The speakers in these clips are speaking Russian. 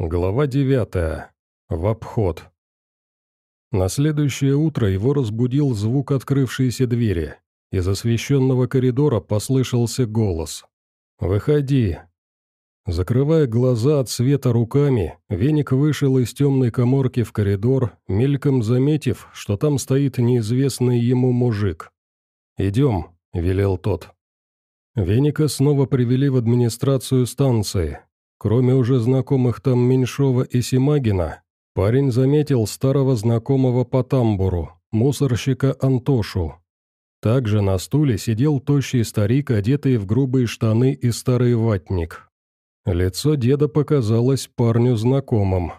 Глава девятая. В обход. На следующее утро его разбудил звук открывшейся двери. Из освещенного коридора послышался голос. «Выходи». Закрывая глаза от света руками, Веник вышел из темной коморки в коридор, мельком заметив, что там стоит неизвестный ему мужик. «Идем», — велел тот. Веника снова привели в администрацию станции, Кроме уже знакомых там Меньшова и Симагина, парень заметил старого знакомого по тамбуру, мусорщика Антошу. Также на стуле сидел тощий старик, одетый в грубые штаны и старый ватник. Лицо деда показалось парню знакомым.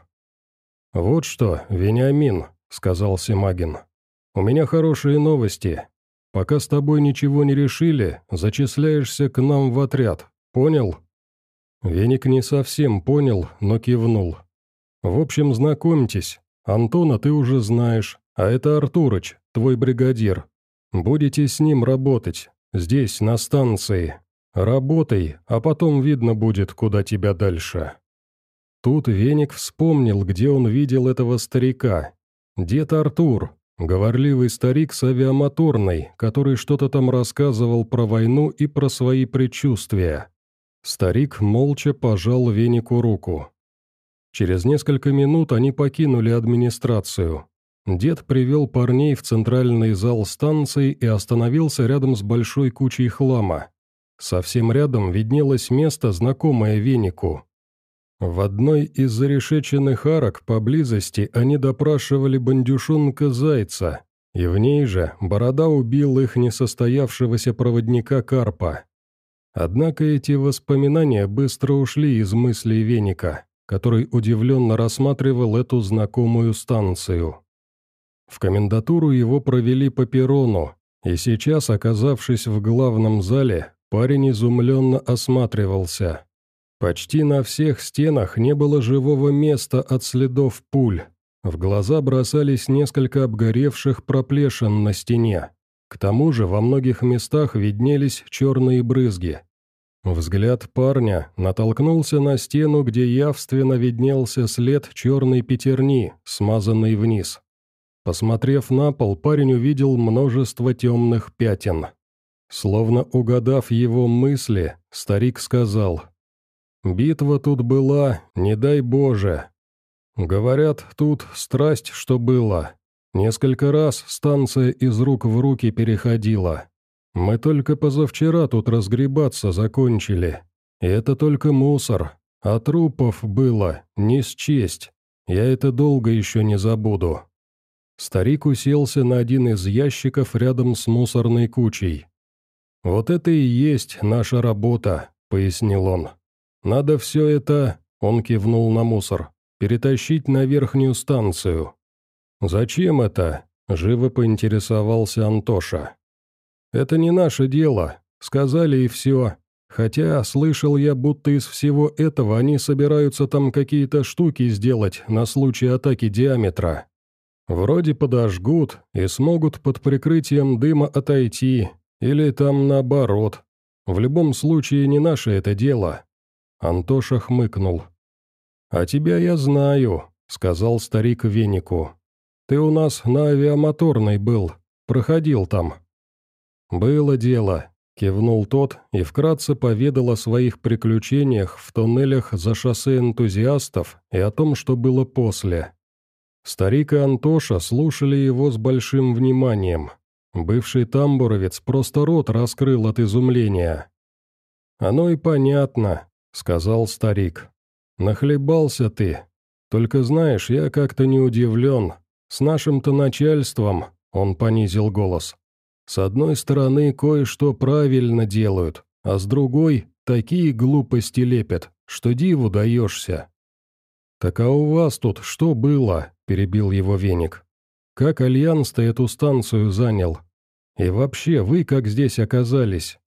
«Вот что, Вениамин», — сказал Симагин, — «у меня хорошие новости. Пока с тобой ничего не решили, зачисляешься к нам в отряд, понял?» Веник не совсем понял, но кивнул. «В общем, знакомьтесь, Антона ты уже знаешь, а это Артурыч, твой бригадир. Будете с ним работать, здесь, на станции. Работай, а потом видно будет, куда тебя дальше». Тут Веник вспомнил, где он видел этого старика. Дед Артур, говорливый старик с авиамоторной, который что-то там рассказывал про войну и про свои предчувствия. Старик молча пожал Венику руку. Через несколько минут они покинули администрацию. Дед привел парней в центральный зал станции и остановился рядом с большой кучей хлама. Совсем рядом виднелось место, знакомое Венику. В одной из зарешеченных арок поблизости они допрашивали бандюшонка Зайца, и в ней же Борода убил их несостоявшегося проводника Карпа. Однако эти воспоминания быстро ушли из мыслей Веника, который удивленно рассматривал эту знакомую станцию. В комендатуру его провели по перрону, и сейчас, оказавшись в главном зале, парень изумленно осматривался. Почти на всех стенах не было живого места от следов пуль. В глаза бросались несколько обгоревших проплешин на стене. К тому же во многих местах виднелись черные брызги. Взгляд парня натолкнулся на стену, где явственно виднелся след черной пятерни, смазанной вниз. Посмотрев на пол, парень увидел множество темных пятен. Словно угадав его мысли, старик сказал, «Битва тут была, не дай Боже. Говорят, тут страсть, что было. Несколько раз станция из рук в руки переходила. Мы только позавчера тут разгребаться закончили. И это только мусор, а трупов было не счесть. Я это долго еще не забуду». Старик уселся на один из ящиков рядом с мусорной кучей. «Вот это и есть наша работа», — пояснил он. «Надо все это...» — он кивнул на мусор перетащить на верхнюю станцию. «Зачем это?» – живо поинтересовался Антоша. «Это не наше дело. Сказали и все. Хотя, слышал я, будто из всего этого они собираются там какие-то штуки сделать на случай атаки диаметра. Вроде подожгут и смогут под прикрытием дыма отойти, или там наоборот. В любом случае не наше это дело». Антоша хмыкнул. «А тебя я знаю», — сказал старик Венику. «Ты у нас на авиамоторной был, проходил там». «Было дело», — кивнул тот и вкратце поведал о своих приключениях в туннелях за шоссе энтузиастов и о том, что было после. Старик и Антоша слушали его с большим вниманием. Бывший тамбуровец просто рот раскрыл от изумления. «Оно и понятно», — сказал старик. «Нахлебался ты. Только знаешь, я как-то не удивлен. С нашим-то начальством...» — он понизил голос. «С одной стороны, кое-что правильно делают, а с другой — такие глупости лепят, что диву даешься». «Так а у вас тут что было?» — перебил его веник. «Как Альянс-то эту станцию занял? И вообще, вы как здесь оказались?»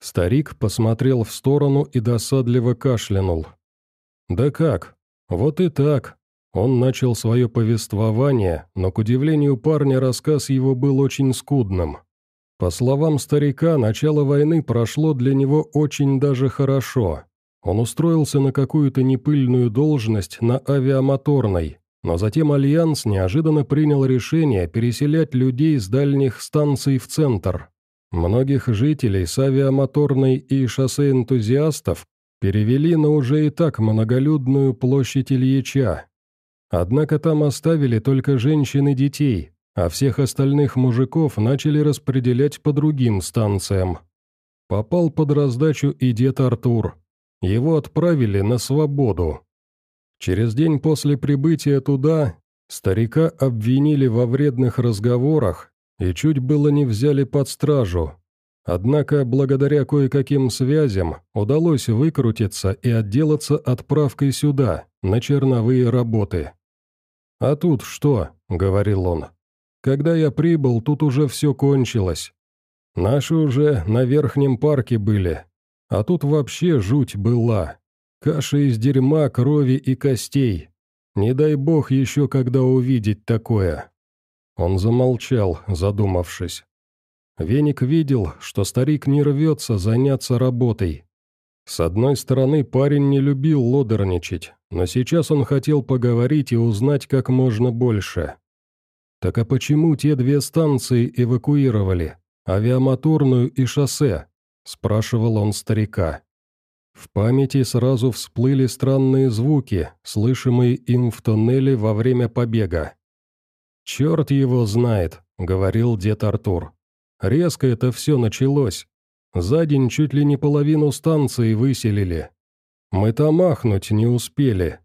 Старик посмотрел в сторону и досадливо кашлянул. «Да как? Вот и так». Он начал свое повествование, но, к удивлению парня, рассказ его был очень скудным. По словам старика, начало войны прошло для него очень даже хорошо. Он устроился на какую-то непыльную должность на авиамоторной, но затем Альянс неожиданно принял решение переселять людей с дальних станций в центр. Многих жителей с авиамоторной и шоссе энтузиастов перевели на уже и так многолюдную площадь Ильича. Однако там оставили только женщин и детей, а всех остальных мужиков начали распределять по другим станциям. Попал под раздачу и дед Артур. Его отправили на свободу. Через день после прибытия туда старика обвинили во вредных разговорах и чуть было не взяли под стражу. Однако, благодаря кое-каким связям, удалось выкрутиться и отделаться отправкой сюда, на черновые работы. «А тут что?» — говорил он. «Когда я прибыл, тут уже все кончилось. Наши уже на верхнем парке были, а тут вообще жуть была. Каша из дерьма, крови и костей. Не дай бог еще когда увидеть такое». Он замолчал, задумавшись. Веник видел, что старик не рвется заняться работой. С одной стороны, парень не любил лодерничать, но сейчас он хотел поговорить и узнать как можно больше. Так а почему те две станции эвакуировали, авиамоторную и шоссе? Спрашивал он старика. В памяти сразу всплыли странные звуки, слышимые им в тоннеле во время побега. «Черт его знает», — говорил дед Артур. «Резко это все началось. За день чуть ли не половину станции выселили. Мы там ахнуть не успели.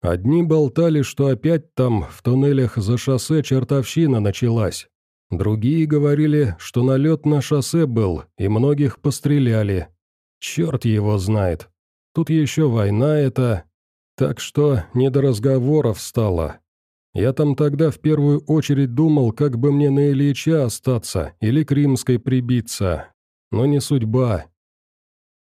Одни болтали, что опять там, в туннелях за шоссе, чертовщина началась. Другие говорили, что налет на шоссе был, и многих постреляли. Черт его знает. Тут еще война это. Так что не до разговоров стало. Я там тогда в первую очередь думал, как бы мне на Ильича остаться или к Римской прибиться. Но не судьба.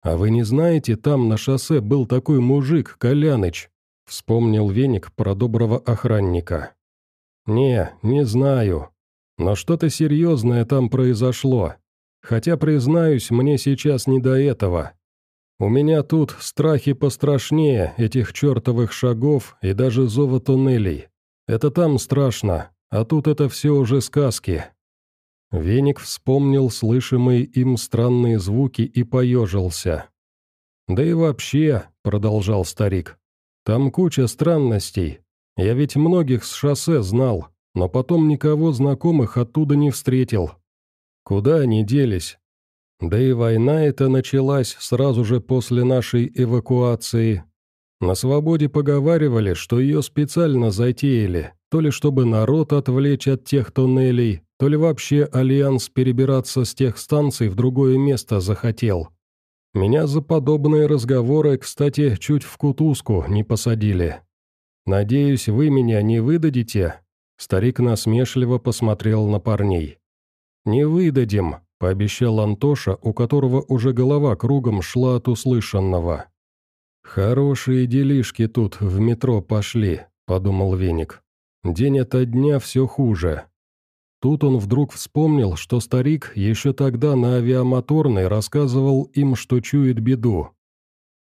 А вы не знаете, там на шоссе был такой мужик, Коляныч, вспомнил Веник про доброго охранника. Не, не знаю. Но что-то серьезное там произошло. Хотя, признаюсь, мне сейчас не до этого. У меня тут страхи пострашнее этих чертовых шагов и даже зова туннелей. Это там страшно, а тут это все уже сказки». Веник вспомнил слышимые им странные звуки и поежился. «Да и вообще», — продолжал старик, — «там куча странностей. Я ведь многих с шоссе знал, но потом никого знакомых оттуда не встретил. Куда они делись? Да и война эта началась сразу же после нашей эвакуации. На свободе поговаривали, что ее специально затеяли, то ли чтобы народ отвлечь от тех туннелей, то ли вообще Альянс перебираться с тех станций в другое место захотел. Меня за подобные разговоры, кстати, чуть в кутузку не посадили. «Надеюсь, вы меня не выдадите?» Старик насмешливо посмотрел на парней. «Не выдадим», — пообещал Антоша, у которого уже голова кругом шла от услышанного. «Хорошие делишки тут в метро пошли», — подумал Веник. «День ото дня все хуже». Тут он вдруг вспомнил, что старик еще тогда на авиамоторной рассказывал им, что чует беду.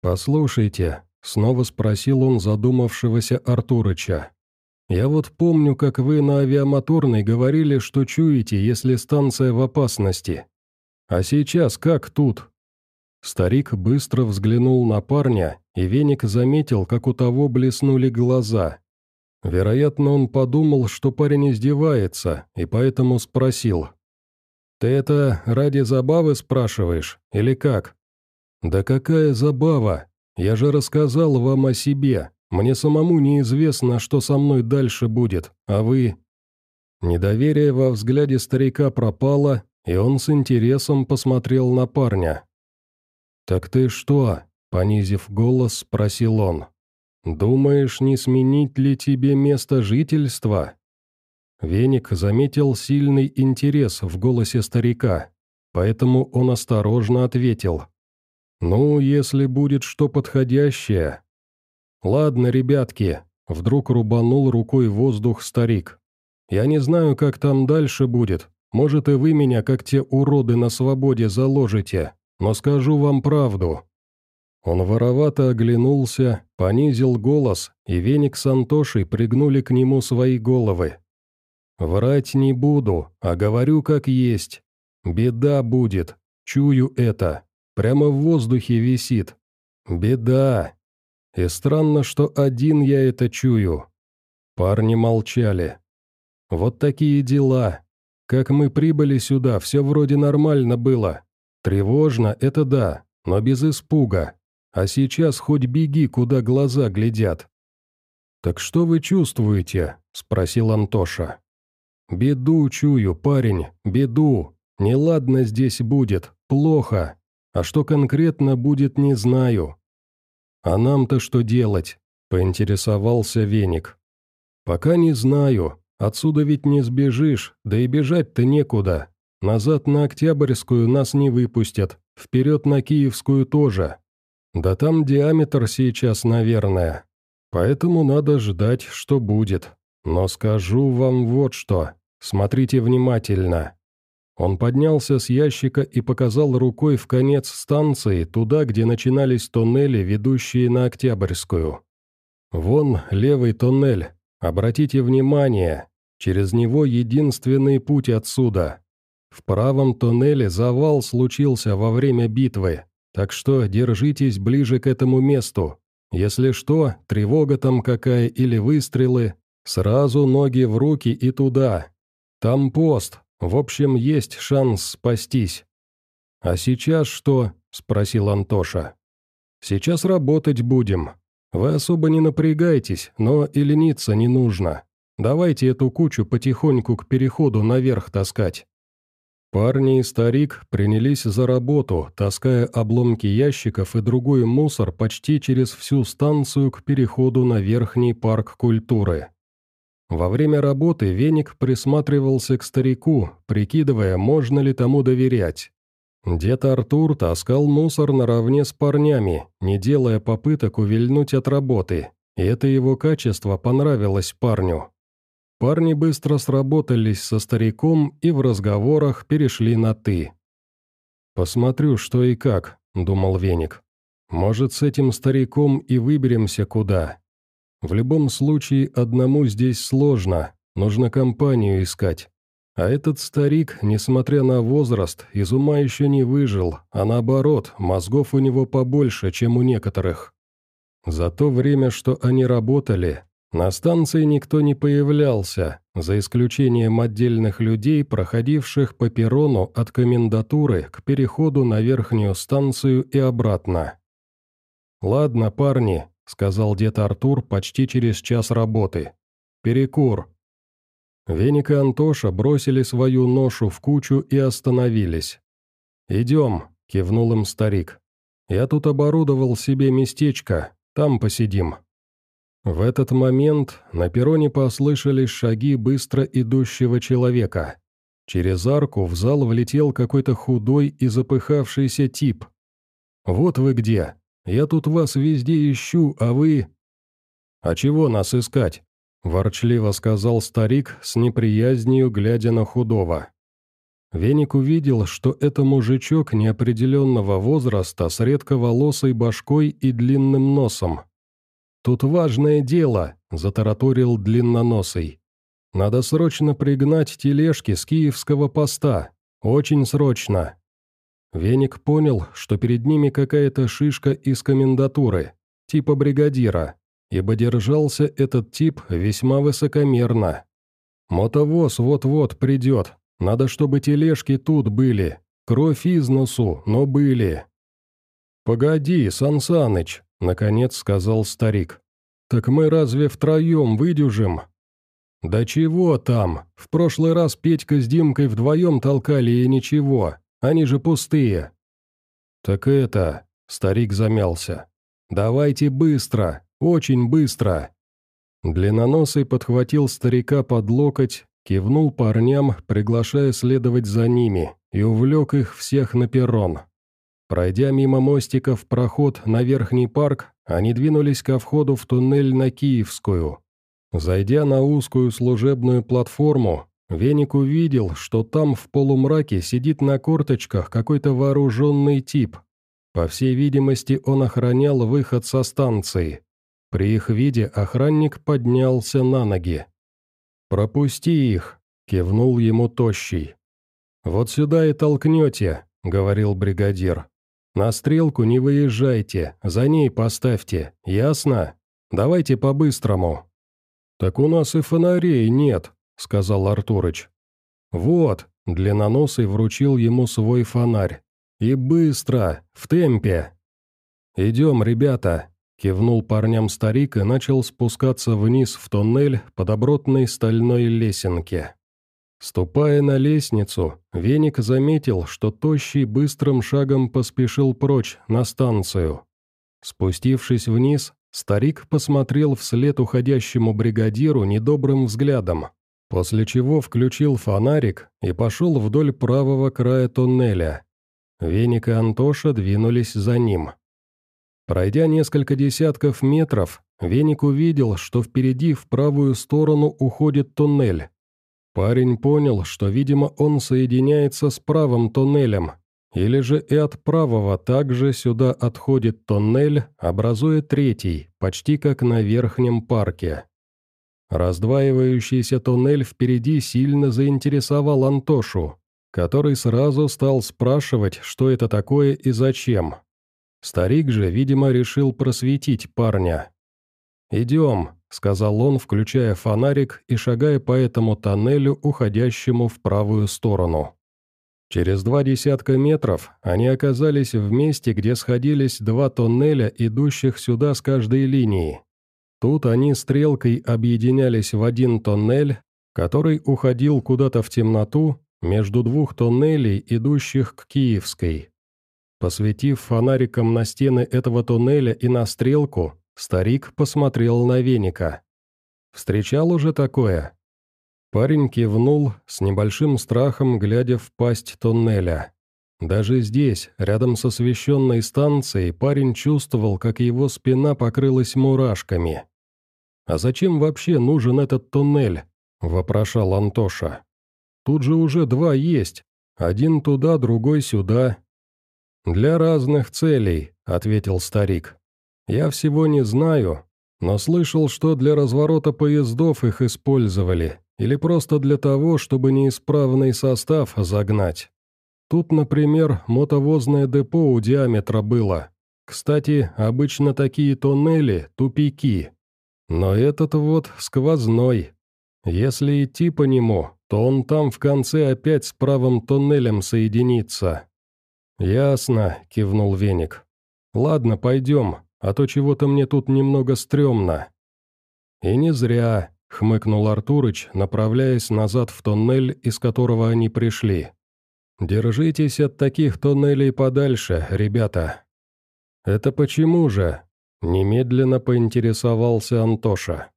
«Послушайте», — снова спросил он задумавшегося Артурыча. Я вот помню, как вы на авиамоторной говорили, что чуете, если станция в опасности. А сейчас как тут?» Старик быстро взглянул на парня, и веник заметил, как у того блеснули глаза. Вероятно, он подумал, что парень издевается, и поэтому спросил. «Ты это ради забавы спрашиваешь, или как?» «Да какая забава? Я же рассказал вам о себе, мне самому неизвестно, что со мной дальше будет, а вы...» Недоверие во взгляде старика пропало, и он с интересом посмотрел на парня. «Так ты что?» — понизив голос, спросил он. «Думаешь, не сменить ли тебе место жительства?» Веник заметил сильный интерес в голосе старика, поэтому он осторожно ответил. «Ну, если будет что подходящее, «Ладно, ребятки», — вдруг рубанул рукой воздух старик. «Я не знаю, как там дальше будет. Может, и вы меня, как те уроды на свободе, заложите. Но скажу вам правду. Он воровато оглянулся, понизил голос, и веник с Антошей пригнули к нему свои головы. «Врать не буду, а говорю как есть. Беда будет, чую это. Прямо в воздухе висит. Беда. И странно, что один я это чую». Парни молчали. «Вот такие дела. Как мы прибыли сюда, все вроде нормально было. Тревожно, это да, но без испуга. А сейчас хоть беги, куда глаза глядят». «Так что вы чувствуете?» – спросил Антоша. «Беду чую, парень, беду. Неладно здесь будет, плохо. А что конкретно будет, не знаю». «А нам-то что делать?» – поинтересовался Веник. «Пока не знаю. Отсюда ведь не сбежишь, да и бежать-то некуда. Назад на Октябрьскую нас не выпустят, вперед на Киевскую тоже. Да там диаметр сейчас, наверное. Поэтому надо ждать, что будет. Но скажу вам вот что. Смотрите внимательно. Он поднялся с ящика и показал рукой в конец станции, туда, где начинались тоннели, ведущие на Октябрьскую. Вон левый тоннель. Обратите внимание, через него единственный путь отсюда. В правом тоннеле завал случился во время битвы. Так что держитесь ближе к этому месту. Если что, тревога там какая или выстрелы, сразу ноги в руки и туда. Там пост, в общем, есть шанс спастись. «А сейчас что?» – спросил Антоша. «Сейчас работать будем. Вы особо не напрягайтесь, но и лениться не нужно. Давайте эту кучу потихоньку к переходу наверх таскать. Парни и старик принялись за работу, таская обломки ящиков и другой мусор почти через всю станцию к переходу на верхний парк культуры. Во время работы Веник присматривался к старику, прикидывая, можно ли тому доверять. Дед Артур таскал мусор наравне с парнями, не делая попыток увильнуть от работы, и это его качество понравилось парню. Парни быстро сработались со стариком и в разговорах перешли на «ты». «Посмотрю, что и как», — думал Веник. «Может, с этим стариком и выберемся куда. В любом случае, одному здесь сложно, нужно компанию искать. А этот старик, несмотря на возраст, из ума еще не выжил, а наоборот, мозгов у него побольше, чем у некоторых. За то время, что они работали, на станции никто не появлялся, за исключением отдельных людей, проходивших по перрону от комендатуры к переходу на верхнюю станцию и обратно. «Ладно, парни», — сказал дед Артур почти через час работы. «Перекур». Веник и Антоша бросили свою ношу в кучу и остановились. «Идем», — кивнул им старик. «Я тут оборудовал себе местечко, там посидим». В этот момент на перроне послышались шаги быстро идущего человека. Через арку в зал влетел какой-то худой и запыхавшийся тип. «Вот вы где! Я тут вас везде ищу, а вы...» «А чего нас искать?» – ворчливо сказал старик с неприязнью, глядя на худого. Веник увидел, что это мужичок неопределенного возраста с редковолосой башкой и длинным носом. «Тут важное дело», — затараторил длинноносый. «Надо срочно пригнать тележки с киевского поста. Очень срочно». Веник понял, что перед ними какая-то шишка из комендатуры, типа бригадира, ибо держался этот тип весьма высокомерно. «Мотовоз вот-вот придет, надо, чтобы тележки тут были, кровь из носу, но были». «Погоди, Сансаныч», Наконец сказал старик. «Так мы разве втроем выдюжим?» «Да чего там? В прошлый раз Петька с Димкой вдвоем толкали и ничего. Они же пустые». «Так это...» — старик замялся. «Давайте быстро, очень быстро». Длинноносый подхватил старика под локоть, кивнул парням, приглашая следовать за ними, и увлек их всех на перрон. Пройдя мимо мостиков проход на верхний парк, они двинулись ко входу в туннель на Киевскую. Зайдя на узкую служебную платформу, Веник увидел, что там в полумраке сидит на корточках какой-то вооруженный тип. По всей видимости, он охранял выход со станции. При их виде охранник поднялся на ноги. «Пропусти их», — кивнул ему тощий. «Вот сюда и толкнете», — говорил бригадир. «На стрелку не выезжайте, за ней поставьте, ясно? Давайте по-быстрому». «Так у нас и фонарей нет», — сказал Артурыч. «Вот», — длинноносый вручил ему свой фонарь. «И быстро, в темпе». «Идем, ребята», — кивнул парням старик и начал спускаться вниз в тоннель по добротной стальной лесенке. Ступая на лестницу, Веник заметил, что Тощий быстрым шагом поспешил прочь, на станцию. Спустившись вниз, старик посмотрел вслед уходящему бригадиру недобрым взглядом, после чего включил фонарик и пошел вдоль правого края туннеля. Веник и Антоша двинулись за ним. Пройдя несколько десятков метров, Веник увидел, что впереди в правую сторону уходит туннель. Парень понял, что, видимо, он соединяется с правым туннелем, или же и от правого также сюда отходит туннель, образуя третий, почти как на верхнем парке. Раздваивающийся туннель впереди сильно заинтересовал Антошу, который сразу стал спрашивать, что это такое и зачем. Старик же, видимо, решил просветить парня. «Идем», — сказал он, включая фонарик и шагая по этому тоннелю, уходящему в правую сторону. Через два десятка метров они оказались в месте, где сходились два тоннеля, идущих сюда с каждой линии. Тут они стрелкой объединялись в один тоннель, который уходил куда-то в темноту, между двух тоннелей, идущих к Киевской. Посветив фонариком на стены этого туннеля и на стрелку, Старик посмотрел на веника. «Встречал уже такое?» Парень кивнул, с небольшим страхом глядя в пасть тоннеля. Даже здесь, рядом с освещенной станцией, парень чувствовал, как его спина покрылась мурашками. «А зачем вообще нужен этот туннель?» – вопрошал Антоша. «Тут же уже два есть. Один туда, другой сюда». «Для разных целей», – ответил старик. Я всего не знаю, но слышал, что для разворота поездов их использовали, или просто для того, чтобы неисправный состав загнать. Тут, например, мотовозное депо у диаметра было. Кстати, обычно такие тоннели – тупики. Но этот вот сквозной. Если идти по нему, то он там в конце опять с правым тоннелем соединится. «Ясно», – кивнул Веник. «Ладно, пойдем, а то чего-то мне тут немного стрёмно». «И не зря», — хмыкнул Артурыч, направляясь назад в тоннель, из которого они пришли. «Держитесь от таких тоннелей подальше, ребята». «Это почему же?» — немедленно поинтересовался Антоша.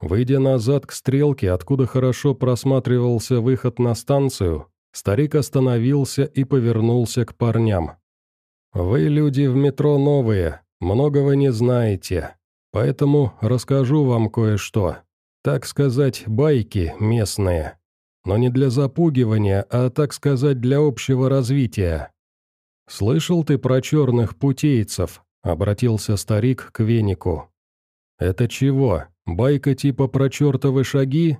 Выйдя назад к стрелке, откуда хорошо просматривался выход на станцию, старик остановился и повернулся к парням. «Вы люди в метро новые, Многого не знаете, поэтому расскажу вам кое-что. Так сказать, байки местные. Но не для запугивания, а, так сказать, для общего развития. «Слышал ты про черных путейцев?» — обратился старик к венику. «Это чего, байка типа про чертовы шаги?»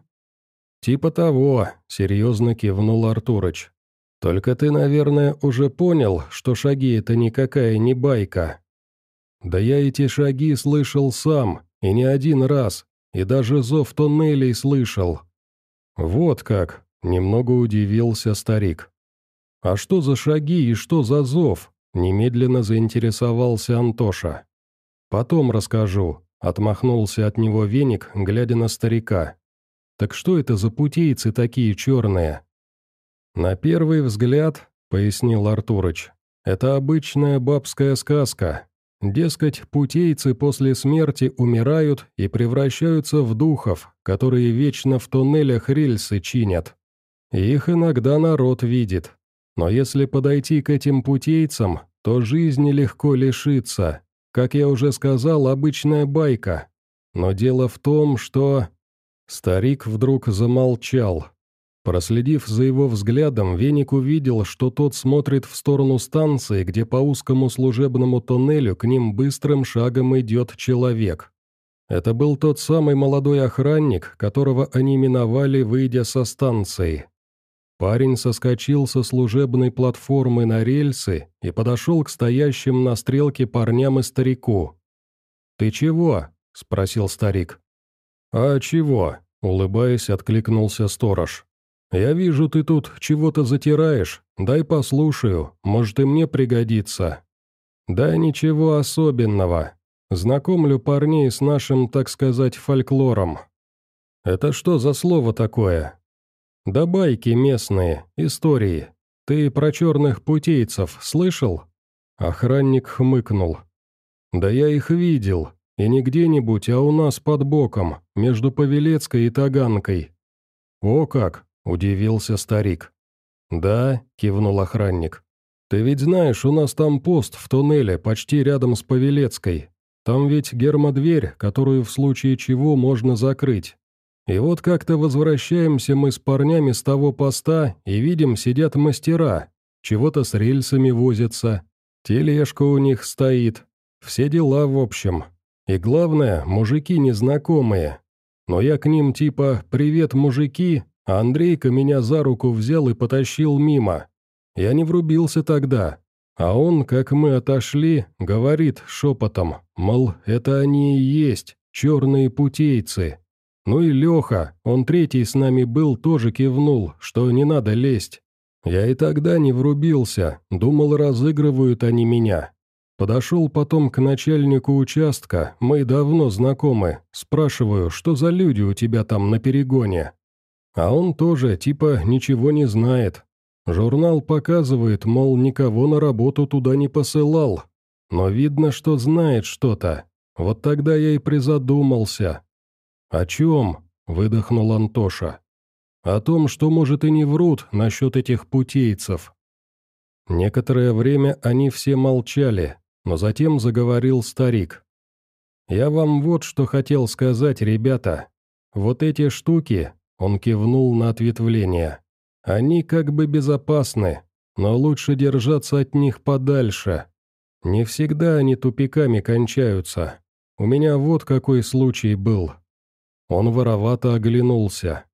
«Типа того», — серьезно кивнул Артурыч. «Только ты, наверное, уже понял, что шаги — это никакая не байка. Да я эти шаги слышал сам, и не один раз, и даже зов тоннелей слышал. Вот как, немного удивился старик. А что за шаги и что за зов? Немедленно заинтересовался Антоша. Потом расскажу, отмахнулся от него веник, глядя на старика. Так что это за путейцы такие черные? На первый взгляд, пояснил Артурыч, это обычная бабская сказка, Дескать, путейцы после смерти умирают и превращаются в духов, которые вечно в туннелях рельсы чинят. Их иногда народ видит. Но если подойти к этим путейцам, то жизни легко лишиться. Как я уже сказал, обычная байка. Но дело в том, что... Старик вдруг замолчал. Проследив за его взглядом, Веник увидел, что тот смотрит в сторону станции, где по узкому служебному тоннелю к ним быстрым шагом идет человек. Это был тот самый молодой охранник, которого они миновали, выйдя со станции. Парень соскочил со служебной платформы на рельсы и подошел к стоящим на стрелке парням и старику. «Ты чего?» – спросил старик. «А чего?» – улыбаясь, откликнулся сторож. «Я вижу, ты тут чего-то затираешь. Дай послушаю, может и мне пригодится». «Да ничего особенного. Знакомлю парней с нашим, так сказать, фольклором». «Это что за слово такое?» «Да байки местные, истории. Ты про черных путейцев слышал?» Охранник хмыкнул. «Да я их видел. И не где-нибудь, а у нас под боком, между Павелецкой и Таганкой». «О как! Удивился старик. «Да», — кивнул охранник. «Ты ведь знаешь, у нас там пост в туннеле, почти рядом с Павелецкой. Там ведь гермодверь, которую в случае чего можно закрыть. И вот как-то возвращаемся мы с парнями с того поста и видим, сидят мастера, чего-то с рельсами возятся, тележка у них стоит, все дела в общем. И главное, мужики незнакомые. Но я к ним типа «Привет, мужики», а Андрейка меня за руку взял и потащил мимо. Я не врубился тогда. А он, как мы отошли, говорит шепотом, мол, это они и есть, черные путейцы. Ну и Леха, он третий с нами был, тоже кивнул, что не надо лезть. Я и тогда не врубился, думал, разыгрывают они меня. Подошел потом к начальнику участка, мы давно знакомы, спрашиваю, что за люди у тебя там на перегоне. А он тоже, типа, ничего не знает. Журнал показывает, мол, никого на работу туда не посылал. Но видно, что знает что-то. Вот тогда я и призадумался. «О чем?» – выдохнул Антоша. «О том, что, может, и не врут насчет этих путейцев». Некоторое время они все молчали, но затем заговорил старик. «Я вам вот что хотел сказать, ребята. Вот эти штуки, он кивнул на ответвление. «Они как бы безопасны, но лучше держаться от них подальше. Не всегда они тупиками кончаются. У меня вот какой случай был». Он воровато оглянулся.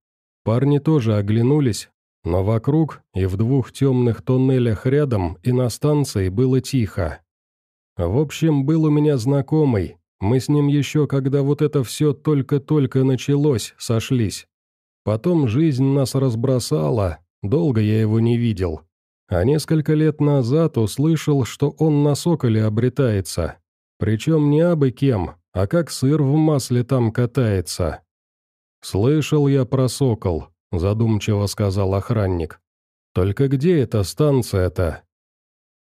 Парни тоже оглянулись, но вокруг и в двух темных тоннелях рядом и на станции было тихо. В общем, был у меня знакомый, мы с ним еще, когда вот это все только-только началось, сошлись. Потом жизнь нас разбросала, долго я его не видел. А несколько лет назад услышал, что он на Соколе обретается. Причем не абы кем, а как сыр в масле там катается. «Слышал я про Сокол», — задумчиво сказал охранник. «Только где эта станция-то?»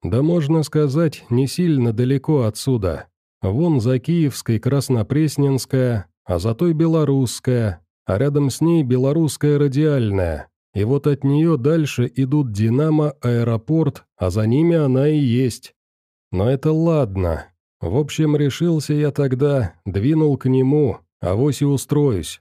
«Да можно сказать, не сильно далеко отсюда. Вон за Киевской Краснопресненская, а за той Белорусская, а рядом с ней белорусская радиальная, и вот от нее дальше идут «Динамо», «Аэропорт», а за ними она и есть. Но это ладно. В общем, решился я тогда, двинул к нему, а вось и устроюсь.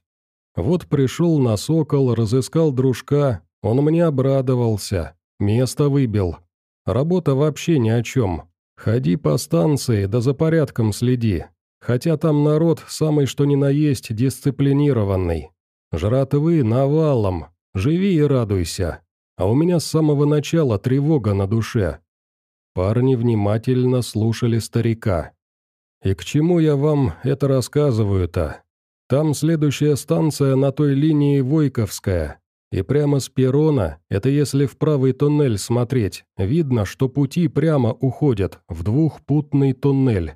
Вот пришел на «Сокол», разыскал дружка, он мне обрадовался, место выбил. Работа вообще ни о чем. Ходи по станции, да за порядком следи. Хотя там народ самый что ни на есть дисциплинированный. Жратвы навалом, живи и радуйся. А у меня с самого начала тревога на душе». Парни внимательно слушали старика. «И к чему я вам это рассказываю-то? Там следующая станция на той линии Войковская, и прямо с перрона, это если в правый туннель смотреть, видно, что пути прямо уходят в двухпутный туннель.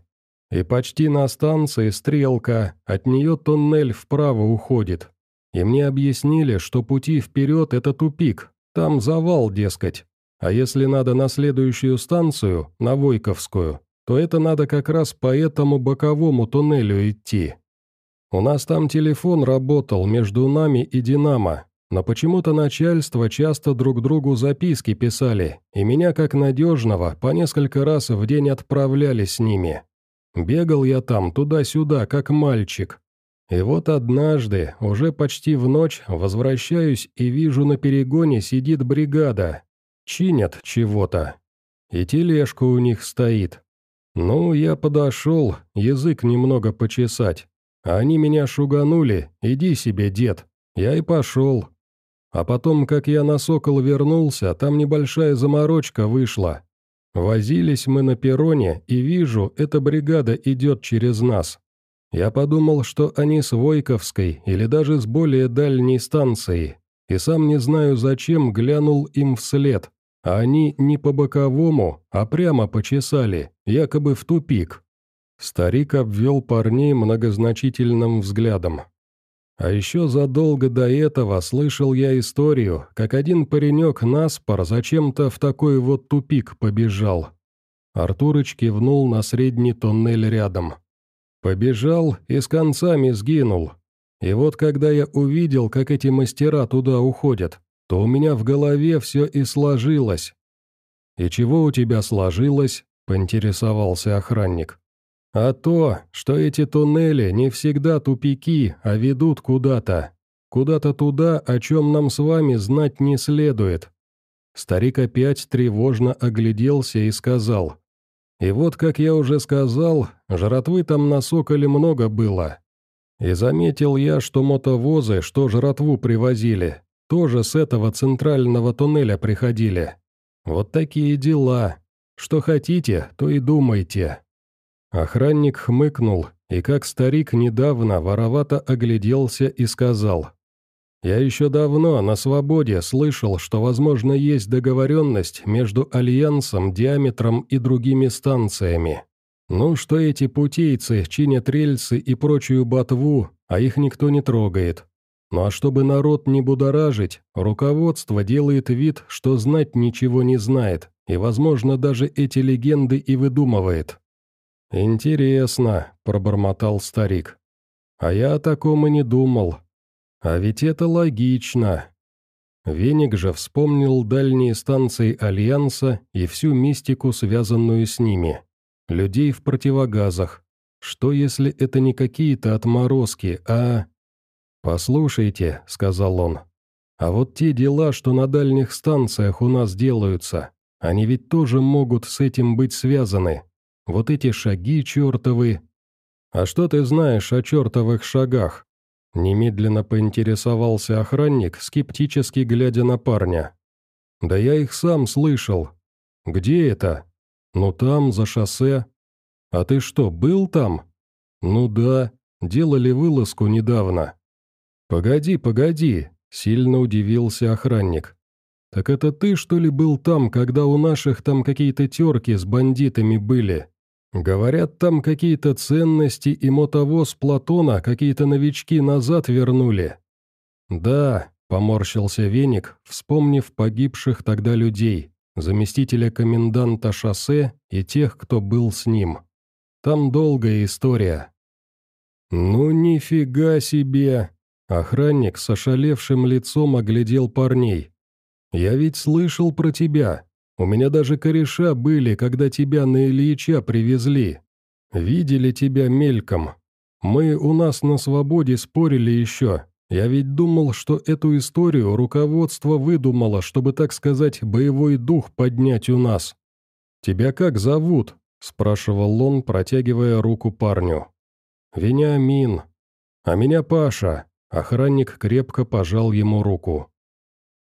И почти на станции стрелка, от нее туннель вправо уходит, и мне объяснили, что пути вперед – это тупик, там завал, дескать. А если надо на следующую станцию, на Войковскую, то это надо как раз по этому боковому туннелю идти. У нас там телефон работал между нами и «Динамо», но почему-то начальство часто друг другу записки писали, и меня как надежного по несколько раз в день отправляли с ними. Бегал я там туда-сюда, как мальчик, И вот однажды, уже почти в ночь, возвращаюсь и вижу на перегоне сидит бригада. Чинят чего-то. И тележка у них стоит. Ну, я подошел, язык немного почесать. Они меня шуганули, иди себе, дед. Я и пошел. А потом, как я на Сокол вернулся, там небольшая заморочка вышла. Возились мы на перроне, и вижу, эта бригада идет через нас. Я подумал, что они с Войковской или даже с более дальней станции, и сам не знаю зачем глянул им вслед, а они не по боковому, а прямо почесали, якобы в тупик. Старик обвел парней многозначительным взглядом. А еще задолго до этого слышал я историю, как один паренек наспор зачем-то в такой вот тупик побежал. Артурыч кивнул на средний тоннель рядом. Побежал и с концами сгинул. И вот когда я увидел, как эти мастера туда уходят, то у меня в голове все и сложилось. «И чего у тебя сложилось?» – поинтересовался охранник. «А то, что эти туннели не всегда тупики, а ведут куда-то. Куда-то туда, о чем нам с вами знать не следует». Старик опять тревожно огляделся и сказал, и вот, как я уже сказал, жратвы там на Соколе много было. И заметил я, что мотовозы, что жратву привозили, тоже с этого центрального туннеля приходили. Вот такие дела. Что хотите, то и думайте». Охранник хмыкнул, и как старик недавно воровато огляделся и сказал, я еще давно на свободе слышал, что, возможно, есть договоренность между Альянсом, Диаметром и другими станциями. Ну, что эти путейцы чинят рельсы и прочую ботву, а их никто не трогает. Ну а чтобы народ не будоражить, руководство делает вид, что знать ничего не знает, и, возможно, даже эти легенды и выдумывает. «Интересно», — пробормотал старик. «А я о таком и не думал. А ведь это логично. Веник же вспомнил дальние станции Альянса и всю мистику, связанную с ними. Людей в противогазах. Что если это не какие-то отморозки, а... «Послушайте», — сказал он, — «а вот те дела, что на дальних станциях у нас делаются, они ведь тоже могут с этим быть связаны. Вот эти шаги чертовы. А что ты знаешь о чертовых шагах?» Немедленно поинтересовался охранник, скептически глядя на парня. «Да я их сам слышал. Где это? Ну там, за шоссе. А ты что, был там? Ну да, делали вылазку недавно». «Погоди, погоди», — сильно удивился охранник. «Так это ты, что ли, был там, когда у наших там какие-то терки с бандитами были?» Говорят, там какие-то ценности и мотовоз Платона какие-то новички назад вернули. Да, поморщился Веник, вспомнив погибших тогда людей, заместителя коменданта шоссе и тех, кто был с ним. Там долгая история. Ну нифига себе! Охранник с ошалевшим лицом оглядел парней. «Я ведь слышал про тебя. У меня даже кореша были, когда тебя на Ильича привезли. Видели тебя мельком. Мы у нас на свободе спорили еще. Я ведь думал, что эту историю руководство выдумало, чтобы, так сказать, боевой дух поднять у нас. «Тебя как зовут?» – спрашивал он, протягивая руку парню. «Вениамин. А меня Паша». Охранник крепко пожал ему руку.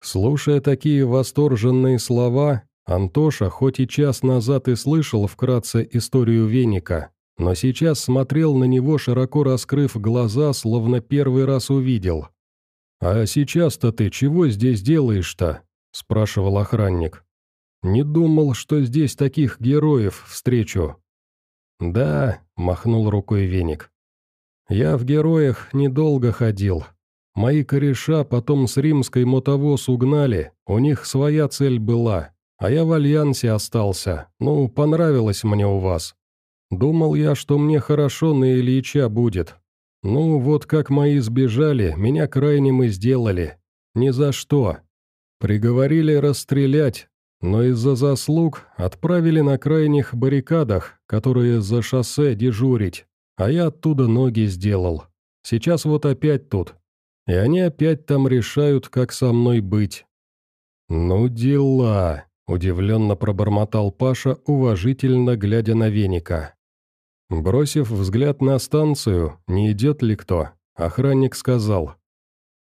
Слушая такие восторженные слова, Антоша хоть и час назад и слышал вкратце историю веника, но сейчас смотрел на него, широко раскрыв глаза, словно первый раз увидел. «А сейчас-то ты чего здесь делаешь-то?» – спрашивал охранник. «Не думал, что здесь таких героев встречу». «Да», – махнул рукой веник. «Я в героях недолго ходил. Мои кореша потом с римской мотовоз угнали, у них своя цель была. А я в Альянсе остался. Ну, понравилось мне у вас. Думал я, что мне хорошо на Ильича будет. Ну, вот как мои сбежали, меня крайним и сделали. Ни за что. Приговорили расстрелять, но из-за заслуг отправили на крайних баррикадах, которые за шоссе дежурить, а я оттуда ноги сделал. Сейчас вот опять тут. И они опять там решают, как со мной быть». «Ну дела», — удивленно пробормотал Паша, уважительно глядя на веника. Бросив взгляд на станцию, не идет ли кто, охранник сказал.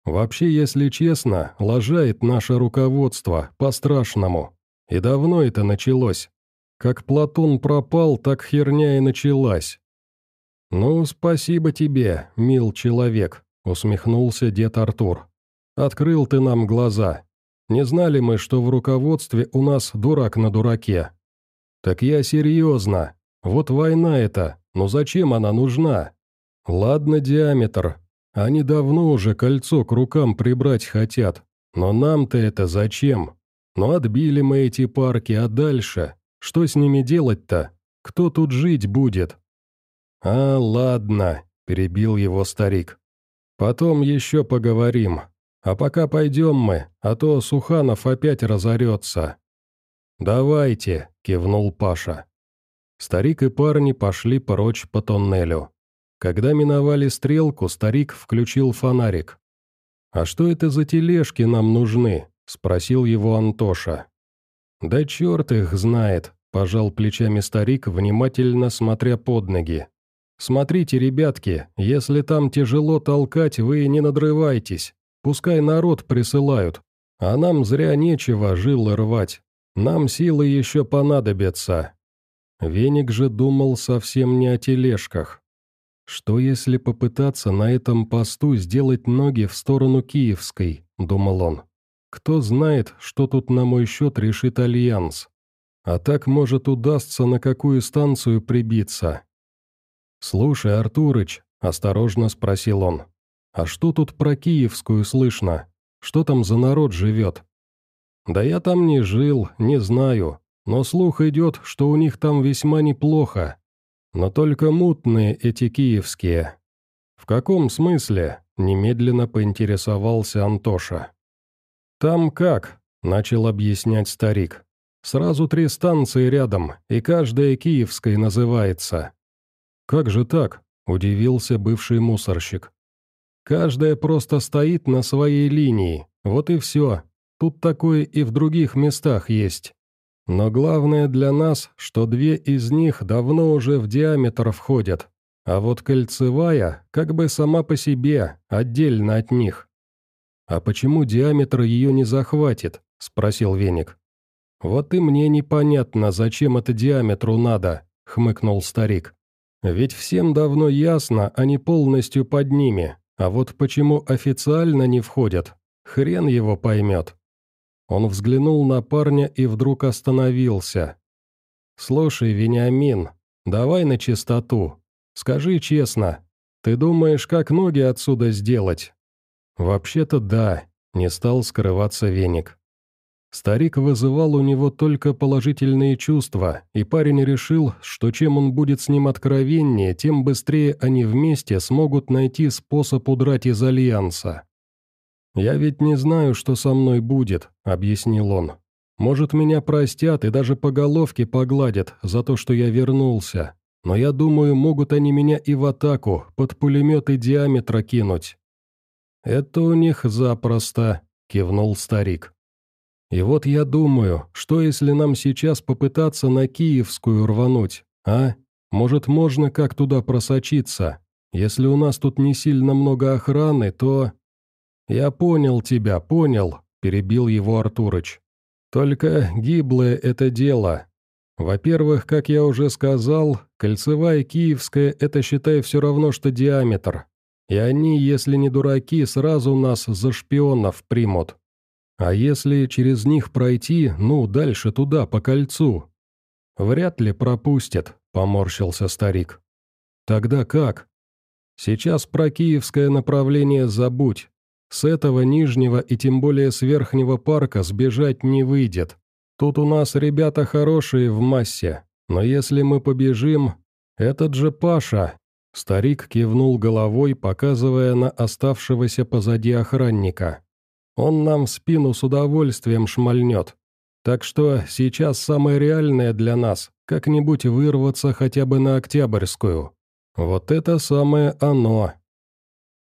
«Вообще, если честно, лажает наше руководство, по-страшному. И давно это началось. Как Платон пропал, так херня и началась». «Ну, спасибо тебе, мил человек», — усмехнулся дед Артур. «Открыл ты нам глаза. Не знали мы, что в руководстве у нас дурак на дураке». «Так я серьезно. Вот война эта, но зачем она нужна? Ладно, диаметр. Они давно уже кольцо к рукам прибрать хотят. Но нам-то это зачем? Ну отбили мы эти парки, а дальше? Что с ними делать-то? Кто тут жить будет?» «А, ладно», — перебил его старик. «Потом еще поговорим. А пока пойдем мы, а то Суханов опять разорется». «Давайте», — кивнул Паша. Старик и парни пошли прочь по тоннелю. Когда миновали стрелку, старик включил фонарик. «А что это за тележки нам нужны?» – спросил его Антоша. «Да черт их знает», – пожал плечами старик, внимательно смотря под ноги. «Смотрите, ребятки, если там тяжело толкать, вы не надрывайтесь. Пускай народ присылают, а нам зря нечего жилы рвать. Нам силы еще понадобятся, Веник же думал совсем не о тележках. «Что если попытаться на этом посту сделать ноги в сторону Киевской?» – думал он. «Кто знает, что тут на мой счет решит Альянс. А так, может, удастся на какую станцию прибиться». «Слушай, Артурыч», – осторожно спросил он, – «а что тут про Киевскую слышно? Что там за народ живет?» «Да я там не жил, не знаю. Но слух идет, что у них там весьма неплохо. Но только мутные эти киевские. В каком смысле? Немедленно поинтересовался Антоша. Там как? Начал объяснять старик. Сразу три станции рядом, и каждая киевской называется. Как же так? Удивился бывший мусорщик. Каждая просто стоит на своей линии, вот и все. Тут такое и в других местах есть. Но главное для нас, что две из них давно уже в диаметр входят, а вот кольцевая как бы сама по себе, отдельно от них. «А почему диаметр ее не захватит?» – спросил Веник. «Вот и мне непонятно, зачем это диаметру надо», – хмыкнул старик. «Ведь всем давно ясно, они полностью под ними, а вот почему официально не входят, хрен его поймет». Он взглянул на парня и вдруг остановился. «Слушай, Вениамин, давай на чистоту. Скажи честно, ты думаешь, как ноги отсюда сделать?» «Вообще-то да», — не стал скрываться веник. Старик вызывал у него только положительные чувства, и парень решил, что чем он будет с ним откровеннее, тем быстрее они вместе смогут найти способ удрать из Альянса. «Я ведь не знаю, что со мной будет», — объяснил он. «Может, меня простят и даже по головке погладят за то, что я вернулся. Но я думаю, могут они меня и в атаку, под пулеметы диаметра кинуть». «Это у них запросто», — кивнул старик. «И вот я думаю, что если нам сейчас попытаться на Киевскую рвануть, а? Может, можно как туда просочиться? Если у нас тут не сильно много охраны, то...» «Я понял тебя, понял», — перебил его Артурыч. «Только гиблое это дело. Во-первых, как я уже сказал, кольцевая киевская — это, считай, все равно, что диаметр. И они, если не дураки, сразу нас за шпионов примут. А если через них пройти, ну, дальше туда, по кольцу?» «Вряд ли пропустят», — поморщился старик. «Тогда как?» «Сейчас про киевское направление забудь. С этого нижнего и тем более с верхнего парка сбежать не выйдет. Тут у нас ребята хорошие в массе, но если мы побежим... Этот же Паша...» Старик кивнул головой, показывая на оставшегося позади охранника. «Он нам в спину с удовольствием шмальнет. Так что сейчас самое реальное для нас — как-нибудь вырваться хотя бы на Октябрьскую. Вот это самое оно.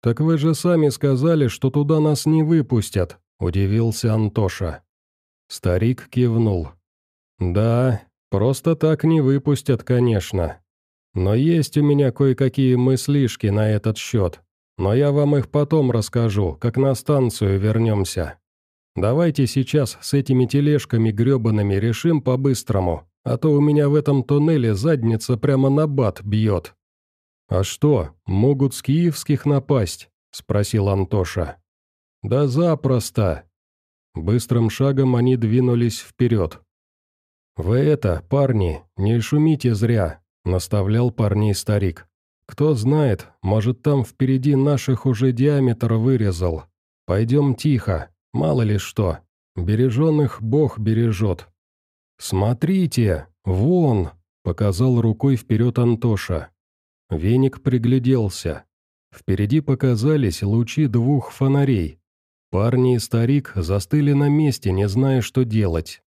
«Так вы же сами сказали, что туда нас не выпустят», — удивился Антоша. Старик кивнул. «Да, просто так не выпустят, конечно. Но есть у меня кое-какие мыслишки на этот счет, но я вам их потом расскажу, как на станцию вернемся. Давайте сейчас с этими тележками гребаными решим по-быстрому, а то у меня в этом туннеле задница прямо на бат бьет». «А что, могут с киевских напасть?» — спросил Антоша. «Да запросто». Быстрым шагом они двинулись вперед. «Вы это, парни, не шумите зря», — наставлял парней старик. «Кто знает, может, там впереди наших уже диаметр вырезал. Пойдем тихо, мало ли что. Береженных Бог бережет». «Смотрите, вон!» — показал рукой вперед Антоша. Веник пригляделся. Впереди показались лучи двух фонарей. Парни и старик застыли на месте, не зная, что делать.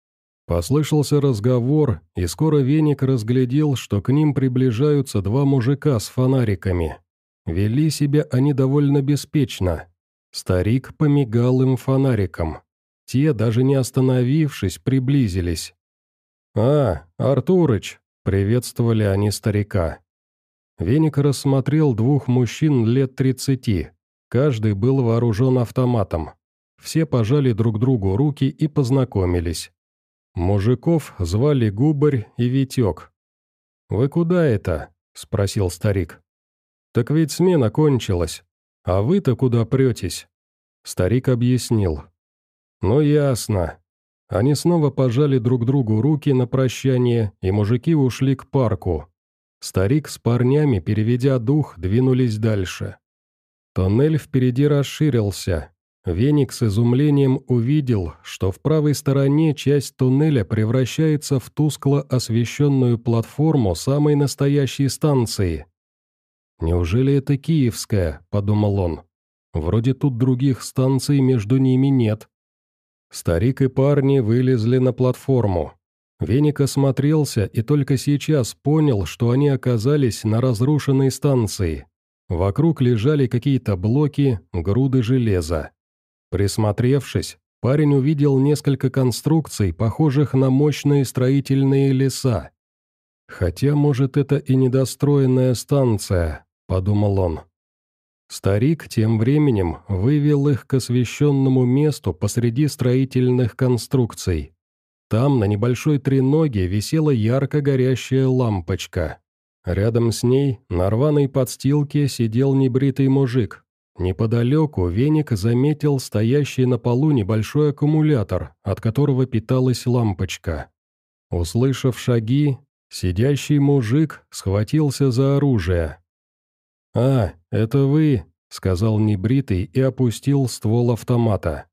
Послышался разговор, и скоро Веник разглядел, что к ним приближаются два мужика с фонариками. Вели себя они довольно беспечно. Старик помигал им фонариком. Те, даже не остановившись, приблизились. «А, Артурыч!» — приветствовали они старика. Веник рассмотрел двух мужчин лет тридцати. Каждый был вооружен автоматом. Все пожали друг другу руки и познакомились. Мужиков звали Губарь и Витек. «Вы куда это?» – спросил старик. «Так ведь смена кончилась. А вы-то куда претесь?» Старик объяснил. «Ну ясно». Они снова пожали друг другу руки на прощание, и мужики ушли к парку. Старик с парнями, переведя дух, двинулись дальше. Тоннель впереди расширился. Веник с изумлением увидел, что в правой стороне часть туннеля превращается в тускло освещенную платформу самой настоящей станции. «Неужели это Киевская?» – подумал он. «Вроде тут других станций между ними нет». Старик и парни вылезли на платформу. Веник осмотрелся и только сейчас понял, что они оказались на разрушенной станции. Вокруг лежали какие-то блоки, груды железа. Присмотревшись, парень увидел несколько конструкций, похожих на мощные строительные леса. «Хотя, может, это и недостроенная станция», — подумал он. Старик тем временем вывел их к освещенному месту посреди строительных конструкций. Там на небольшой треноге висела ярко горящая лампочка. Рядом с ней на рваной подстилке сидел небритый мужик. Неподалеку веник заметил стоящий на полу небольшой аккумулятор, от которого питалась лампочка. Услышав шаги, сидящий мужик схватился за оружие. «А, это вы», — сказал небритый и опустил ствол автомата.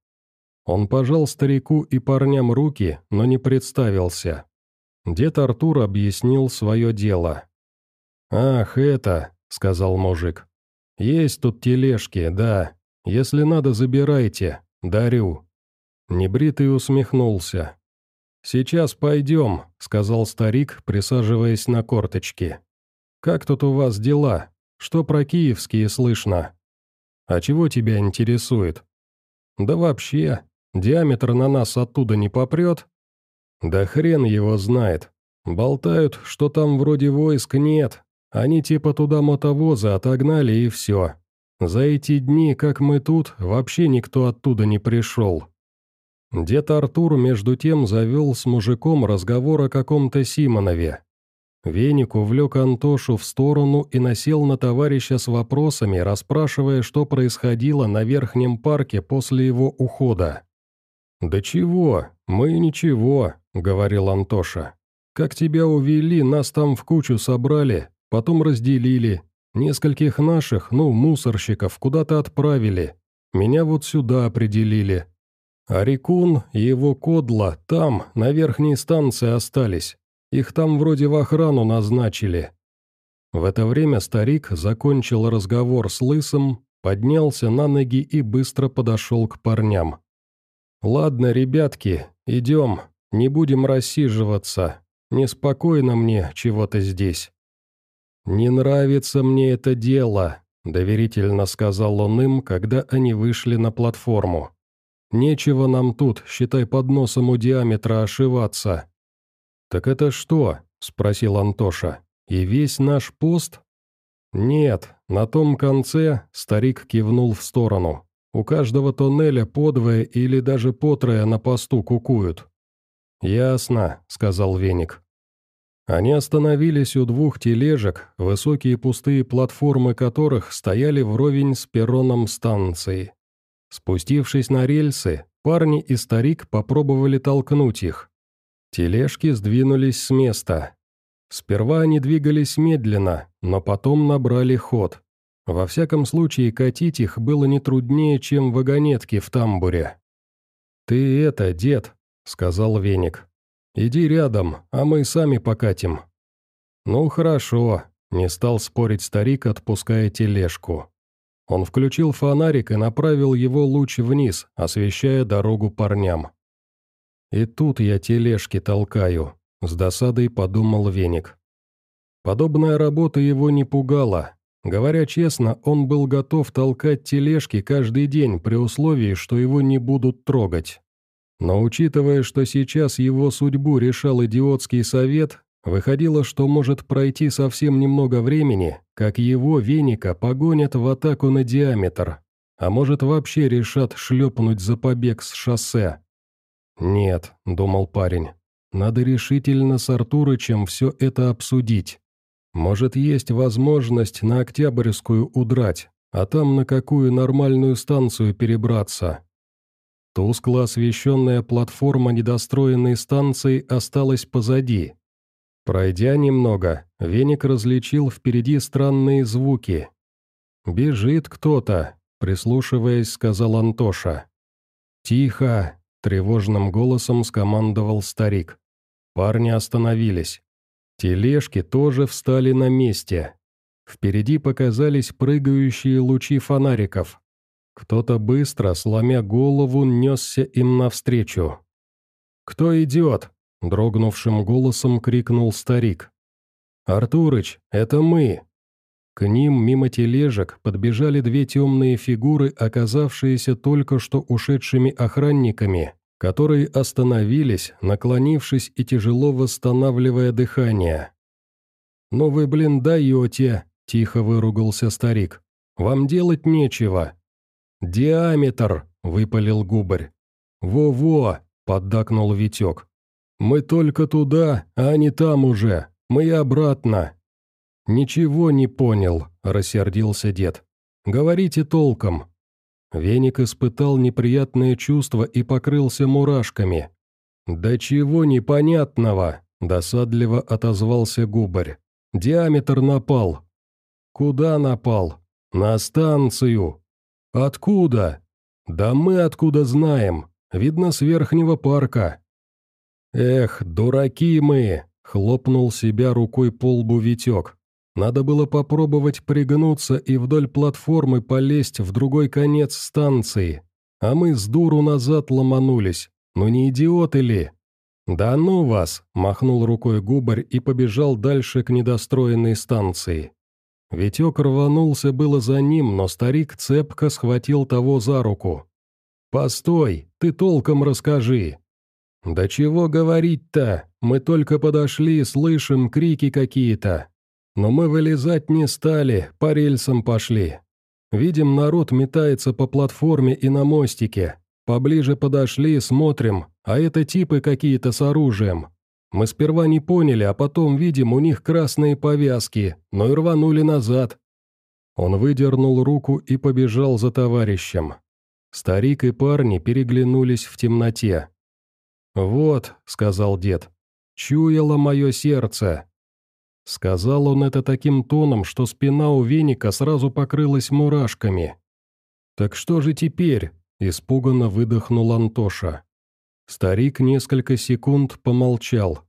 Он пожал старику и парням руки, но не представился. Дед Артур объяснил свое дело. «Ах, это», — сказал мужик. «Есть тут тележки, да. Если надо, забирайте. Дарю». Небритый усмехнулся. «Сейчас пойдем», — сказал старик, присаживаясь на корточки. «Как тут у вас дела? Что про киевские слышно? А чего тебя интересует?» «Да вообще, Диаметр на нас оттуда не попрет? Да хрен его знает. Болтают, что там вроде войск нет. Они типа туда мотовозы отогнали и все. За эти дни, как мы тут, вообще никто оттуда не пришел. Дед Артур, между тем, завел с мужиком разговор о каком-то Симонове. Веник увлек Антошу в сторону и насел на товарища с вопросами, расспрашивая, что происходило на верхнем парке после его ухода. «Да чего? Мы ничего», — говорил Антоша. «Как тебя увели, нас там в кучу собрали, потом разделили. Нескольких наших, ну, мусорщиков, куда-то отправили. Меня вот сюда определили. А Рикун и его кодла там, на верхней станции остались. Их там вроде в охрану назначили». В это время старик закончил разговор с Лысым, поднялся на ноги и быстро подошел к парням. «Ладно, ребятки, идем, не будем рассиживаться. Неспокойно мне чего-то здесь». «Не нравится мне это дело», — доверительно сказал он им, когда они вышли на платформу. «Нечего нам тут, считай, под носом у диаметра ошиваться». «Так это что?» — спросил Антоша. «И весь наш пост?» «Нет, на том конце», — старик кивнул в сторону. «У каждого тоннеля подвое или даже потрое на посту кукуют». «Ясно», — сказал Веник. Они остановились у двух тележек, высокие пустые платформы которых стояли вровень с перроном станции. Спустившись на рельсы, парни и старик попробовали толкнуть их. Тележки сдвинулись с места. Сперва они двигались медленно, но потом набрали ход. Во всяком случае, катить их было не труднее, чем вагонетки в тамбуре. «Ты это, дед», — сказал Веник. «Иди рядом, а мы сами покатим». «Ну хорошо», — не стал спорить старик, отпуская тележку. Он включил фонарик и направил его луч вниз, освещая дорогу парням. «И тут я тележки толкаю», — с досадой подумал Веник. Подобная работа его не пугала. Говоря честно, он был готов толкать тележки каждый день при условии, что его не будут трогать. Но учитывая, что сейчас его судьбу решал идиотский совет, выходило, что может пройти совсем немного времени, как его веника погонят в атаку на диаметр, а может вообще решат шлепнуть за побег с шоссе. «Нет», — думал парень, — «надо решительно с Артурычем все это обсудить. Может, есть возможность на Октябрьскую удрать, а там на какую нормальную станцию перебраться». Тускло освещенная платформа недостроенной станции осталась позади. Пройдя немного, Веник различил впереди странные звуки. «Бежит кто-то», — прислушиваясь, сказал Антоша. «Тихо!» — тревожным голосом скомандовал старик. Парни остановились. Тележки тоже встали на месте. Впереди показались прыгающие лучи фонариков. Кто-то быстро, сломя голову, несся им навстречу. «Кто идет?» — дрогнувшим голосом крикнул старик. «Артурыч, это мы!» К ним мимо тележек подбежали две темные фигуры, оказавшиеся только что ушедшими охранниками, которые остановились, наклонившись и тяжело восстанавливая дыхание. «Ну вы, блин, даете!» — тихо выругался старик. «Вам делать нечего!» «Диаметр!» — выпалил губарь. «Во-во!» — поддакнул Витек. «Мы только туда, а не там уже. Мы и обратно». «Ничего не понял», — рассердился дед. «Говорите толком». Веник испытал неприятное чувство и покрылся мурашками. «Да чего непонятного?» — досадливо отозвался губарь. «Диаметр напал». «Куда напал?» «На станцию», «Откуда?» «Да мы откуда знаем. Видно, с верхнего парка». «Эх, дураки мы!» — хлопнул себя рукой по лбу Витек. «Надо было попробовать пригнуться и вдоль платформы полезть в другой конец станции. А мы с дуру назад ломанулись. Ну не идиоты ли?» «Да ну вас!» — махнул рукой губарь и побежал дальше к недостроенной станции. Витек рванулся было за ним, но старик цепко схватил того за руку. «Постой, ты толком расскажи». «Да чего говорить-то? Мы только подошли, слышим крики какие-то. Но мы вылезать не стали, по рельсам пошли. Видим, народ метается по платформе и на мостике. Поближе подошли, смотрим, а это типы какие-то с оружием. Мы сперва не поняли, а потом видим у них красные повязки, но и рванули назад». Он выдернул руку и побежал за товарищем. Старик и парни переглянулись в темноте. «Вот», — сказал дед, — «чуяло мое сердце». Сказал он это таким тоном, что спина у веника сразу покрылась мурашками. «Так что же теперь?» — испуганно выдохнул Антоша. Старик несколько секунд помолчал.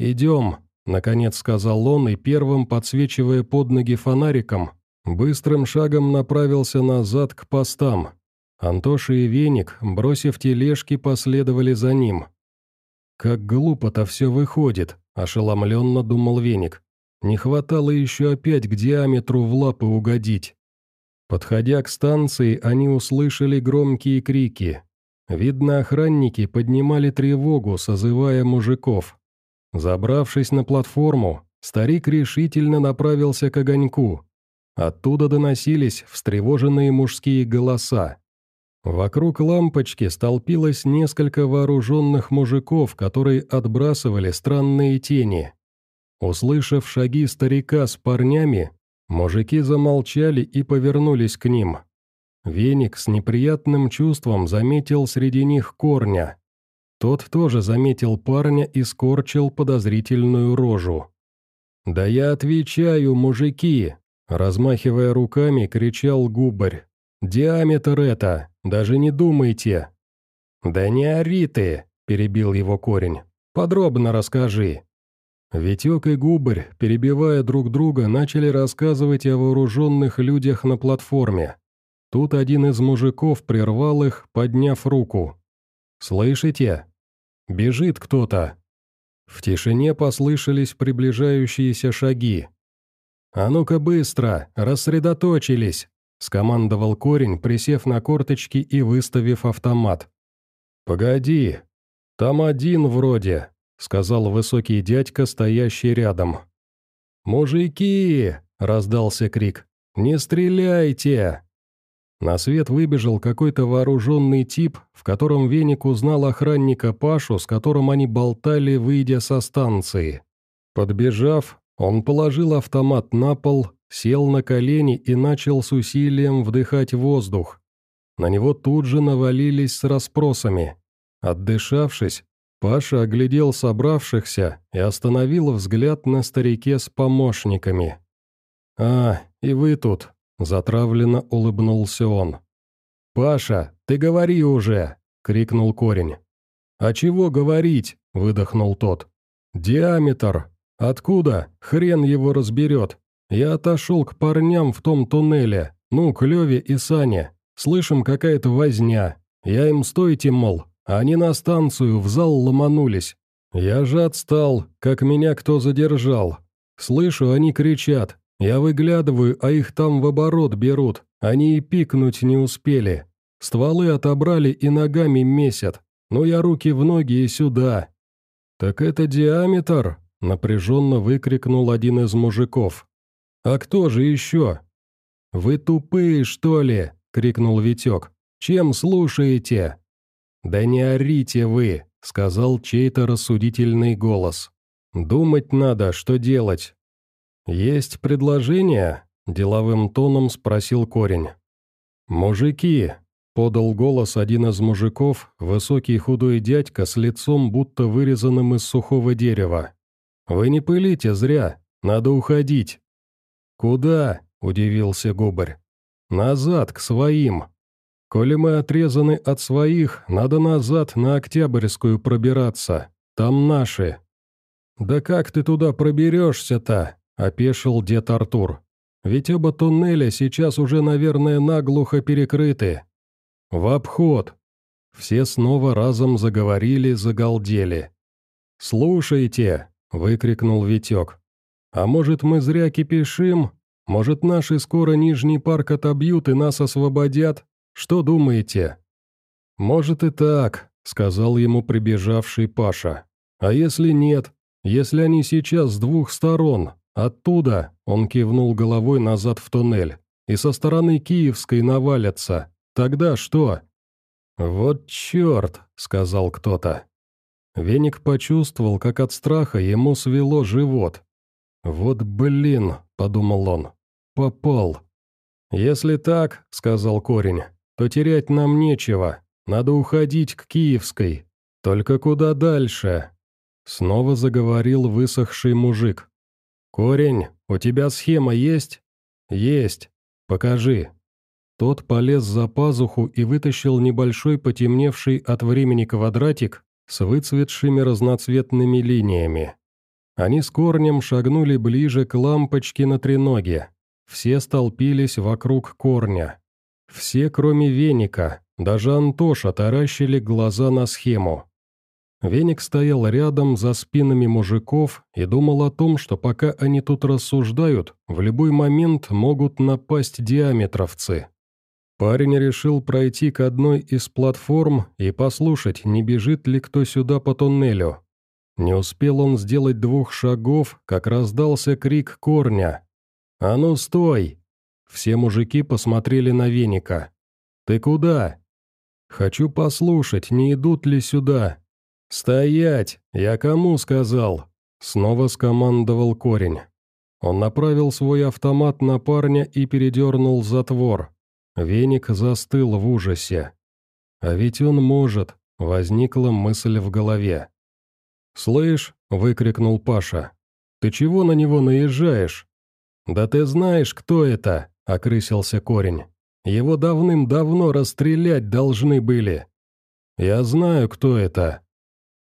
«Идем», — наконец сказал он и первым, подсвечивая под ноги фонариком, быстрым шагом направился назад к постам. Антоша и Веник, бросив тележки, последовали за ним. «Как глупо-то все выходит», — ошеломленно думал Веник. «Не хватало еще опять к диаметру в лапы угодить. Подходя к станции, они услышали громкие крики. Видно, охранники поднимали тревогу, созывая мужиков. Забравшись на платформу, старик решительно направился к огоньку. Оттуда доносились встревоженные мужские голоса. Вокруг лампочки столпилось несколько вооруженных мужиков, которые отбрасывали странные тени. Услышав шаги старика с парнями, мужики замолчали и повернулись к ним. Веник с неприятным чувством заметил среди них корня. Тот тоже заметил парня и скорчил подозрительную рожу. «Да я отвечаю, мужики!» Размахивая руками, кричал губарь. «Диаметр это! Даже не думайте!» «Да не ори ты!» – перебил его корень. «Подробно расскажи!» Витек и Губарь, перебивая друг друга, начали рассказывать о вооруженных людях на платформе. Тут один из мужиков прервал их, подняв руку. «Слышите? Бежит кто-то!» В тишине послышались приближающиеся шаги. «А ну-ка быстро, рассредоточились!» — скомандовал корень, присев на корточки и выставив автомат. «Погоди, там один вроде», — сказал высокий дядька, стоящий рядом. «Мужики!» — раздался крик. «Не стреляйте!» На свет выбежал какой-то вооруженный тип, в котором Веник узнал охранника Пашу, с которым они болтали, выйдя со станции. Подбежав, он положил автомат на пол, сел на колени и начал с усилием вдыхать воздух. На него тут же навалились с расспросами. Отдышавшись, Паша оглядел собравшихся и остановил взгляд на старике с помощниками. «А, и вы тут», — затравленно улыбнулся он. «Паша, ты говори уже!» — крикнул корень. «А чего говорить?» — выдохнул тот. «Диаметр. Откуда? Хрен его разберет. Я отошел к парням в том туннеле, ну, к Леве и Сане. Слышим, какая-то возня. Я им стойте, мол, они на станцию в зал ломанулись. Я же отстал, как меня кто задержал. Слышу, они кричат. Я выглядываю, а их там в оборот берут. Они и пикнуть не успели. Стволы отобрали и ногами месят. Но я руки в ноги и сюда. «Так это диаметр?» — напряженно выкрикнул один из мужиков. «А кто же еще?» «Вы тупые, что ли?» — крикнул Витек. «Чем слушаете?» «Да не орите вы», — сказал чей-то рассудительный голос. «Думать надо, что делать». «Есть предложение?» — деловым тоном спросил корень. «Мужики», — подал голос один из мужиков, высокий худой дядька с лицом, будто вырезанным из сухого дерева. «Вы не пылите зря, надо уходить». «Куда?» – удивился Губарь. «Назад, к своим. Коли мы отрезаны от своих, надо назад на Октябрьскую пробираться. Там наши». «Да как ты туда проберешься-то?» – опешил дед Артур. «Ведь оба туннеля сейчас уже, наверное, наглухо перекрыты». «В обход!» Все снова разом заговорили, загалдели. «Слушайте!» – выкрикнул Витек. А может, мы зря кипишим? Может, наши скоро Нижний парк отобьют и нас освободят? Что думаете?» «Может и так», — сказал ему прибежавший Паша. «А если нет? Если они сейчас с двух сторон, оттуда, — он кивнул головой назад в туннель, — и со стороны Киевской навалятся, тогда что?» «Вот черт», — сказал кто-то. Веник почувствовал, как от страха ему свело живот, «Вот блин», — подумал он, — «попал». «Если так», — сказал корень, — «то терять нам нечего. Надо уходить к Киевской. Только куда дальше?» Снова заговорил высохший мужик. «Корень, у тебя схема есть?» «Есть. Покажи». Тот полез за пазуху и вытащил небольшой потемневший от времени квадратик с выцветшими разноцветными линиями. Они с корнем шагнули ближе к лампочке на треноге. Все столпились вокруг корня. Все, кроме веника, даже Антоша таращили глаза на схему. Веник стоял рядом за спинами мужиков и думал о том, что пока они тут рассуждают, в любой момент могут напасть диаметровцы. Парень решил пройти к одной из платформ и послушать, не бежит ли кто сюда по туннелю. Не успел он сделать двух шагов, как раздался крик корня. «А ну, стой!» Все мужики посмотрели на веника. «Ты куда?» «Хочу послушать, не идут ли сюда», «Стоять! Я кому сказал?» Снова скомандовал корень. Он направил свой автомат на парня и передернул затвор. Веник застыл в ужасе. «А ведь он может», — возникла мысль в голове. «Слышь», — выкрикнул Паша, — «ты чего на него наезжаешь?» «Да ты знаешь, кто это», — окрысился корень. «Его давным-давно расстрелять должны были». «Я знаю, кто это»,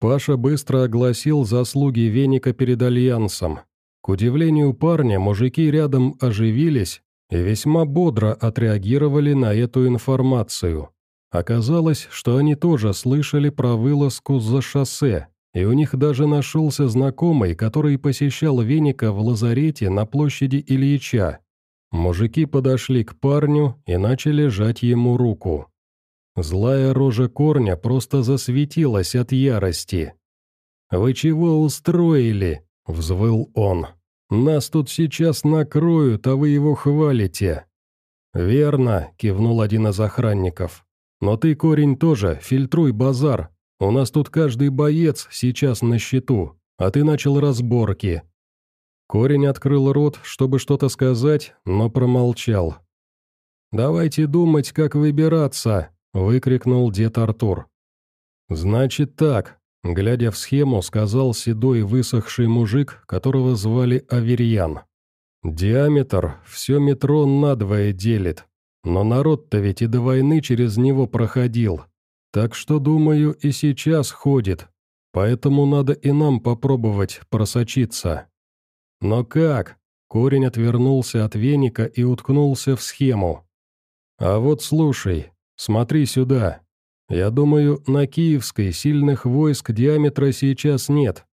Паша быстро огласил заслуги веника перед Альянсом. К удивлению парня, мужики рядом оживились и весьма бодро отреагировали на эту информацию. Оказалось, что они тоже слышали про вылазку за шоссе, и у них даже нашелся знакомый, который посещал веника в лазарете на площади Ильича. Мужики подошли к парню и начали жать ему руку. Злая рожа корня просто засветилась от ярости. «Вы чего устроили?» — взвыл он. «Нас тут сейчас накроют, а вы его хвалите». «Верно», — кивнул один из охранников. «Но ты, корень, тоже, фильтруй базар. У нас тут каждый боец сейчас на счету, а ты начал разборки». Корень открыл рот, чтобы что-то сказать, но промолчал. «Давайте думать, как выбираться», — выкрикнул дед Артур. «Значит так», — глядя в схему, сказал седой высохший мужик, которого звали Аверьян. «Диаметр все метро надвое делит, но народ-то ведь и до войны через него проходил, так что, думаю, и сейчас ходит, поэтому надо и нам попробовать просочиться». «Но как?» — корень отвернулся от веника и уткнулся в схему. «А вот слушай, Смотри сюда. Я думаю, на Киевской сильных войск диаметра сейчас нет.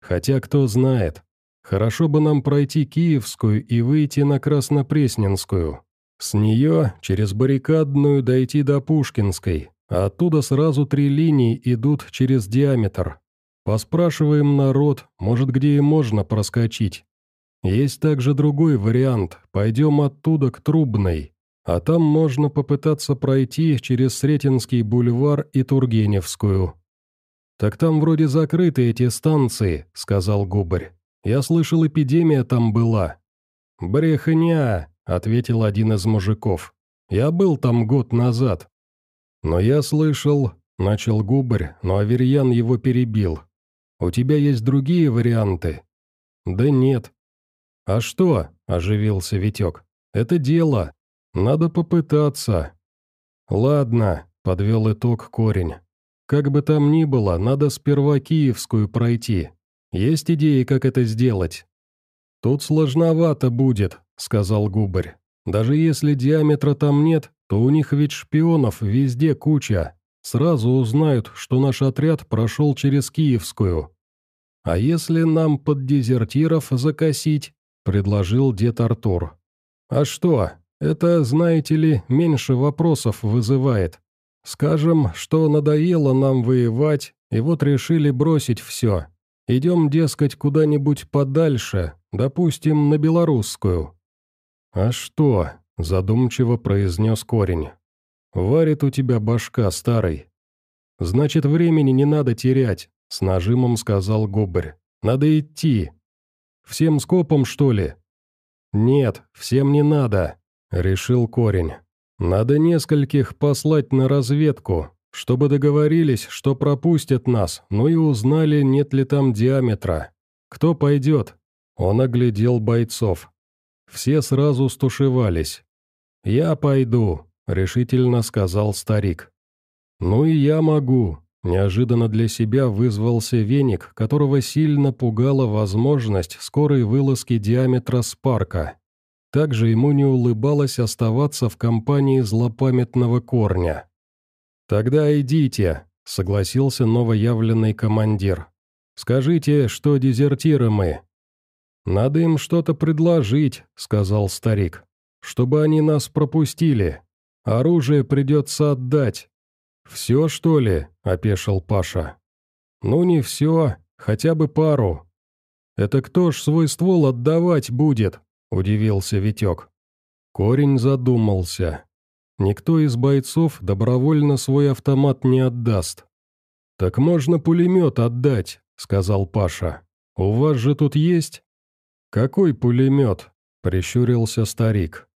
Хотя кто знает. Хорошо бы нам пройти Киевскую и выйти на Краснопресненскую. С нее через баррикадную дойти до Пушкинской, оттуда сразу три линии идут через диаметр. Поспрашиваем народ, может, где и можно проскочить. Есть также другой вариант, пойдем оттуда к Трубной. А там можно попытаться пройти через Сретенский бульвар и Тургеневскую. «Так там вроде закрыты эти станции», — сказал Губарь. «Я слышал, эпидемия там была». «Брехня», — ответил один из мужиков. «Я был там год назад». «Но я слышал», — начал Губарь, но Аверьян его перебил. «У тебя есть другие варианты?» «Да нет». «А что?» – оживился Витек. «Это дело. Надо попытаться. Ладно, подвел итог корень. Как бы там ни было, надо сперва Киевскую пройти. Есть идеи, как это сделать? Тут сложновато будет, сказал Губарь. Даже если диаметра там нет, то у них ведь шпионов везде куча. Сразу узнают, что наш отряд прошел через Киевскую. А если нам под дезертиров закосить? предложил дед Артур. А что, это, знаете ли, меньше вопросов вызывает. Скажем, что надоело нам воевать, и вот решили бросить все. Идем, дескать, куда-нибудь подальше, допустим, на белорусскую». «А что?» – задумчиво произнес корень. «Варит у тебя башка, старый». «Значит, времени не надо терять», – с нажимом сказал Губарь. «Надо идти». «Всем скопом, что ли?» «Нет, всем не надо. — решил корень. «Надо нескольких послать на разведку, чтобы договорились, что пропустят нас, ну и узнали, нет ли там диаметра. Кто пойдет?» Он оглядел бойцов. Все сразу стушевались. «Я пойду», — решительно сказал старик. «Ну и я могу», — неожиданно для себя вызвался веник, которого сильно пугала возможность скорой вылазки диаметра с парка. Также ему не улыбалось оставаться в компании злопамятного корня. «Тогда идите», — согласился новоявленный командир. «Скажите, что дезертиры мы?» «Надо им что-то предложить», — сказал старик, — «чтобы они нас пропустили. Оружие придется отдать». «Все, что ли?» — опешил Паша. «Ну, не все, хотя бы пару». «Это кто ж свой ствол отдавать будет?» — удивился Витек. Корень задумался. Никто из бойцов добровольно свой автомат не отдаст. «Так можно пулемет отдать», — сказал Паша. «У вас же тут есть?» «Какой пулемет?» — прищурился старик.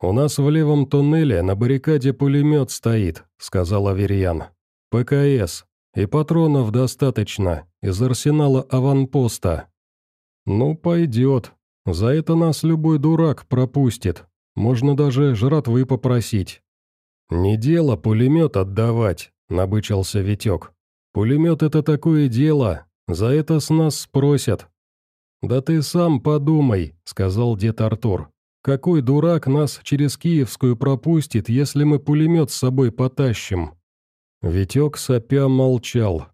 «У нас в левом туннеле на баррикаде пулемет стоит», — сказал Аверьян. «ПКС. И патронов достаточно. Из арсенала аванпоста». «Ну, пойдет. За это нас любой дурак пропустит. Можно даже жратвы попросить». «Не дело пулемет отдавать», — набычился Витек. «Пулемет — это такое дело. За это с нас спросят». «Да ты сам подумай», — сказал дед Артур. «Какой дурак нас через Киевскую пропустит, если мы пулемет с собой потащим?» Витек сопя молчал.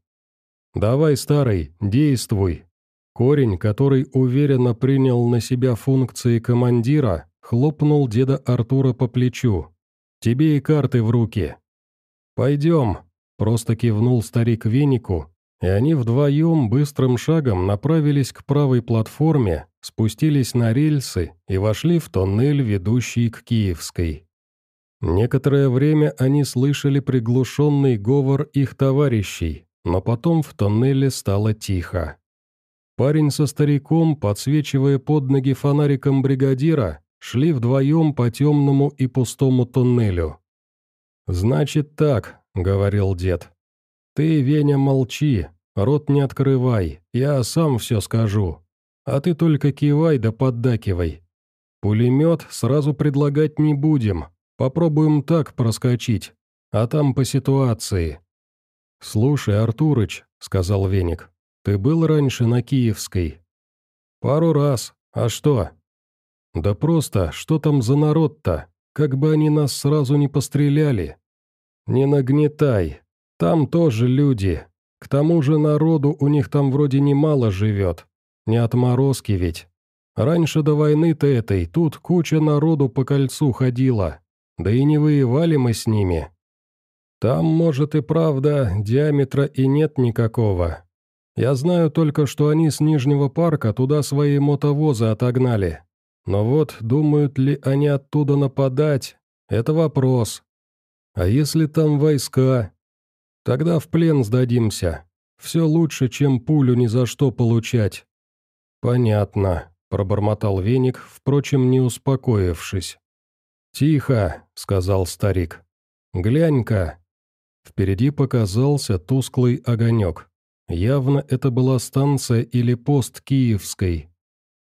«Давай, старый, действуй». Корень, который уверенно принял на себя функции командира, хлопнул деда Артура по плечу. «Тебе и карты в руки». «Пойдем», — просто кивнул старик венику, и они вдвоем быстрым шагом направились к правой платформе, спустились на рельсы и вошли в тоннель, ведущий к Киевской. Некоторое время они слышали приглушенный говор их товарищей, но потом в тоннеле стало тихо. Парень со стариком, подсвечивая под ноги фонариком бригадира, шли вдвоем по темному и пустому туннелю. «Значит так», — говорил дед. «Ты, Веня, молчи, рот не открывай, я сам все скажу. А ты только кивай да поддакивай. Пулемет сразу предлагать не будем, попробуем так проскочить, а там по ситуации». «Слушай, Артурыч», — сказал Веник, — «ты был раньше на Киевской?» «Пару раз. А что?» «Да просто, что там за народ-то? Как бы они нас сразу не постреляли?» «Не нагнетай. Там тоже люди. К тому же народу у них там вроде немало живет. Не отморозки ведь. Раньше до войны-то этой тут куча народу по кольцу ходила. Да и не воевали мы с ними. Там, может, и правда, диаметра и нет никакого. Я знаю только, что они с Нижнего парка туда свои мотовозы отогнали. Но вот, думают ли они оттуда нападать, это вопрос. А если там войска? Тогда в плен сдадимся. Все лучше, чем пулю ни за что получать. Понятно, пробормотал веник, впрочем, не успокоившись. «Тихо», — сказал старик. «Глянь-ка». Впереди показался тусклый огонек. Явно это была станция или пост Киевской.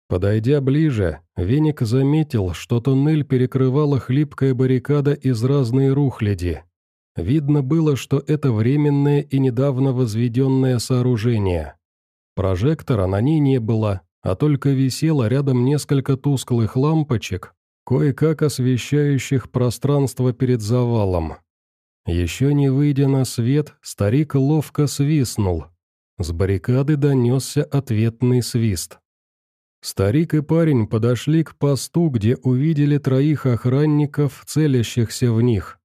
Подойдя ближе, Веник заметил, что туннель перекрывала хлипкая баррикада из разной рухляди. Видно было, что это временное и недавно возведенное сооружение. Прожектора на ней не было, а только висело рядом несколько тусклых лампочек, кое-как освещающих пространство перед завалом. Еще не выйдя на свет, старик ловко свистнул. С баррикады донесся ответный свист. Старик и парень подошли к посту, где увидели троих охранников, целящихся в них.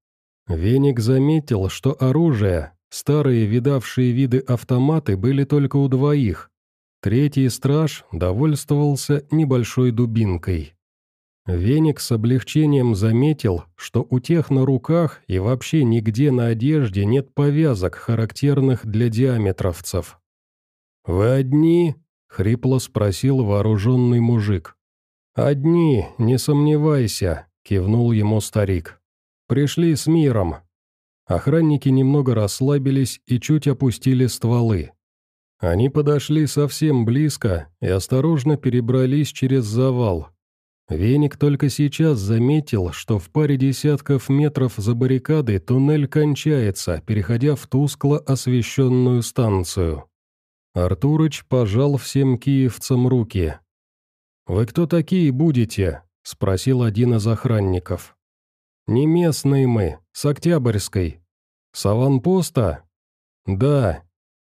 Веник заметил, что оружие, старые видавшие виды автоматы были только у двоих. Третий страж довольствовался небольшой дубинкой. Веник с облегчением заметил, что у тех на руках и вообще нигде на одежде нет повязок, характерных для диаметровцев. «Вы одни?» — хрипло спросил вооруженный мужик. «Одни, не сомневайся», — кивнул ему старик. «Пришли с миром». Охранники немного расслабились и чуть опустили стволы. Они подошли совсем близко и осторожно перебрались через завал. Веник только сейчас заметил, что в паре десятков метров за баррикадой туннель кончается, переходя в тускло освещенную станцию. Артурыч пожал всем киевцам руки. «Вы кто такие будете?» – спросил один из охранников. «Не местные мы, с Октябрьской. С аванпоста?» «Да».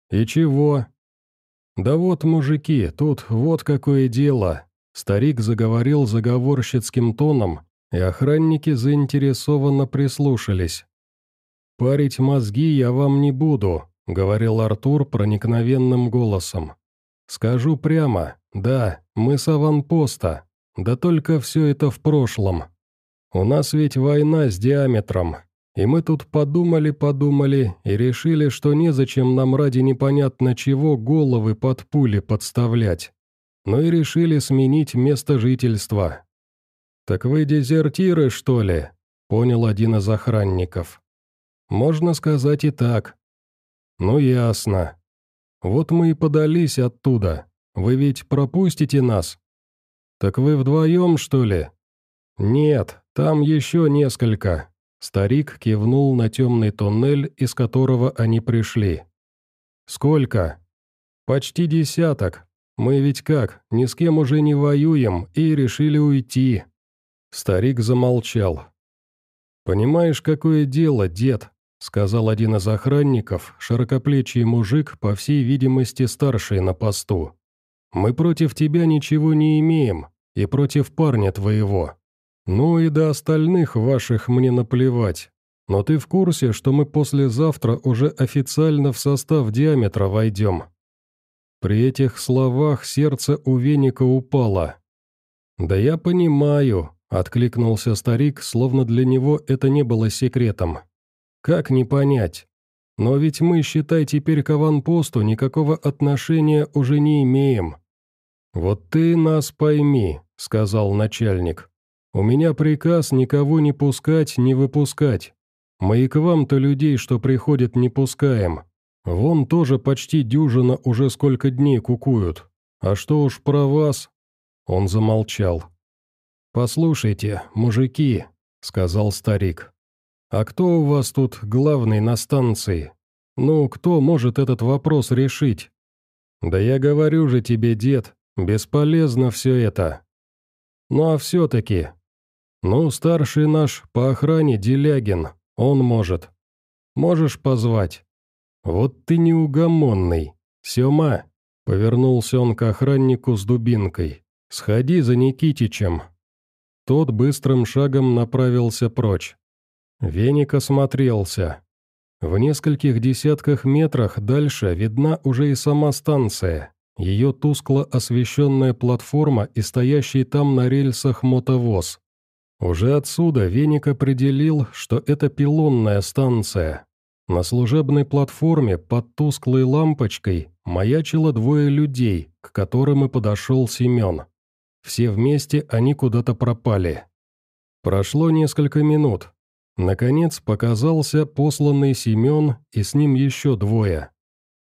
«И чего?» «Да вот, мужики, тут вот какое дело». Старик заговорил заговорщицким тоном, и охранники заинтересованно прислушались. «Парить мозги я вам не буду», — говорил Артур проникновенным голосом. «Скажу прямо, да, мы с аванпоста, да только все это в прошлом. У нас ведь война с диаметром, и мы тут подумали-подумали и решили, что незачем нам ради непонятно чего головы под пули подставлять. Ну и решили сменить место жительства. «Так вы дезертиры, что ли?» — понял один из охранников. «Можно сказать и так». «Ну ясно. Вот мы и подались оттуда. Вы ведь пропустите нас?» «Так вы вдвоем, что ли?» «Нет, там еще несколько». Старик кивнул на темный туннель, из которого они пришли. «Сколько?» «Почти десяток. Мы ведь как, ни с кем уже не воюем и решили уйти». Старик замолчал. «Понимаешь, какое дело, дед?» — сказал один из охранников, широкоплечий мужик, по всей видимости, старший на посту. «Мы против тебя ничего не имеем, и против парня твоего. Ну и до остальных ваших мне наплевать. Но ты в курсе, что мы послезавтра уже официально в состав диаметра войдем?» При этих словах сердце у веника упало. «Да я понимаю», — откликнулся старик, словно для него это не было секретом. «Как не понять? Но ведь мы, считай, теперь к аванпосту никакого отношения уже не имеем». «Вот ты нас пойми», — сказал начальник. «У меня приказ никого не пускать, не выпускать. Мы и к вам-то людей, что приходят, не пускаем. Вон тоже почти дюжина уже сколько дней кукуют. А что уж про вас?» Он замолчал. «Послушайте, мужики», — сказал старик. «А кто у вас тут главный на станции? Ну, кто может этот вопрос решить?» «Да я говорю же тебе, дед, бесполезно все это. Ну а все-таки, «Ну, старший наш по охране Делягин, он может. Можешь позвать?» «Вот ты неугомонный. Сема!» — повернулся он к охраннику с дубинкой. «Сходи за Никитичем». Тот быстрым шагом направился прочь. Веник осмотрелся. В нескольких десятках метрах дальше видна уже и сама станция, ее тускло освещенная платформа и стоящий там на рельсах мотовоз. Уже отсюда Веник определил, что это пилонная станция. На служебной платформе под тусклой лампочкой маячило двое людей, к которым и подошел Семен. Все вместе они куда-то пропали. Прошло несколько минут. Наконец показался посланный Семен и с ним еще двое.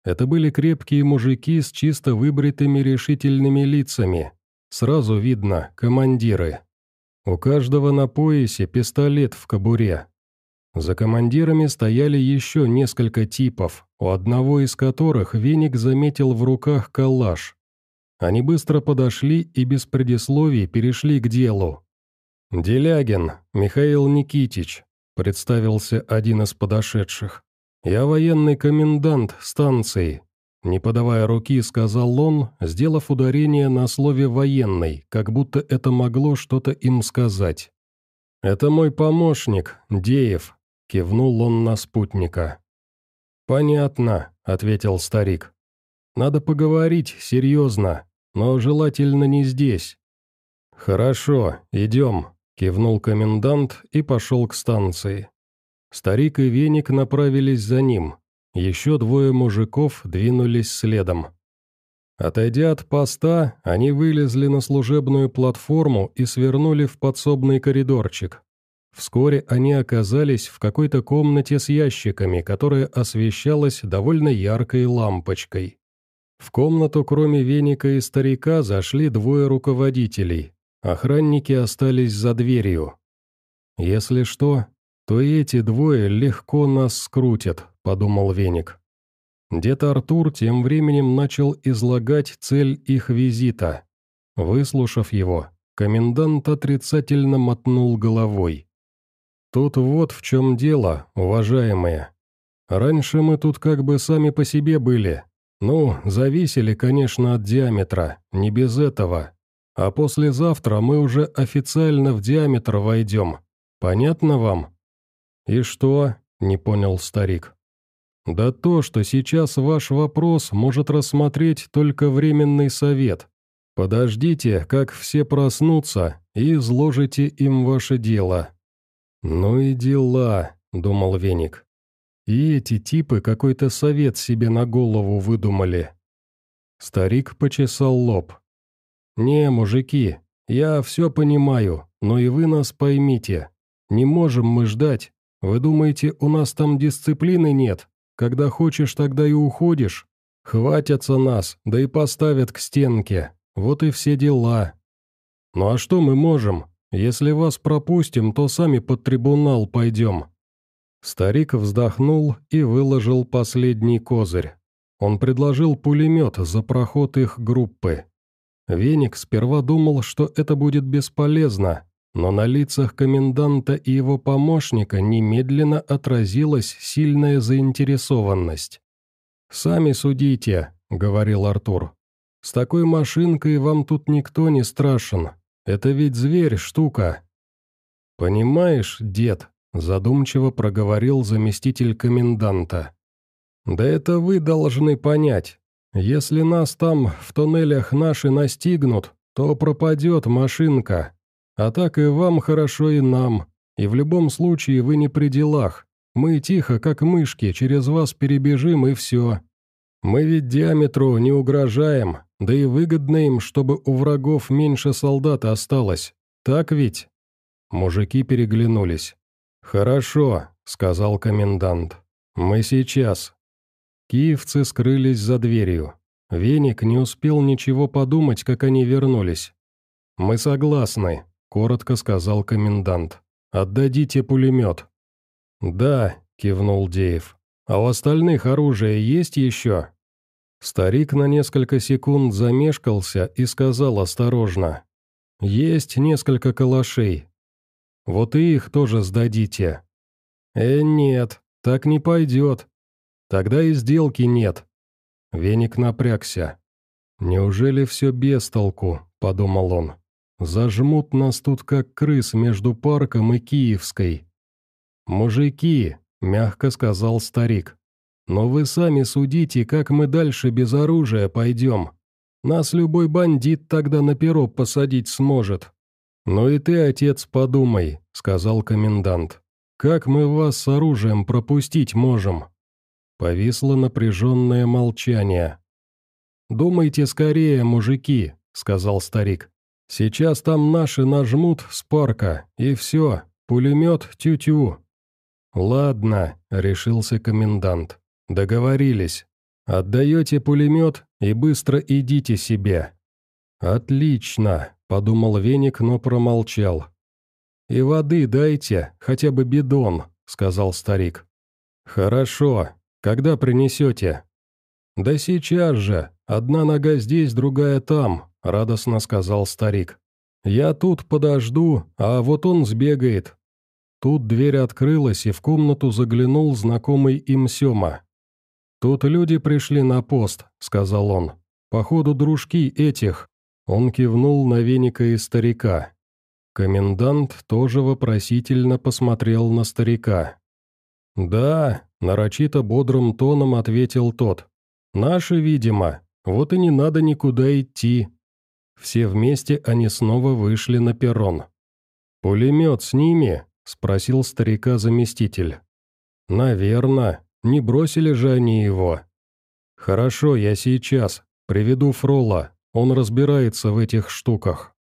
Это были крепкие мужики с чисто выбритыми решительными лицами. Сразу видно, командиры. У каждого на поясе пистолет в кобуре. За командирами стояли еще несколько типов, у одного из которых Веник заметил в руках калаш. Они быстро подошли и без предисловий перешли к делу. «Делягин, Михаил Никитич», — представился один из подошедших. «Я военный комендант станции, не подавая руки, сказал он, сделав ударение на слове «военный», как будто это могло что-то им сказать. «Это мой помощник, Деев», — кивнул он на спутника. «Понятно», — ответил старик. «Надо поговорить, серьезно, но желательно не здесь». «Хорошо, идем», — кивнул комендант и пошел к станции. Старик и веник направились за ним, еще двое мужиков двинулись следом. Отойдя от поста, они вылезли на служебную платформу и свернули в подсобный коридорчик. Вскоре они оказались в какой-то комнате с ящиками, которая освещалась довольно яркой лампочкой. В комнату, кроме веника и старика, зашли двое руководителей. Охранники остались за дверью. Если что, то эти двое легко нас скрутят, подумал Веник. Дед Артур тем временем начал излагать цель их визита. Выслушав его, комендант отрицательно мотнул головой. «Тут вот в чем дело, уважаемые. Раньше мы тут как бы сами по себе были. Ну, зависели, конечно, от диаметра, не без этого. А послезавтра мы уже официально в диаметр войдем. Понятно вам?» «И что?» — не понял старик. «Да то, что сейчас ваш вопрос может рассмотреть только Временный совет. Подождите, как все проснутся, и изложите им ваше дело». «Ну и дела», — думал Веник. «И эти типы какой-то совет себе на голову выдумали». Старик почесал лоб. «Не, мужики, я все понимаю, но и вы нас поймите. Не можем мы ждать. Вы думаете, у нас там дисциплины нет? Когда хочешь, тогда и уходишь. Хватятся нас, да и поставят к стенке. Вот и все дела. Ну а что мы можем? Если вас пропустим, то сами под трибунал пойдем». Старик вздохнул и выложил последний козырь. Он предложил пулемет за проход их группы. Веник сперва думал, что это будет бесполезно, но на лицах коменданта и его помощника немедленно отразилась сильная заинтересованность. «Сами судите», — говорил Артур. «С такой машинкой вам тут никто не страшен. Это ведь зверь, штука». «Понимаешь, дед», — задумчиво проговорил заместитель коменданта. «Да это вы должны понять. Если нас там, в туннелях наши настигнут, то пропадет машинка. А так и вам хорошо, и нам. И в любом случае вы не при делах. Мы тихо, как мышки, через вас перебежим и все. Мы ведь диаметру не угрожаем, да и выгодно им, чтобы у врагов меньше солдат осталось. Так ведь?» Мужики переглянулись. «Хорошо», — сказал комендант. «Мы сейчас». Киевцы скрылись за дверью. Веник не успел ничего подумать, как они вернулись. «Мы согласны», — коротко сказал комендант. «Отдадите пулемет». «Да», — кивнул Деев. «А у остальных оружие есть еще?» Старик на несколько секунд замешкался и сказал осторожно. «Есть несколько калашей. Вот и их тоже сдадите». «Э, нет, так не пойдет. Тогда и сделки нет». Веник напрягся. «Неужели все без толку?» — подумал он. Зажмут нас тут как крыс между парком и Киевской. «Мужики», — мягко сказал старик, — «но вы сами судите, как мы дальше без оружия пойдем. Нас любой бандит тогда на перо посадить сможет». «Ну и ты, отец, подумай», — сказал комендант. «Как мы вас с оружием пропустить можем?» Повисло напряженное молчание. «Думайте скорее, мужики», — сказал старик. Сейчас там наши нажмут с парка, и все, пулемет тю-тю». «Ладно», — решился комендант. «Договорились. Отдаете пулемет и быстро идите себе». «Отлично», — подумал Веник, но промолчал. «И воды дайте, хотя бы бидон», — сказал старик. «Хорошо. Когда принесете?» «Да сейчас же. Одна нога здесь, другая там. — радостно сказал старик. «Я тут подожду, а вот он сбегает». Тут дверь открылась, и в комнату заглянул знакомый им Сёма. «Тут люди пришли на пост», — сказал он. «Походу, дружки этих». Он кивнул на веника и старика. Комендант тоже вопросительно посмотрел на старика. «Да», — нарочито бодрым тоном ответил тот. «Наши, видимо. Вот и не надо никуда идти. Все вместе они снова вышли на перрон. «Пулемет с ними?» – спросил старика заместитель. «Наверно. Не бросили же они его?» «Хорошо, я сейчас. Приведу Фрола. Он разбирается в этих штуках».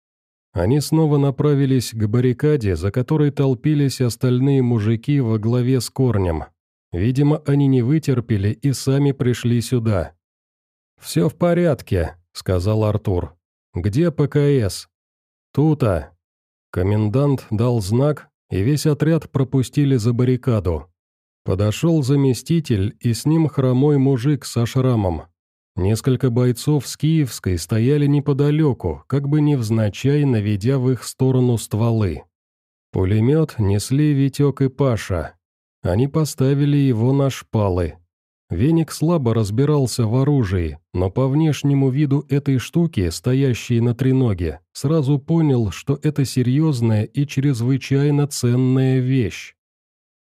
Они снова направились к баррикаде, за которой толпились остальные мужики во главе с корнем. Видимо, они не вытерпели и сами пришли сюда. «Все в порядке», — сказал Артур. «Где ПКС?» «Тута». Комендант дал знак, и весь отряд пропустили за баррикаду. Подошел заместитель, и с ним хромой мужик со шрамом. Несколько бойцов с Киевской стояли неподалеку, как бы невзначай наведя в их сторону стволы. Пулемет несли Витек и Паша. Они поставили его на шпалы. Веник слабо разбирался в оружии, но по внешнему виду этой штуки, стоящей на треноге, сразу понял, что это серьезная и чрезвычайно ценная вещь.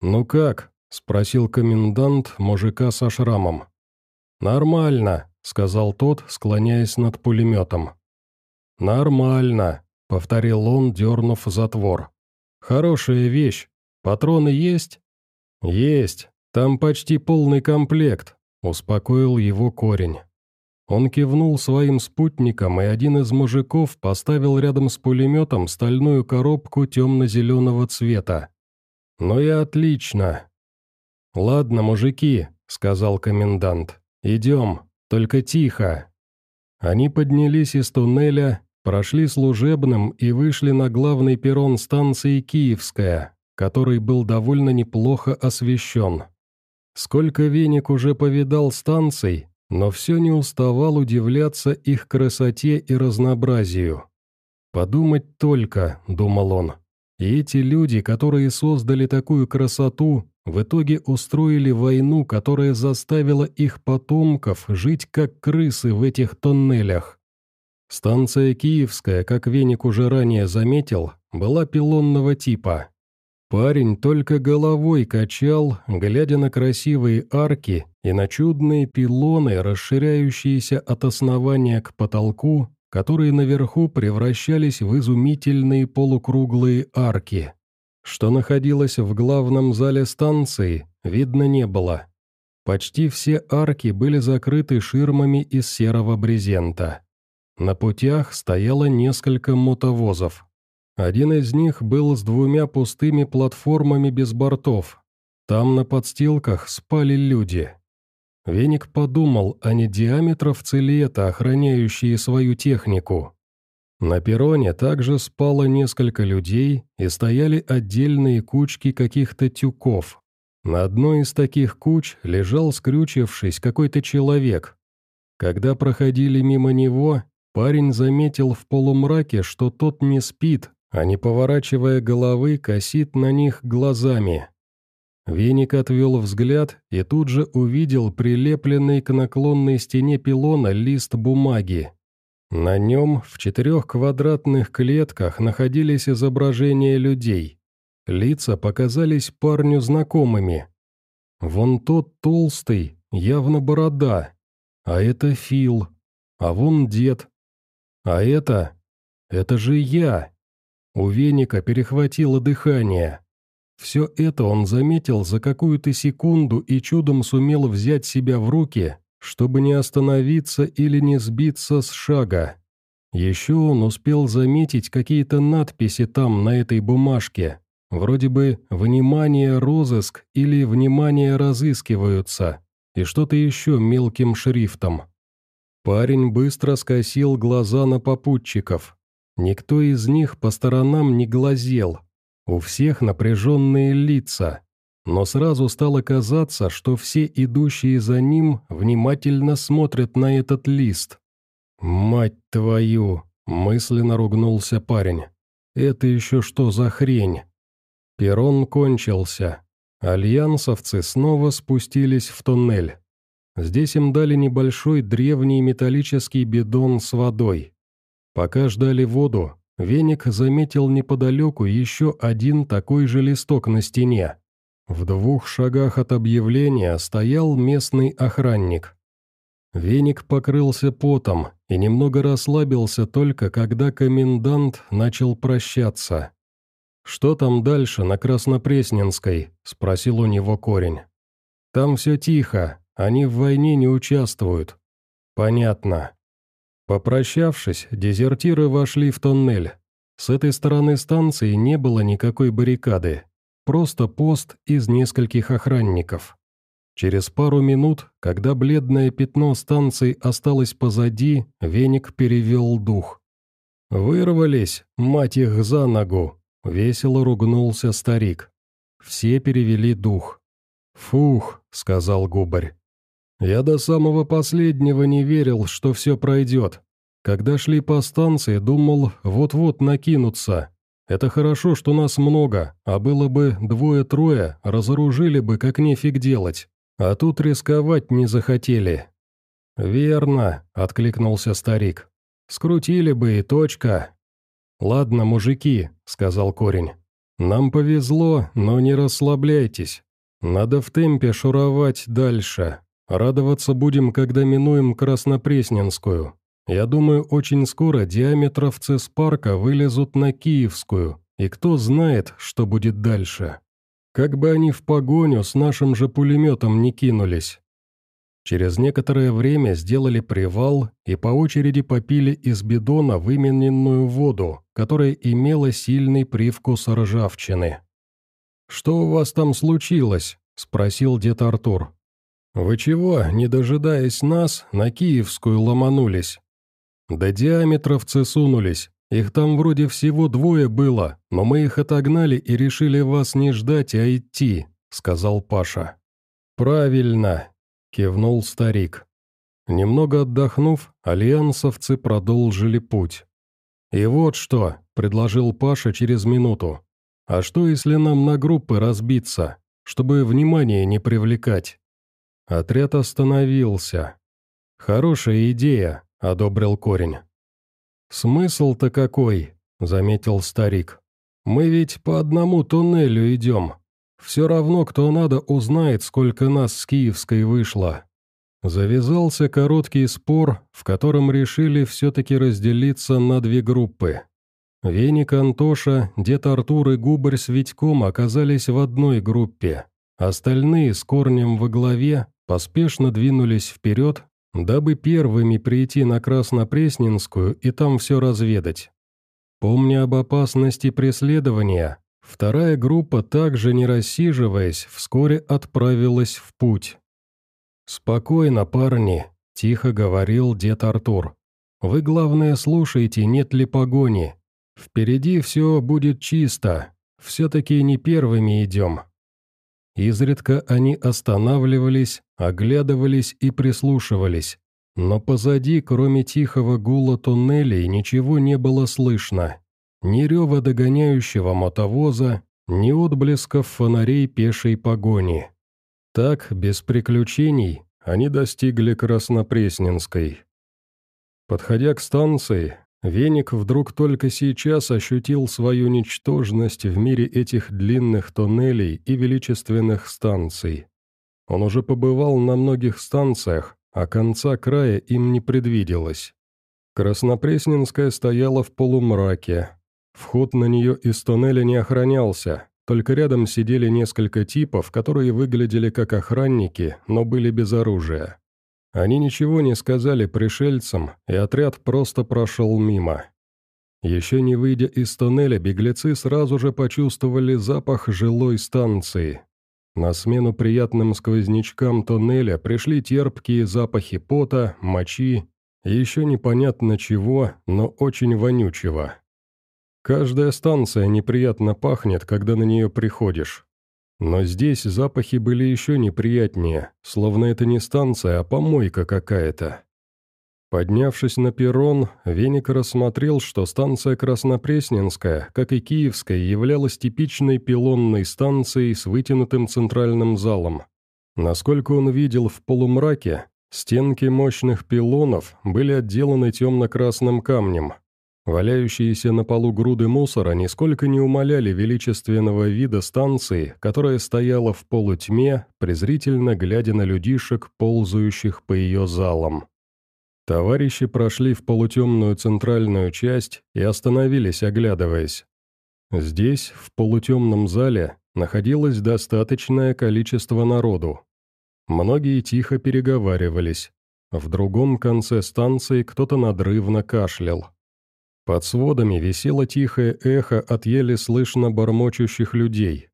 «Ну как?» — спросил комендант мужика со шрамом. «Нормально», — сказал тот, склоняясь над пулеметом. «Нормально», — повторил он, дернув затвор. «Хорошая вещь. Патроны есть?» «Есть. «Там почти полный комплект», — успокоил его корень. Он кивнул своим спутникам, и один из мужиков поставил рядом с пулеметом стальную коробку темно-зеленого цвета. «Ну и отлично». «Ладно, мужики», — сказал комендант, — «идем, только тихо». Они поднялись из туннеля, прошли служебным и вышли на главный перрон станции «Киевская», который был довольно неплохо освещен. Сколько веник уже повидал станций, но все не уставал удивляться их красоте и разнообразию. «Подумать только», — думал он, — «и эти люди, которые создали такую красоту, в итоге устроили войну, которая заставила их потомков жить как крысы в этих тоннелях». Станция Киевская, как Веник уже ранее заметил, была пилонного типа. Парень только головой качал, глядя на красивые арки и на чудные пилоны, расширяющиеся от основания к потолку, которые наверху превращались в изумительные полукруглые арки. Что находилось в главном зале станции, видно не было. Почти все арки были закрыты ширмами из серого брезента. На путях стояло несколько мотовозов. Один из них был с двумя пустыми платформами без бортов. Там на подстилках спали люди. Веник подумал, а не диаметровцы ли это, охраняющие свою технику. На перроне также спало несколько людей и стояли отдельные кучки каких-то тюков. На одной из таких куч лежал, скрючившись, какой-то человек. Когда проходили мимо него, парень заметил в полумраке, что тот не спит, а не поворачивая головы, косит на них глазами. Веник отвел взгляд и тут же увидел прилепленный к наклонной стене пилона лист бумаги. На нем в четырех квадратных клетках находились изображения людей. Лица показались парню знакомыми. Вон тот толстый, явно борода. А это Фил. А вон дед. А это... Это же я. У веника перехватило дыхание. Все это он заметил за какую-то секунду и чудом сумел взять себя в руки, чтобы не остановиться или не сбиться с шага. Еще он успел заметить какие-то надписи там, на этой бумажке, вроде бы «Внимание, розыск» или «Внимание, разыскиваются», и что-то еще мелким шрифтом. Парень быстро скосил глаза на попутчиков. Никто из них по сторонам не глазел. У всех напряженные лица. Но сразу стало казаться, что все идущие за ним внимательно смотрят на этот лист. «Мать твою!» – мысленно ругнулся парень. «Это еще что за хрень?» Перрон кончился. Альянсовцы снова спустились в туннель. Здесь им дали небольшой древний металлический бидон с водой. Пока ждали воду, Веник заметил неподалеку еще один такой же листок на стене. В двух шагах от объявления стоял местный охранник. Веник покрылся потом и немного расслабился только, когда комендант начал прощаться. «Что там дальше, на Краснопресненской?» – спросил у него корень. «Там все тихо, они в войне не участвуют». «Понятно. Попрощавшись, дезертиры вошли в тоннель. С этой стороны станции не было никакой баррикады, просто пост из нескольких охранников. Через пару минут, когда бледное пятно станции осталось позади, веник перевел дух. «Вырвались, мать их за ногу!» — весело ругнулся старик. Все перевели дух. «Фух», — сказал губарь. Я до самого последнего не верил, что все пройдет. Когда шли по станции, думал, вот-вот накинутся. Это хорошо, что нас много, а было бы двое-трое, разоружили бы, как нефиг делать. А тут рисковать не захотели». «Верно», — откликнулся старик. «Скрутили бы и точка». «Ладно, мужики», — сказал корень. «Нам повезло, но не расслабляйтесь. Надо в темпе шуровать дальше. Радоваться будем, когда минуем Краснопресненскую. Я думаю, очень скоро диаметровцы с парка вылезут на Киевскую, и кто знает, что будет дальше. Как бы они в погоню с нашим же пулеметом не кинулись. Через некоторое время сделали привал и по очереди попили из бидона вымененную воду, которая имела сильный привкус ржавчины. «Что у вас там случилось?» – спросил дед Артур. «Вы чего, не дожидаясь нас, на Киевскую ломанулись?» «До диаметровцы сунулись. Их там вроде всего двое было, но мы их отогнали и решили вас не ждать, а идти», — сказал Паша. «Правильно», — кивнул старик. Немного отдохнув, альянсовцы продолжили путь. «И вот что», — предложил Паша через минуту. «А что, если нам на группы разбиться, чтобы внимание не привлекать?» Отряд остановился. «Хорошая идея», — одобрил корень. «Смысл-то какой?» — заметил старик. «Мы ведь по одному туннелю идем. Все равно, кто надо, узнает, сколько нас с Киевской вышло». Завязался короткий спор, в котором решили все-таки разделиться на две группы. Веник Антоша, дед Артур и Губарь с Витьком оказались в одной группе. Остальные с корнем во главе поспешно двинулись вперед дабы первыми прийти на Краснопресненскую и там все разведать. Помня об опасности преследования, вторая группа, также не рассиживаясь, вскоре отправилась в путь. «Спокойно, парни», — тихо говорил дед Артур. «Вы, главное, слушайте, нет ли погони. Впереди все будет чисто, все-таки не первыми идем». Изредка они останавливались, оглядывались и прислушивались. Но позади, кроме тихого гула туннелей, ничего не было слышно. Ни рева догоняющего мотовоза, ни отблесков фонарей пешей погони. Так, без приключений, они достигли Краснопресненской. Подходя к станции, Веник вдруг только сейчас ощутил свою ничтожность в мире этих длинных тоннелей и величественных станций. Он уже побывал на многих станциях, а конца края им не предвиделось. Краснопресненская стояла в полумраке. Вход на нее из тоннеля не охранялся, только рядом сидели несколько типов, которые выглядели как охранники, но были без оружия. Они ничего не сказали пришельцам, и отряд просто прошел мимо. Еще не выйдя из тоннеля, беглецы сразу же почувствовали запах жилой станции. На смену приятным сквознячкам тоннеля пришли терпкие запахи пота, мочи и еще непонятно чего, но очень вонючего. Каждая станция неприятно пахнет, когда на нее приходишь. Но здесь запахи были еще неприятнее, словно это не станция, а помойка какая-то. Поднявшись на перрон, Веник рассмотрел, что станция Краснопресненская, как и Киевская, являлась типичной пилонной станцией с вытянутым центральным залом. Насколько он видел в полумраке, стенки мощных пилонов были отделаны темно-красным камнем, Валяющиеся на полу груды мусора нисколько не умаляли величественного вида станции, которая стояла в полутьме, презрительно глядя на людишек, ползающих по ее залам. Товарищи прошли в полутемную центральную часть и остановились, оглядываясь. Здесь, в полутемном зале, находилось достаточное количество народу. Многие тихо переговаривались. В другом конце станции кто-то надрывно кашлял. Под сводами висело тихое эхо от еле слышно бормочущих людей.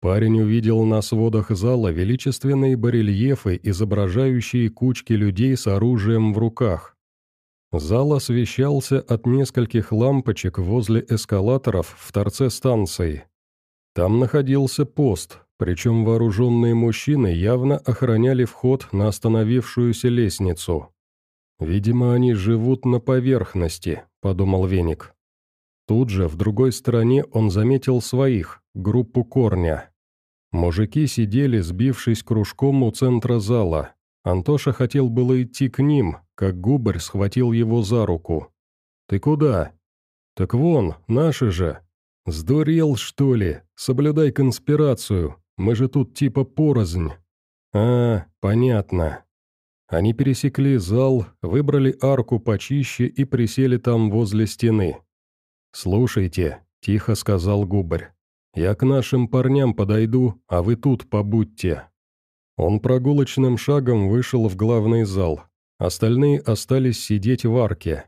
Парень увидел на сводах зала величественные барельефы, изображающие кучки людей с оружием в руках. Зал освещался от нескольких лампочек возле эскалаторов в торце станции. Там находился пост, причем вооруженные мужчины явно охраняли вход на остановившуюся лестницу. «Видимо, они живут на поверхности», — подумал Веник. Тут же, в другой стороне, он заметил своих, группу корня. Мужики сидели, сбившись кружком у центра зала. Антоша хотел было идти к ним, как губарь схватил его за руку. «Ты куда?» «Так вон, наши же!» «Сдурел, что ли? Соблюдай конспирацию. Мы же тут типа порознь». «А, понятно». Они пересекли зал, выбрали арку почище и присели там возле стены. «Слушайте», — тихо сказал Губарь, — «я к нашим парням подойду, а вы тут побудьте». Он прогулочным шагом вышел в главный зал. Остальные остались сидеть в арке.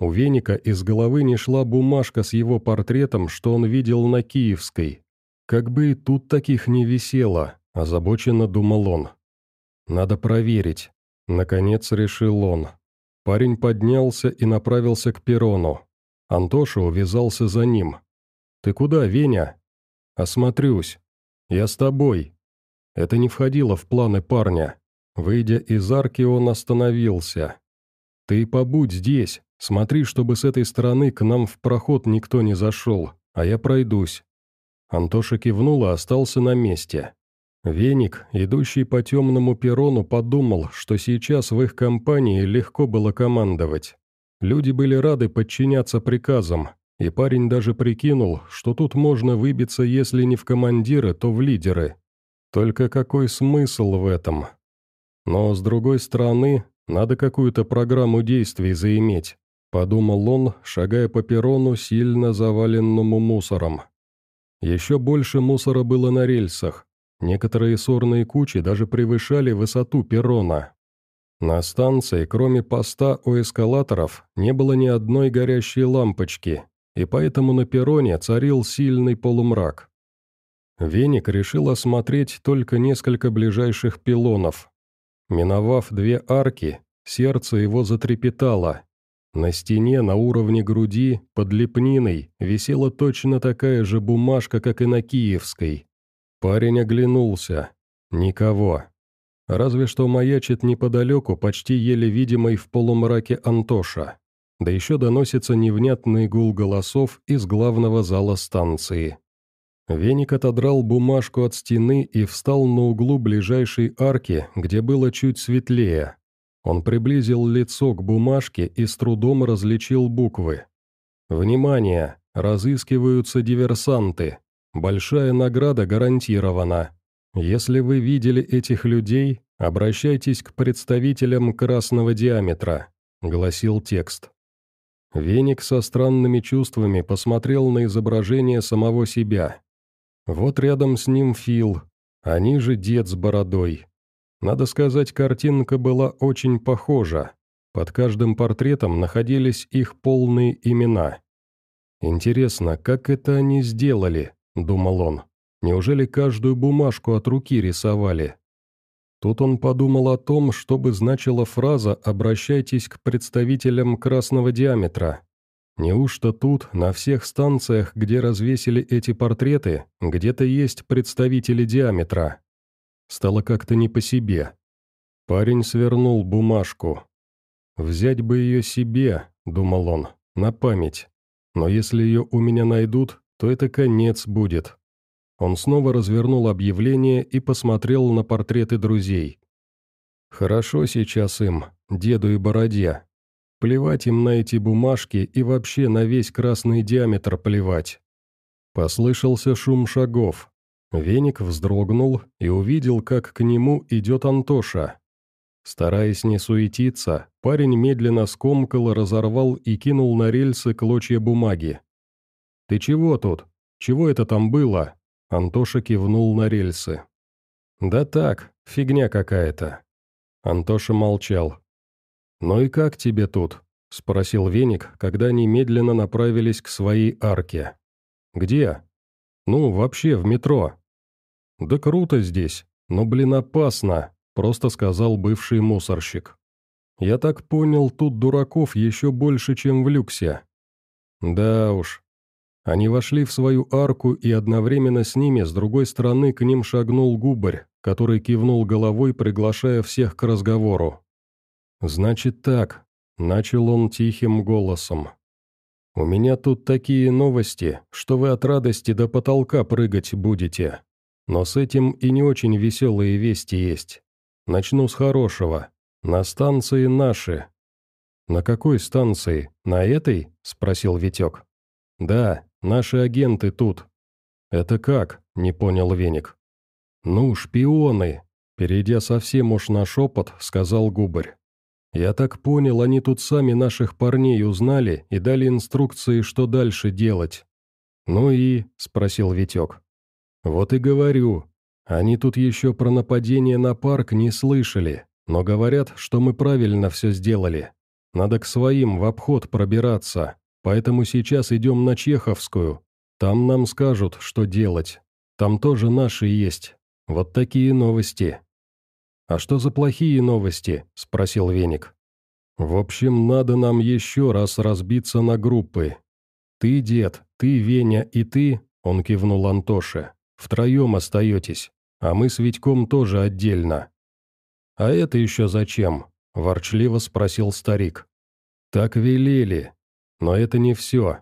У Веника из головы не шла бумажка с его портретом, что он видел на Киевской. Как бы и тут таких не висело, озабоченно думал он. Надо проверить. Наконец решил он. Парень поднялся и направился к перрону. Антоша увязался за ним. «Ты куда, Веня?» «Осмотрюсь. Я с тобой». Это не входило в планы парня. Выйдя из арки, он остановился. «Ты побудь здесь. Смотри, чтобы с этой стороны к нам в проход никто не зашел, а я пройдусь». Антоша кивнул и остался на месте. Веник, идущий по темному перрону, подумал, что сейчас в их компании легко было командовать. Люди были рады подчиняться приказам, и парень даже прикинул, что тут можно выбиться, если не в командиры, то в лидеры. Только какой смысл в этом? Но, с другой стороны, надо какую-то программу действий заиметь, подумал он, шагая по перрону, сильно заваленному мусором. Еще больше мусора было на рельсах. Некоторые сорные кучи даже превышали высоту перрона. На станции, кроме поста у эскалаторов, не было ни одной горящей лампочки, и поэтому на перроне царил сильный полумрак. Веник решил осмотреть только несколько ближайших пилонов. Миновав две арки, сердце его затрепетало. На стене на уровне груди, под лепниной, висела точно такая же бумажка, как и на Киевской. Парень оглянулся. Никого. Разве что маячит неподалеку, почти еле видимый в полумраке Антоша. Да еще доносится невнятный гул голосов из главного зала станции. Веник отодрал бумажку от стены и встал на углу ближайшей арки, где было чуть светлее. Он приблизил лицо к бумажке и с трудом различил буквы. «Внимание! Разыскиваются диверсанты. Большая награда гарантирована. Если вы видели этих людей, обращайтесь к представителям красного диаметра», — гласил текст. Веник со странными чувствами посмотрел на изображение самого себя. Вот рядом с ним Фил, а ниже дед с бородой. Надо сказать, картинка была очень похожа. Под каждым портретом находились их полные имена. «Интересно, как это они сделали?» – думал он. Неужели каждую бумажку от руки рисовали? Тут он подумал о том, что бы значила фраза «обращайтесь к представителям красного диаметра». Неужто тут, на всех станциях, где развесили эти портреты, где-то есть представители диаметра? Стало как-то не по себе. Парень свернул бумажку. «Взять бы ее себе», — думал он, — «на память. Но если ее у меня найдут, то это конец будет». Он снова развернул объявление и посмотрел на портреты друзей. «Хорошо сейчас им, деду и бороде. Плевать им на эти бумажки и вообще на весь красный диаметр плевать». Послышался шум шагов. Веник вздрогнул и увидел, как к нему идет Антоша. Стараясь не суетиться, парень медленно скомкал, разорвал и кинул на рельсы клочья бумаги. «Ты чего тут? Чего это там было?» Антоша кивнул на рельсы. «Да так, фигня какая-то». Антоша молчал. «Ну и как тебе тут?» — спросил Веник, когда они медленно направились к своей арке. «Где?» «Ну, вообще, в метро». «Да круто здесь, но, блин, опасно», — просто сказал бывший мусорщик. «Я так понял, тут дураков еще больше, чем в люксе». «Да уж, они вошли в свою арку, и одновременно с ними с другой стороны к ним шагнул губарь, который кивнул головой, приглашая всех к разговору. «Значит так», — начал он тихим голосом. У меня тут такие новости, что вы от радости до потолка прыгать будете. Но с этим и не очень веселые вести есть. Начну с хорошего. На станции наши». «На какой станции? На этой?» – спросил Витек. «Да, наши агенты тут». «Это как?» – не понял Веник. «Ну, шпионы!» – перейдя совсем уж на шепот, сказал Губарь. «Я так понял, они тут сами наших парней узнали и дали инструкции, что дальше делать». «Ну и?» – спросил Витек. «Вот и говорю. Они тут еще про нападение на парк не слышали, но говорят, что мы правильно все сделали. Надо к своим в обход пробираться, поэтому сейчас идем на Чеховскую. Там нам скажут, что делать. Там тоже наши есть. Вот такие новости». «А что за плохие новости?» – спросил Веник. «В общем, надо нам еще раз разбиться на группы. Ты, дед, ты, Веня и ты, – он кивнул Антоше, – втроем остаетесь, а мы с Витьком тоже отдельно». «А это еще зачем?» – ворчливо спросил старик. «Так велели. Но это не все.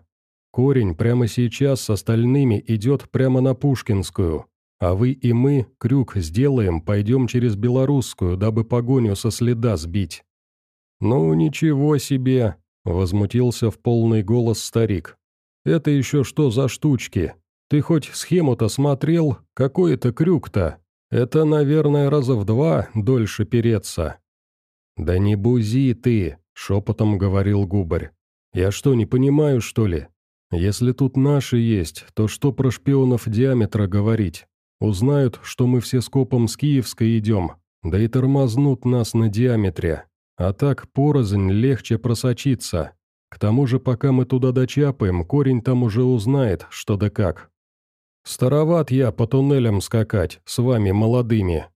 Корень прямо сейчас с остальными идет прямо на Пушкинскую, а вы и мы крюк сделаем, пойдем через Белорусскую, дабы погоню со следа сбить». «Ну, ничего себе!» – возмутился в полный голос старик. «Это еще что за штучки? Ты хоть схему-то смотрел? Какой это крюк-то? Это, наверное, раза в два дольше переться». «Да не бузи ты!» – шепотом говорил Губарь. «Я что, не понимаю, что ли? Если тут наши есть, то что про шпионов диаметра говорить? Узнают, что мы все скопом с Киевской идем, да и тормознут нас на диаметре. А так порознь легче просочиться. К тому же, пока мы туда дочапаем, корень там уже узнает, что да как. Староват я по туннелям скакать, с вами молодыми.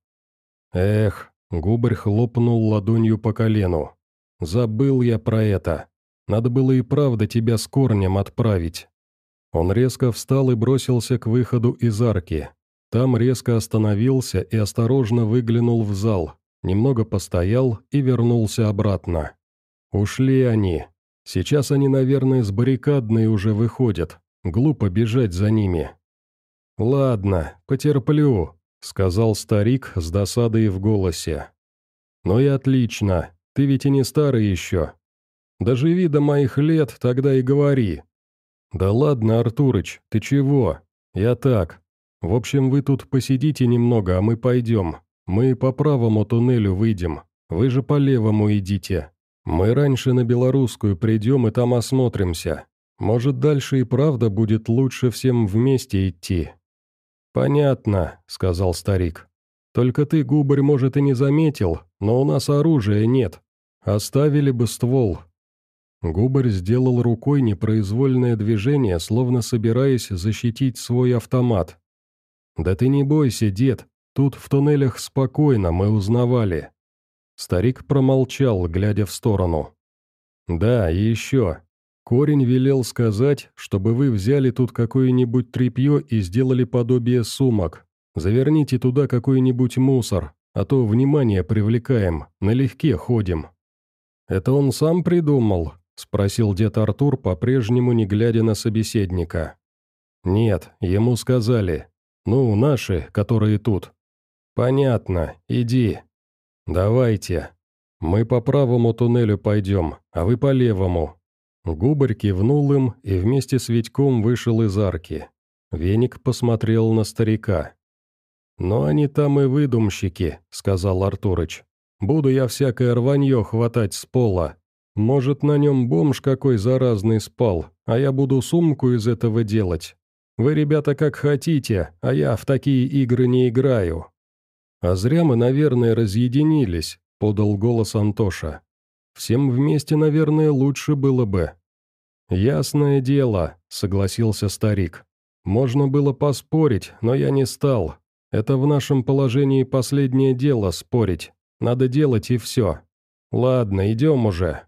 Эх, Губарь хлопнул ладонью по колену. Забыл я про это. Надо было и правда тебя с корнем отправить. Он резко встал и бросился к выходу из арки. Там резко остановился и осторожно выглянул в зал, немного постоял и вернулся обратно. Ушли они. Сейчас они, наверное, с баррикадной уже выходят. Глупо бежать за ними. «Ладно, потерплю», — сказал старик с досадой в голосе. «Ну и отлично, ты ведь и не старый еще. Доживи до моих лет, тогда и говори». «Да ладно, Артурыч, ты чего? Я так, в общем, вы тут посидите немного, а мы пойдем. Мы по правому туннелю выйдем. Вы же по левому идите. Мы раньше на Белорусскую придем и там осмотримся. Может, дальше и правда будет лучше всем вместе идти». «Понятно», — сказал старик. «Только ты, губарь, может, и не заметил, но у нас оружия нет. Оставили бы ствол». Губарь сделал рукой непроизвольное движение, словно собираясь защитить свой автомат, «Да ты не бойся, дед, тут в туннелях спокойно, мы узнавали». Старик промолчал, глядя в сторону. «Да, и еще. Корень велел сказать, чтобы вы взяли тут какое-нибудь тряпье и сделали подобие сумок. Заверните туда какой-нибудь мусор, а то внимание привлекаем, налегке ходим». «Это он сам придумал?» – спросил дед Артур, по-прежнему не глядя на собеседника. «Нет, ему сказали. «Ну, наши, которые тут». «Понятно, иди». «Давайте. Мы по правому туннелю пойдем, а вы по левому». Губарь кивнул им и вместе с Витьком вышел из арки. Веник посмотрел на старика. «Но они там и выдумщики», — сказал Артурыч. «Буду я всякое рванье хватать с пола. Может, на нем бомж какой заразный спал, а я буду сумку из этого делать. Вы, ребята, как хотите, а я в такие игры не играю». «А зря мы, наверное, разъединились», — подал голос Антоша. «Всем вместе, наверное, лучше было бы». «Ясное дело», — согласился старик. «Можно было поспорить, но я не стал. Это в нашем положении последнее дело спорить. Надо делать и все. Ладно, идем уже».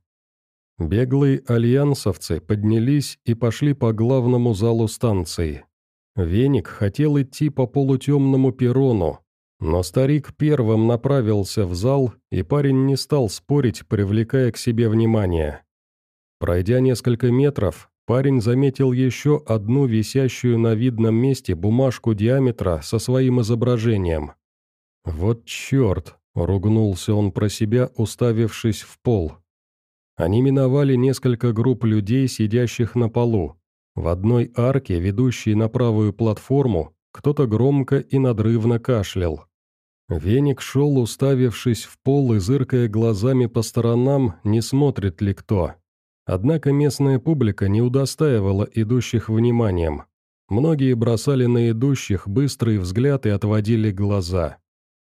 Беглые альянсовцы поднялись и пошли по главному залу станции. Веник хотел идти по полутемному перрону, но старик первым направился в зал, и парень не стал спорить, привлекая к себе внимание. Пройдя несколько метров, парень заметил еще одну висящую на видном месте бумажку диаметра со своим изображением. «Вот черт!» — ругнулся он про себя, уставившись в пол. Они миновали несколько групп людей, сидящих на полу. В одной арке, ведущей на правую платформу, кто-то громко и надрывно кашлял. Веник шел, уставившись в пол и зыркая глазами по сторонам, не смотрит ли кто. Однако местная публика не удостаивала идущих вниманием. Многие бросали на идущих быстрый взгляд и отводили глаза.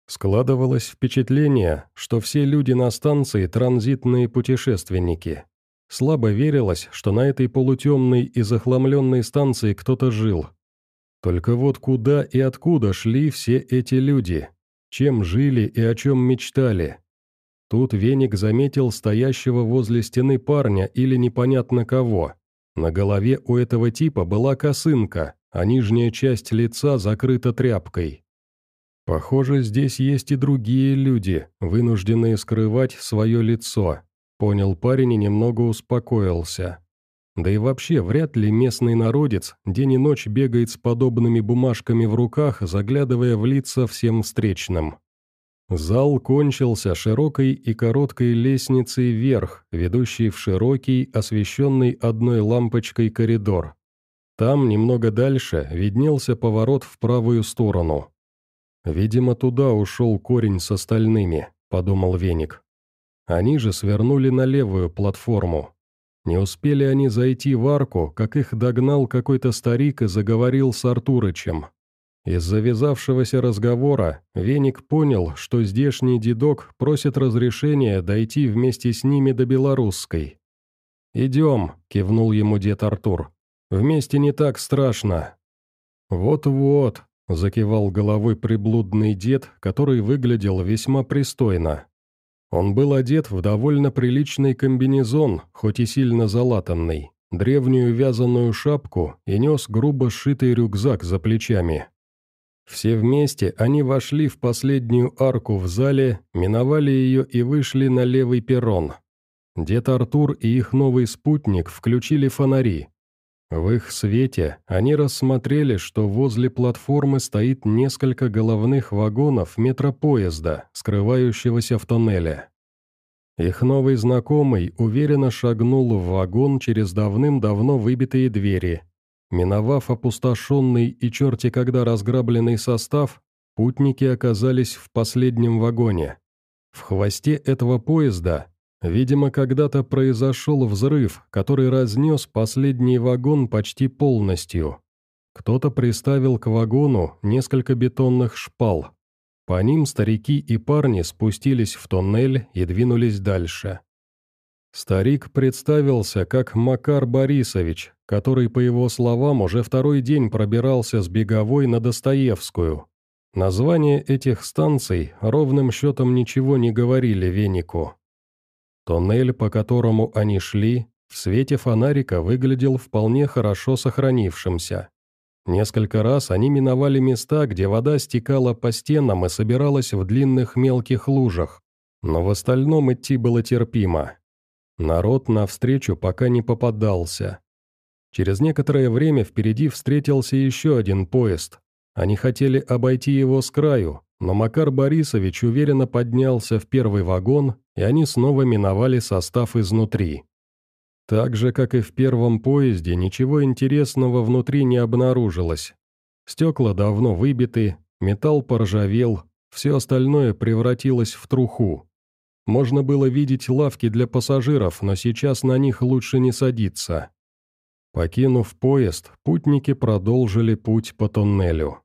Складывалось впечатление, что все люди на станции – транзитные путешественники. Слабо верилось, что на этой полутемной и захламленной станции кто-то жил. Только вот куда и откуда шли все эти люди? Чем жили и о чем мечтали? Тут Веник заметил стоящего возле стены парня или непонятно кого. На голове у этого типа была косынка, а нижняя часть лица закрыта тряпкой. «Похоже, здесь есть и другие люди, вынужденные скрывать свое лицо», — понял парень и немного успокоился. Да и вообще, вряд ли местный народец день и ночь бегает с подобными бумажками в руках, заглядывая в лица всем встречным. Зал кончился широкой и короткой лестницей вверх, ведущей в широкий, освещенный одной лампочкой коридор. Там, немного дальше, виднелся поворот в правую сторону. «Видимо, туда ушел корень с остальными», — подумал Веник. Они же свернули на левую платформу. Не успели они зайти в арку, как их догнал какой-то старик и заговорил с Артурычем. Из завязавшегося разговора Веник понял, что здешний дедок просит разрешения дойти вместе с ними до Белорусской. «Идем», — кивнул ему дед Артур. «Вместе не так страшно». «Вот-вот», — закивал головой приблудный дед, который выглядел весьма пристойно. Он был одет в довольно приличный комбинезон, хоть и сильно залатанный, древнюю вязаную шапку и нес грубо сшитый рюкзак за плечами. Все вместе они вошли в последнюю арку в зале, миновали ее и вышли на левый перрон. Дед Артур и их новый спутник включили фонари, в их свете они рассмотрели, что возле платформы стоит несколько головных вагонов метропоезда, скрывающегося в тоннеле. Их новый знакомый уверенно шагнул в вагон через давным-давно выбитые двери. Миновав опустошенный и черти когда разграбленный состав, путники оказались в последнем вагоне. В хвосте этого поезда Видимо, когда-то произошел взрыв, который разнес последний вагон почти полностью. Кто-то приставил к вагону несколько бетонных шпал. По ним старики и парни спустились в тоннель и двинулись дальше. Старик представился как Макар Борисович, который, по его словам, уже второй день пробирался с Беговой на Достоевскую. Названия этих станций ровным счетом ничего не говорили Венику. Тоннель, по которому они шли, в свете фонарика выглядел вполне хорошо сохранившимся. Несколько раз они миновали места, где вода стекала по стенам и собиралась в длинных мелких лужах, но в остальном идти было терпимо. Народ навстречу пока не попадался. Через некоторое время впереди встретился еще один поезд. Они хотели обойти его с краю, но Макар Борисович уверенно поднялся в первый вагон, и они снова миновали состав изнутри. Так же, как и в первом поезде, ничего интересного внутри не обнаружилось. Стекла давно выбиты, металл поржавел, все остальное превратилось в труху. Можно было видеть лавки для пассажиров, но сейчас на них лучше не садиться. Покинув поезд, путники продолжили путь по тоннелю.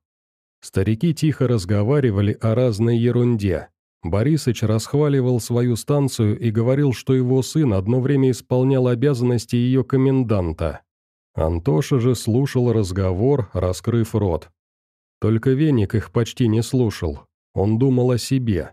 Старики тихо разговаривали о разной ерунде. Борисыч расхваливал свою станцию и говорил, что его сын одно время исполнял обязанности ее коменданта. Антоша же слушал разговор, раскрыв рот. Только Веник их почти не слушал, он думал о себе.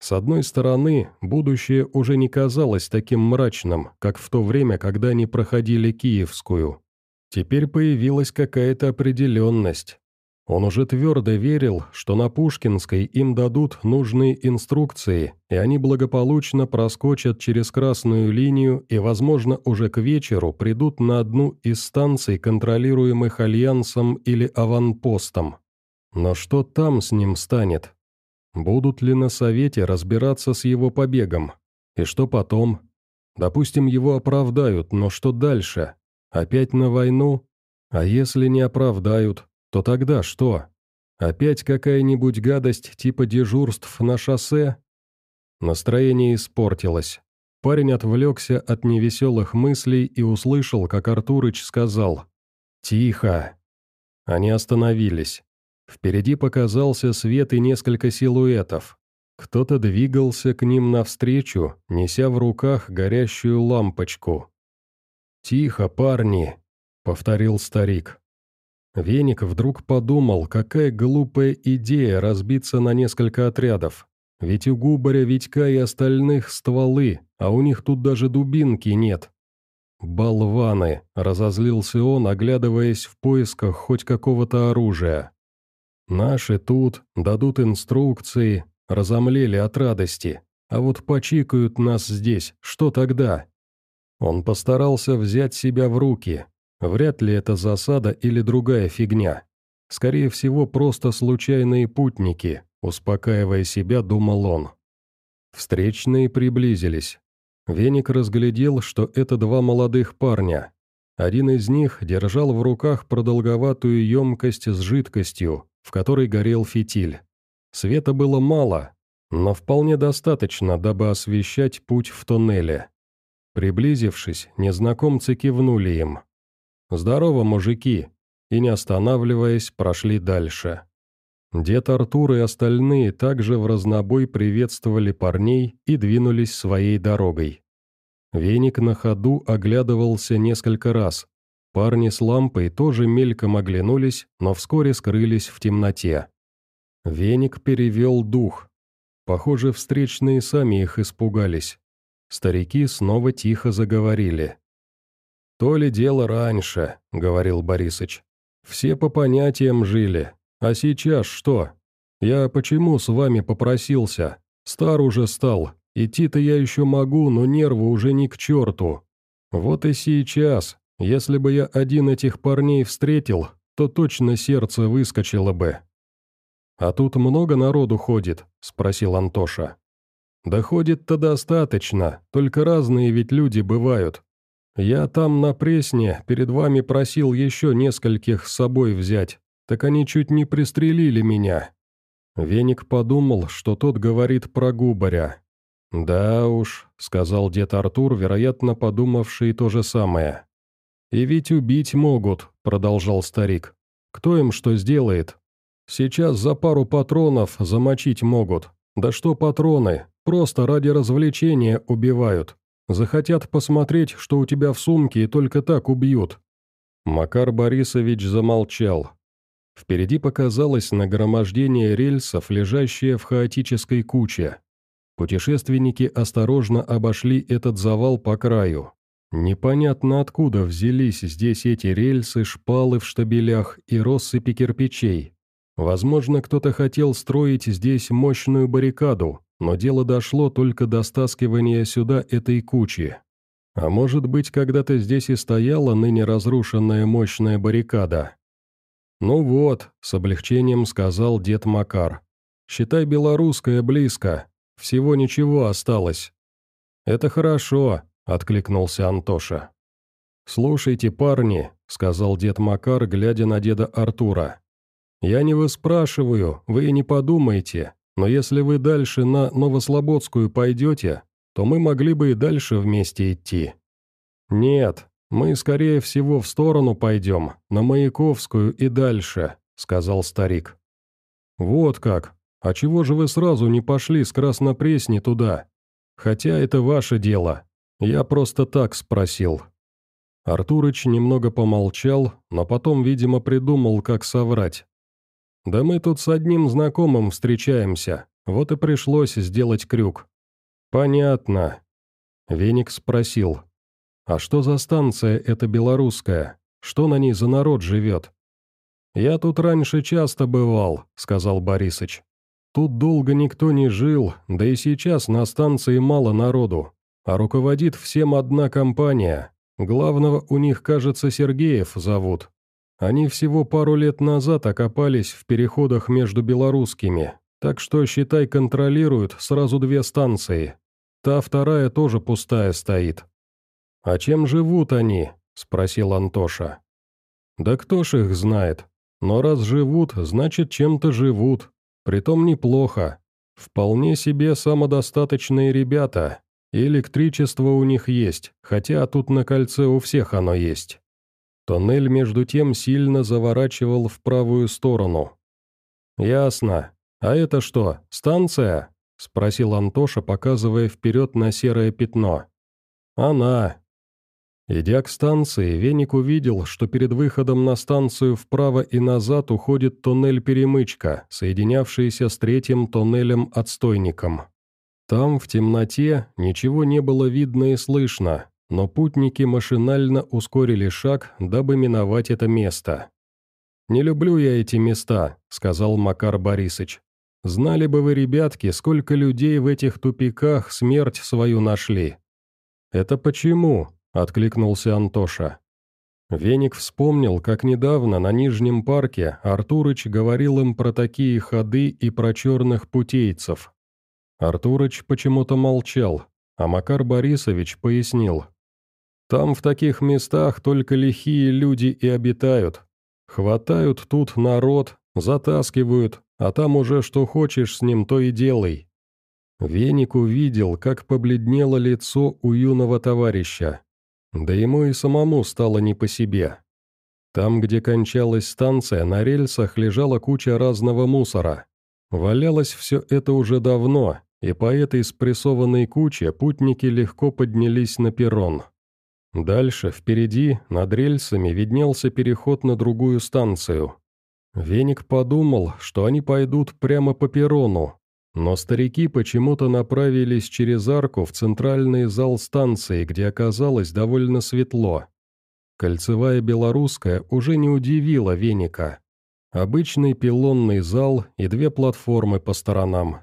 С одной стороны, будущее уже не казалось таким мрачным, как в то время, когда они проходили Киевскую. Теперь появилась какая-то определенность. Он уже твердо верил, что на Пушкинской им дадут нужные инструкции, и они благополучно проскочат через красную линию и, возможно, уже к вечеру придут на одну из станций, контролируемых Альянсом или аванпостом. Но что там с ним станет? Будут ли на совете разбираться с его побегом? И что потом? Допустим, его оправдают, но что дальше? Опять на войну? А если не оправдают, то тогда что? Опять какая-нибудь гадость типа дежурств на шоссе? Настроение испортилось. Парень отвлекся от невеселых мыслей и услышал, как Артурыч сказал «Тихо». Они остановились. Впереди показался свет и несколько силуэтов. Кто-то двигался к ним навстречу, неся в руках горящую лампочку. «Тихо, парни», — повторил старик. Веник вдруг подумал, какая глупая идея разбиться на несколько отрядов. Ведь у Губаря, Витька и остальных стволы, а у них тут даже дубинки нет. «Болваны!» – разозлился он, оглядываясь в поисках хоть какого-то оружия. «Наши тут, дадут инструкции, разомлели от радости, а вот почикают нас здесь, что тогда?» Он постарался взять себя в руки, Вряд ли это засада или другая фигня. Скорее всего, просто случайные путники, успокаивая себя, думал он. Встречные приблизились. Веник разглядел, что это два молодых парня. Один из них держал в руках продолговатую емкость с жидкостью, в которой горел фитиль. Света было мало, но вполне достаточно, дабы освещать путь в туннеле. Приблизившись, незнакомцы кивнули им. «Здорово, мужики!» и, не останавливаясь, прошли дальше. Дед Артур и остальные также в разнобой приветствовали парней и двинулись своей дорогой. Веник на ходу оглядывался несколько раз. Парни с лампой тоже мельком оглянулись, но вскоре скрылись в темноте. Веник перевел дух. Похоже, встречные сами их испугались. Старики снова тихо заговорили. «То ли дело раньше», — говорил Борисыч. «Все по понятиям жили. А сейчас что? Я почему с вами попросился? Стар уже стал. Идти-то я еще могу, но нервы уже не к черту. Вот и сейчас, если бы я один этих парней встретил, то точно сердце выскочило бы». «А тут много народу ходит?» — спросил Антоша. «Да ходит-то достаточно, только разные ведь люди бывают. «Я там на Пресне перед вами просил еще нескольких с собой взять, так они чуть не пристрелили меня». Веник подумал, что тот говорит про губаря. «Да уж», — сказал дед Артур, вероятно, подумавший то же самое. «И ведь убить могут», — продолжал старик. «Кто им что сделает? Сейчас за пару патронов замочить могут. Да что патроны, просто ради развлечения убивают. Захотят посмотреть, что у тебя в сумке, и только так убьют». Макар Борисович замолчал. Впереди показалось нагромождение рельсов, лежащее в хаотической куче. Путешественники осторожно обошли этот завал по краю. Непонятно откуда взялись здесь эти рельсы, шпалы в штабелях и россыпи кирпичей. Возможно, кто-то хотел строить здесь мощную баррикаду, но дело дошло только до стаскивания сюда этой кучи. А может быть, когда-то здесь и стояла ныне разрушенная мощная баррикада. «Ну вот», — с облегчением сказал дед Макар. «Считай, белорусская близко. Всего ничего осталось». «Это хорошо», — откликнулся Антоша. «Слушайте, парни», — сказал дед Макар, глядя на деда Артура. «Я не выспрашиваю, вы и не подумайте. Но если вы дальше на Новослободскую пойдете, то мы могли бы и дальше вместе идти». «Нет, мы, скорее всего, в сторону пойдем, на Маяковскую и дальше», — сказал старик. «Вот как. А чего же вы сразу не пошли с Краснопресни туда? Хотя это ваше дело. Я просто так спросил». Артурыч немного помолчал, но потом, видимо, придумал, как соврать. «Да мы тут с одним знакомым встречаемся, вот и пришлось сделать крюк». «Понятно». Веник спросил. «А что за станция эта белорусская? Что на ней за народ живет?» «Я тут раньше часто бывал», — сказал Борисыч. «Тут долго никто не жил, да и сейчас на станции мало народу, а руководит всем одна компания. Главного у них, кажется, Сергеев зовут. Они всего пару лет назад окопались в переходах между белорусскими, так что, считай, контролируют сразу две станции. Та вторая тоже пустая стоит». «А чем живут они?» — спросил Антоша. «Да кто ж их знает? Но раз живут, значит, чем-то живут. Притом неплохо. Вполне себе самодостаточные ребята. И электричество у них есть, хотя тут на кольце у всех оно есть». Тоннель между тем сильно заворачивал в правую сторону. «Ясно. А это что, станция?» — спросил Антоша, показывая вперед на серое пятно. «Она», Идя к станции, Веник увидел, что перед выходом на станцию вправо и назад уходит тоннель-перемычка, соединявшийся с третьим тоннелем-отстойником. Там, в темноте, ничего не было видно и слышно, но путники машинально ускорили шаг, дабы миновать это место. «Не люблю я эти места», — сказал Макар Борисыч. «Знали бы вы, ребятки, сколько людей в этих тупиках смерть свою нашли». «Это почему?» откликнулся Антоша. Веник вспомнил, как недавно на Нижнем парке Артурыч говорил им про такие ходы и про черных путейцев. Артурыч почему-то молчал, а Макар Борисович пояснил. «Там в таких местах только лихие люди и обитают. Хватают тут народ, затаскивают, а там уже что хочешь с ним, то и делай». Веник увидел, как побледнело лицо у юного товарища, да ему и самому стало не по себе. Там, где кончалась станция, на рельсах лежала куча разного мусора. Валялось все это уже давно, и по этой спрессованной куче путники легко поднялись на перрон. Дальше, впереди, над рельсами, виднелся переход на другую станцию. Веник подумал, что они пойдут прямо по перрону, но старики почему-то направились через арку в центральный зал станции, где оказалось довольно светло. Кольцевая белорусская уже не удивила веника. Обычный пилонный зал и две платформы по сторонам.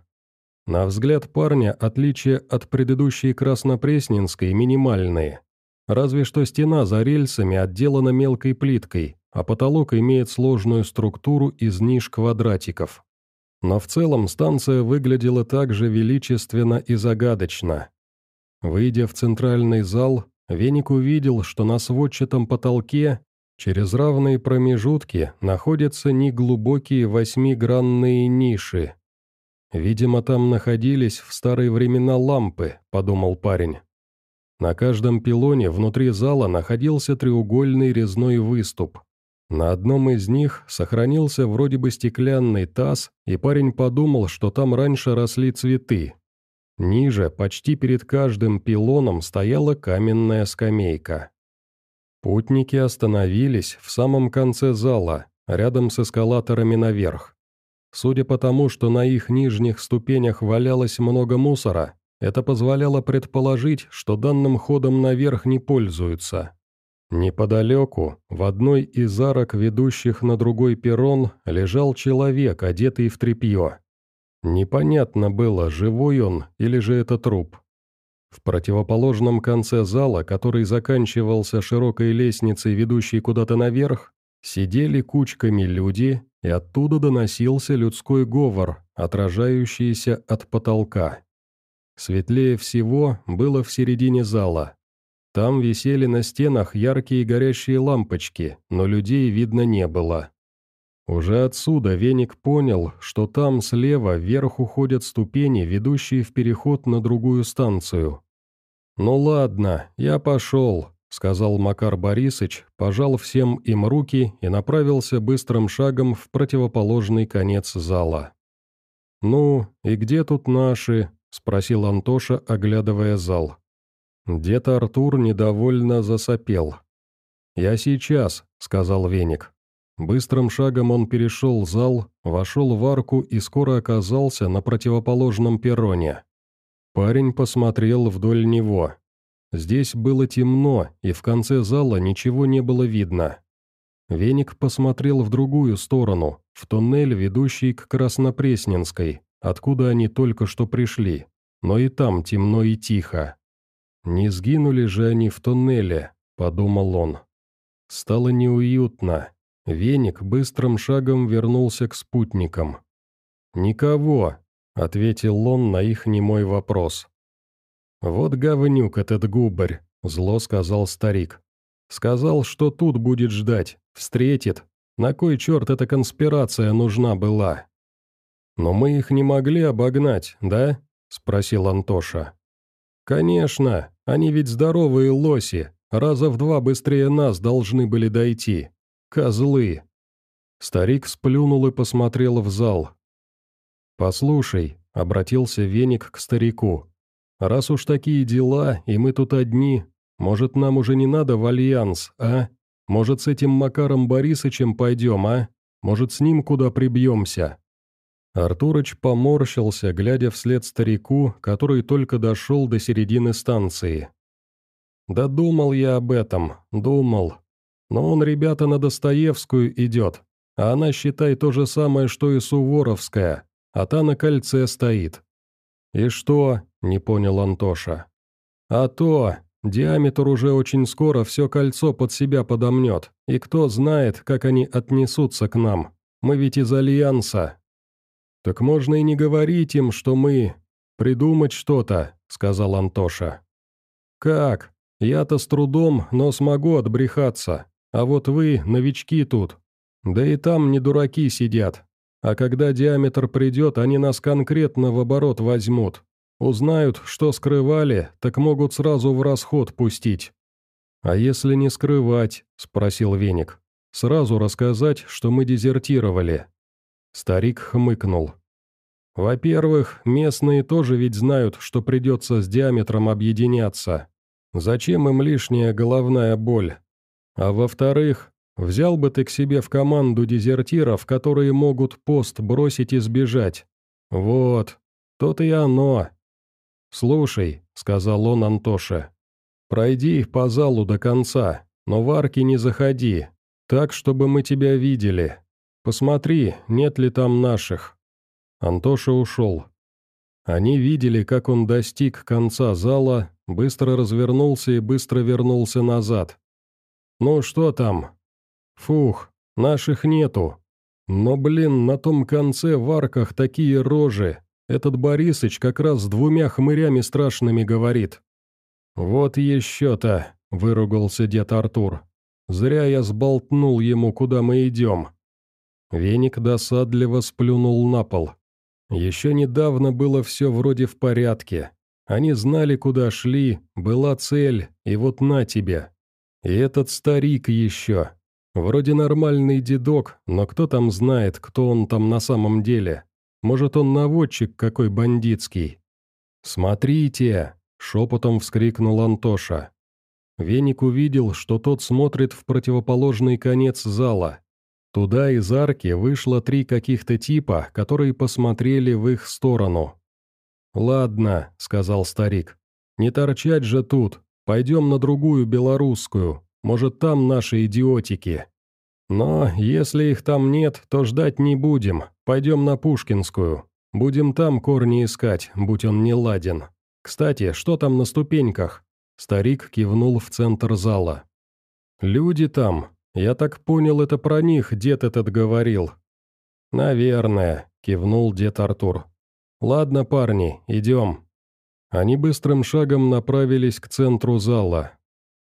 На взгляд парня отличия от предыдущей Краснопресненской минимальные. Разве что стена за рельсами отделана мелкой плиткой, а потолок имеет сложную структуру из ниш квадратиков. Но в целом станция выглядела также величественно и загадочно. Выйдя в центральный зал, Веник увидел, что на сводчатом потолке через равные промежутки находятся неглубокие восьмигранные ниши. «Видимо, там находились в старые времена лампы», — подумал парень. На каждом пилоне внутри зала находился треугольный резной выступ. На одном из них сохранился вроде бы стеклянный таз, и парень подумал, что там раньше росли цветы. Ниже, почти перед каждым пилоном, стояла каменная скамейка. Путники остановились в самом конце зала, рядом с эскалаторами наверх. Судя по тому, что на их нижних ступенях валялось много мусора, это позволяло предположить, что данным ходом наверх не пользуются. Неподалеку, в одной из арок, ведущих на другой перрон, лежал человек, одетый в тряпье. Непонятно было, живой он или же это труп. В противоположном конце зала, который заканчивался широкой лестницей, ведущей куда-то наверх, сидели кучками люди, и оттуда доносился людской говор, отражающийся от потолка. Светлее всего было в середине зала. Там висели на стенах яркие горящие лампочки, но людей видно не было. Уже отсюда Веник понял, что там слева вверх уходят ступени, ведущие в переход на другую станцию. «Ну ладно, я пошел», — сказал Макар Борисыч, пожал всем им руки и направился быстрым шагом в противоположный конец зала. «Ну, и где тут наши?» — спросил Антоша, оглядывая зал. Дед Артур недовольно засопел. «Я сейчас», — сказал Веник. Быстрым шагом он перешел зал, вошел в арку и скоро оказался на противоположном перроне. Парень посмотрел вдоль него. Здесь было темно, и в конце зала ничего не было видно. Веник посмотрел в другую сторону, в туннель, ведущий к Краснопресненской, откуда они только что пришли. Но и там темно и тихо. «Не сгинули же они в туннеле», — подумал он. Стало неуютно. Веник быстрым шагом вернулся к спутникам. «Никого», — ответил он на их немой вопрос. «Вот говнюк этот губарь», — зло сказал старик. «Сказал, что тут будет ждать, встретит. На кой черт эта конспирация нужна была?» «Но мы их не могли обогнать, да?» — спросил Антоша. «Конечно, они ведь здоровые лоси, раза в два быстрее нас должны были дойти. Козлы!» Старик сплюнул и посмотрел в зал. «Послушай», — обратился Веник к старику, — «раз уж такие дела, и мы тут одни, может, нам уже не надо в альянс, а? Может, с этим Макаром Борисычем пойдем, а? Может, с ним куда прибьемся?» Артурыч поморщился, глядя вслед старику, который только дошел до середины станции. «Да думал я об этом, думал. Но он, ребята, на Достоевскую идет, а она, считай, то же самое, что и Суворовская а та на кольце стоит». «И что?» — не понял Антоша. «А то, диаметр уже очень скоро все кольцо под себя подомнет, и кто знает, как они отнесутся к нам. Мы ведь из Альянса». «Так можно и не говорить им, что мы... Придумать что-то», — сказал Антоша. «Как? Я-то с трудом, но смогу отбрехаться. А вот вы, новички тут. Да и там не дураки сидят, а когда диаметр придет, они нас конкретно в оборот возьмут. Узнают, что скрывали, так могут сразу в расход пустить». «А если не скрывать?» – спросил Веник. «Сразу рассказать, что мы дезертировали». Старик хмыкнул. «Во-первых, местные тоже ведь знают, что придется с диаметром объединяться. Зачем им лишняя головная боль? А во-вторых, Взял бы ты к себе в команду дезертиров, которые могут пост бросить и сбежать. Вот, то-то и оно. «Слушай», — сказал он Антоше, — «пройди по залу до конца, но в арки не заходи, так, чтобы мы тебя видели. Посмотри, нет ли там наших». Антоша ушел. Они видели, как он достиг конца зала, быстро развернулся и быстро вернулся назад. «Ну что там?» Фух, наших нету. Но, блин, на том конце в арках такие рожи. Этот Борисыч как раз с двумя хмырями страшными говорит. «Вот еще-то», — выругался дед Артур. «Зря я сболтнул ему, куда мы идем». Веник досадливо сплюнул на пол. Еще недавно было все вроде в порядке. Они знали, куда шли, была цель, и вот на тебе. И этот старик еще. Вроде нормальный дедок, но кто там знает, кто он там на самом деле? Может, он наводчик какой бандитский? «Смотрите!» — шепотом вскрикнул Антоша. Веник увидел, что тот смотрит в противоположный конец зала. Туда из арки вышло три каких-то типа, которые посмотрели в их сторону. «Ладно», — сказал старик, — «не торчать же тут, пойдем на другую белорусскую, может, там наши идиотики. Но если их там нет, то ждать не будем. Пойдем на Пушкинскую. Будем там корни искать, будь он не ладен. Кстати, что там на ступеньках?» Старик кивнул в центр зала. «Люди там. Я так понял, это про них дед этот говорил». «Наверное», — кивнул дед Артур. «Ладно, парни, идем». Они быстрым шагом направились к центру зала.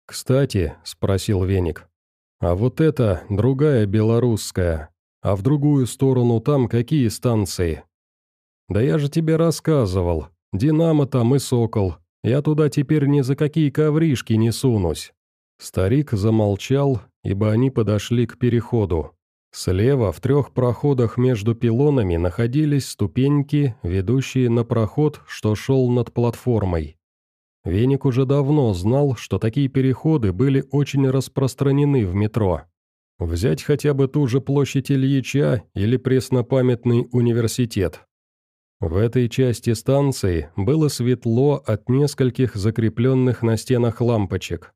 «Кстати», — спросил Веник, — «а вот это другая белорусская, а в другую сторону там какие станции?» «Да я же тебе рассказывал. Динамо там и Сокол. Я туда теперь ни за какие ковришки не сунусь». Старик замолчал, ибо они подошли к переходу. Слева, в трех проходах между пилонами, находились ступеньки, ведущие на проход, что шел над платформой. Веник уже давно знал, что такие переходы были очень распространены в метро. Взять хотя бы ту же площадь Ильича или преснопамятный университет. В этой части станции было светло от нескольких закрепленных на стенах лампочек.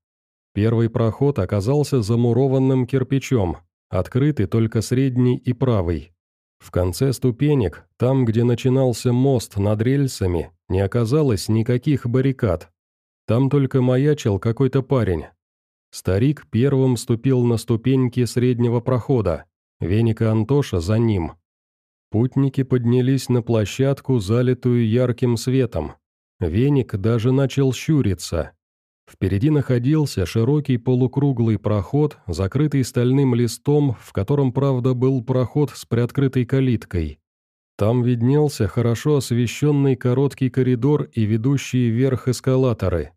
Первый проход оказался замурованным кирпичом, открыты только средний и правый. В конце ступенек, там, где начинался мост над рельсами, не оказалось никаких баррикад. Там только маячил какой-то парень. Старик первым ступил на ступеньки среднего прохода, Веник и Антоша за ним. Путники поднялись на площадку, залитую ярким светом. Веник даже начал щуриться. Впереди находился широкий полукруглый проход, закрытый стальным листом, в котором, правда, был проход с приоткрытой калиткой. Там виднелся хорошо освещенный короткий коридор и ведущие вверх эскалаторы.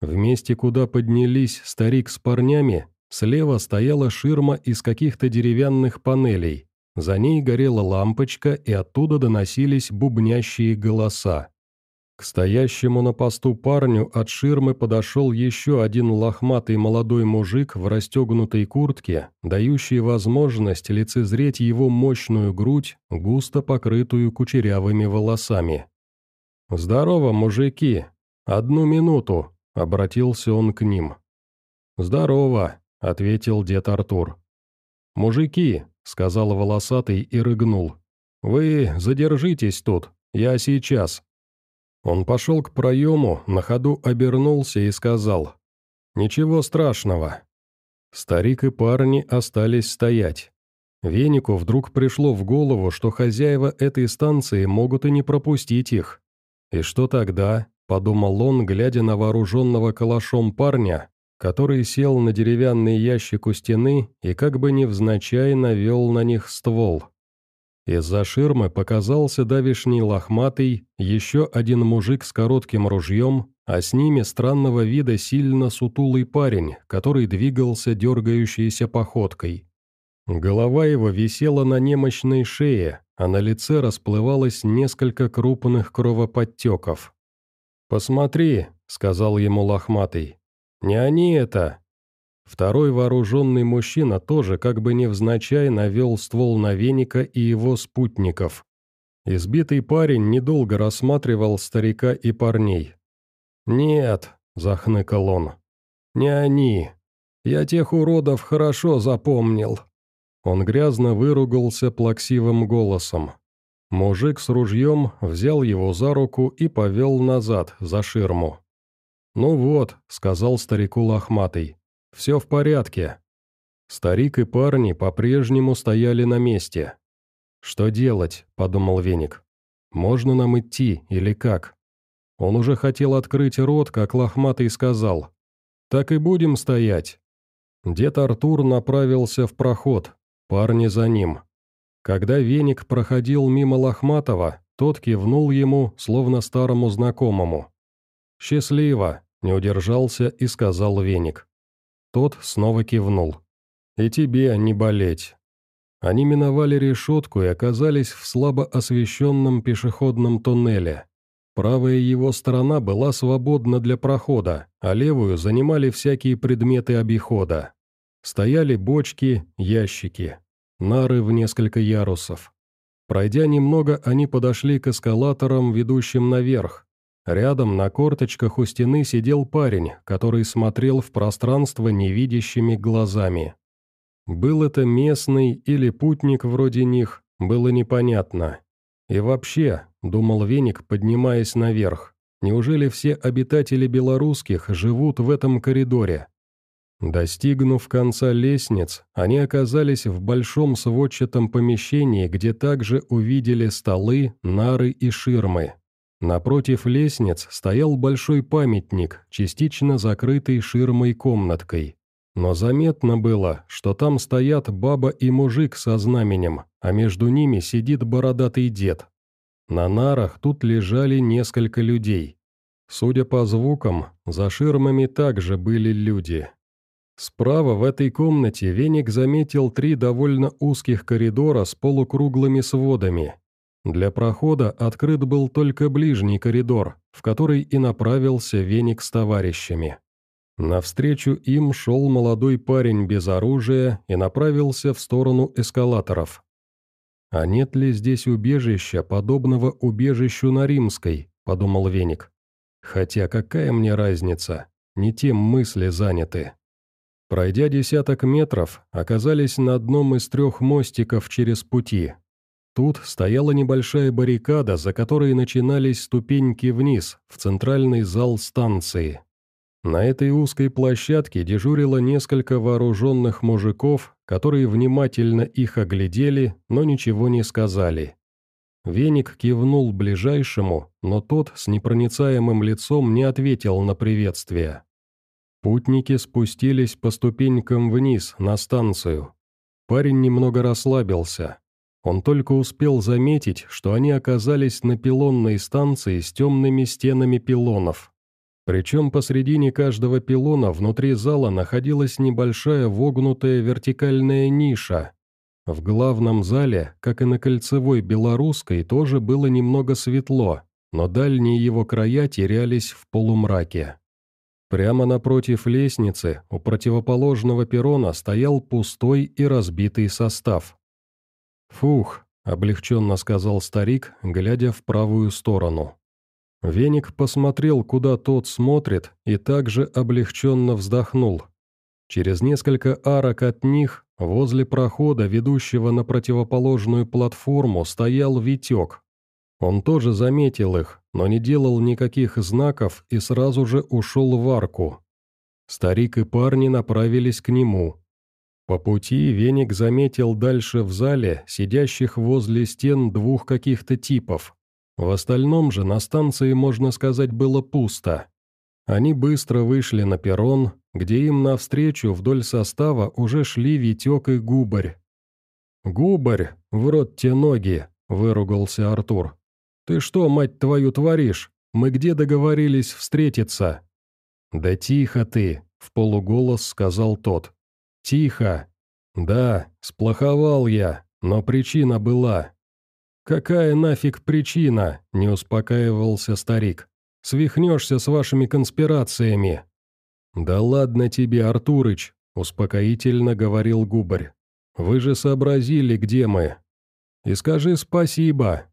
В месте, куда поднялись старик с парнями, слева стояла ширма из каких-то деревянных панелей. За ней горела лампочка, и оттуда доносились бубнящие голоса. К стоящему на посту парню от ширмы подошел еще один лохматый молодой мужик в расстегнутой куртке, дающий возможность лицезреть его мощную грудь, густо покрытую кучерявыми волосами. «Здорово, мужики! Одну минуту!» — обратился он к ним. «Здорово!» — ответил дед Артур. «Мужики!» — сказал волосатый и рыгнул. «Вы задержитесь тут, я сейчас». Он пошел к проему, на ходу обернулся и сказал. «Ничего страшного». Старик и парни остались стоять. Венику вдруг пришло в голову, что хозяева этой станции могут и не пропустить их. «И что тогда?» – подумал он, глядя на вооруженного калашом парня, который сел на деревянный ящик у стены и как бы невзначай навел на них ствол. Из-за ширмы показался давишний лохматый, еще один мужик с коротким ружьем, а с ними странного вида сильно сутулый парень, который двигался дергающейся походкой. Голова его висела на немощной шее, а на лице расплывалось несколько крупных кровоподтеков. «Посмотри», — сказал ему лохматый, — «не они это, Второй вооруженный мужчина тоже как бы невзначай навел ствол на веника и его спутников. Избитый парень недолго рассматривал старика и парней. «Нет», — захныкал он, — «не они. Я тех уродов хорошо запомнил». Он грязно выругался плаксивым голосом. Мужик с ружьем взял его за руку и повел назад, за ширму. «Ну вот», — сказал старику лохматый, все в порядке». Старик и парни по-прежнему стояли на месте. «Что делать?» – подумал Веник. «Можно нам идти или как?» Он уже хотел открыть рот, как лохматый сказал. «Так и будем стоять». Дед Артур направился в проход, парни за ним. Когда Веник проходил мимо Лохматова, тот кивнул ему, словно старому знакомому. «Счастливо!» – не удержался и сказал Веник. Тот снова кивнул. «И тебе не болеть». Они миновали решетку и оказались в слабо освещенном пешеходном туннеле. Правая его сторона была свободна для прохода, а левую занимали всякие предметы обихода. Стояли бочки, ящики, нары в несколько ярусов. Пройдя немного, они подошли к эскалаторам, ведущим наверх, Рядом на корточках у стены сидел парень, который смотрел в пространство невидящими глазами. Был это местный или путник вроде них, было непонятно. И вообще, думал Веник, поднимаясь наверх, неужели все обитатели белорусских живут в этом коридоре? Достигнув конца лестниц, они оказались в большом сводчатом помещении, где также увидели столы, нары и ширмы. Напротив лестниц стоял большой памятник, частично закрытый ширмой-комнаткой. Но заметно было, что там стоят баба и мужик со знаменем, а между ними сидит бородатый дед. На нарах тут лежали несколько людей. Судя по звукам, за ширмами также были люди. Справа в этой комнате Веник заметил три довольно узких коридора с полукруглыми сводами, для прохода открыт был только ближний коридор, в который и направился веник с товарищами. Навстречу им шел молодой парень без оружия и направился в сторону эскалаторов. «А нет ли здесь убежища, подобного убежищу на Римской?» – подумал Веник. «Хотя какая мне разница? Не тем мысли заняты». Пройдя десяток метров, оказались на одном из трех мостиков через пути. Тут стояла небольшая баррикада, за которой начинались ступеньки вниз, в центральный зал станции. На этой узкой площадке дежурило несколько вооруженных мужиков, которые внимательно их оглядели, но ничего не сказали. Веник кивнул ближайшему, но тот с непроницаемым лицом не ответил на приветствие. Путники спустились по ступенькам вниз, на станцию. Парень немного расслабился. Он только успел заметить, что они оказались на пилонной станции с темными стенами пилонов. Причем посредине каждого пилона внутри зала находилась небольшая вогнутая вертикальная ниша. В главном зале, как и на кольцевой белорусской, тоже было немного светло, но дальние его края терялись в полумраке. Прямо напротив лестницы, у противоположного перрона, стоял пустой и разбитый состав. «Фух», — облегченно сказал старик, глядя в правую сторону. Веник посмотрел, куда тот смотрит, и также облегченно вздохнул. Через несколько арок от них, возле прохода, ведущего на противоположную платформу, стоял Витек, он тоже заметил их, но не делал никаких знаков и сразу же ушел в арку. Старик и парни направились к нему. По пути Веник заметил дальше в зале сидящих возле стен двух каких-то типов. В остальном же на станции, можно сказать, было пусто. Они быстро вышли на перрон, где им навстречу вдоль состава уже шли Витек и Губарь. «Губарь, в рот те ноги!» – выругался Артур. «Ты что, мать твою, творишь? Мы где договорились встретиться?» «Да тихо ты», — в полуголос сказал тот. «Тихо. Да, сплоховал я, но причина была». «Какая нафиг причина?» — не успокаивался старик. «Свихнешься с вашими конспирациями». «Да ладно тебе, Артурыч», — успокоительно говорил Губарь. «Вы же сообразили, где мы. И скажи спасибо,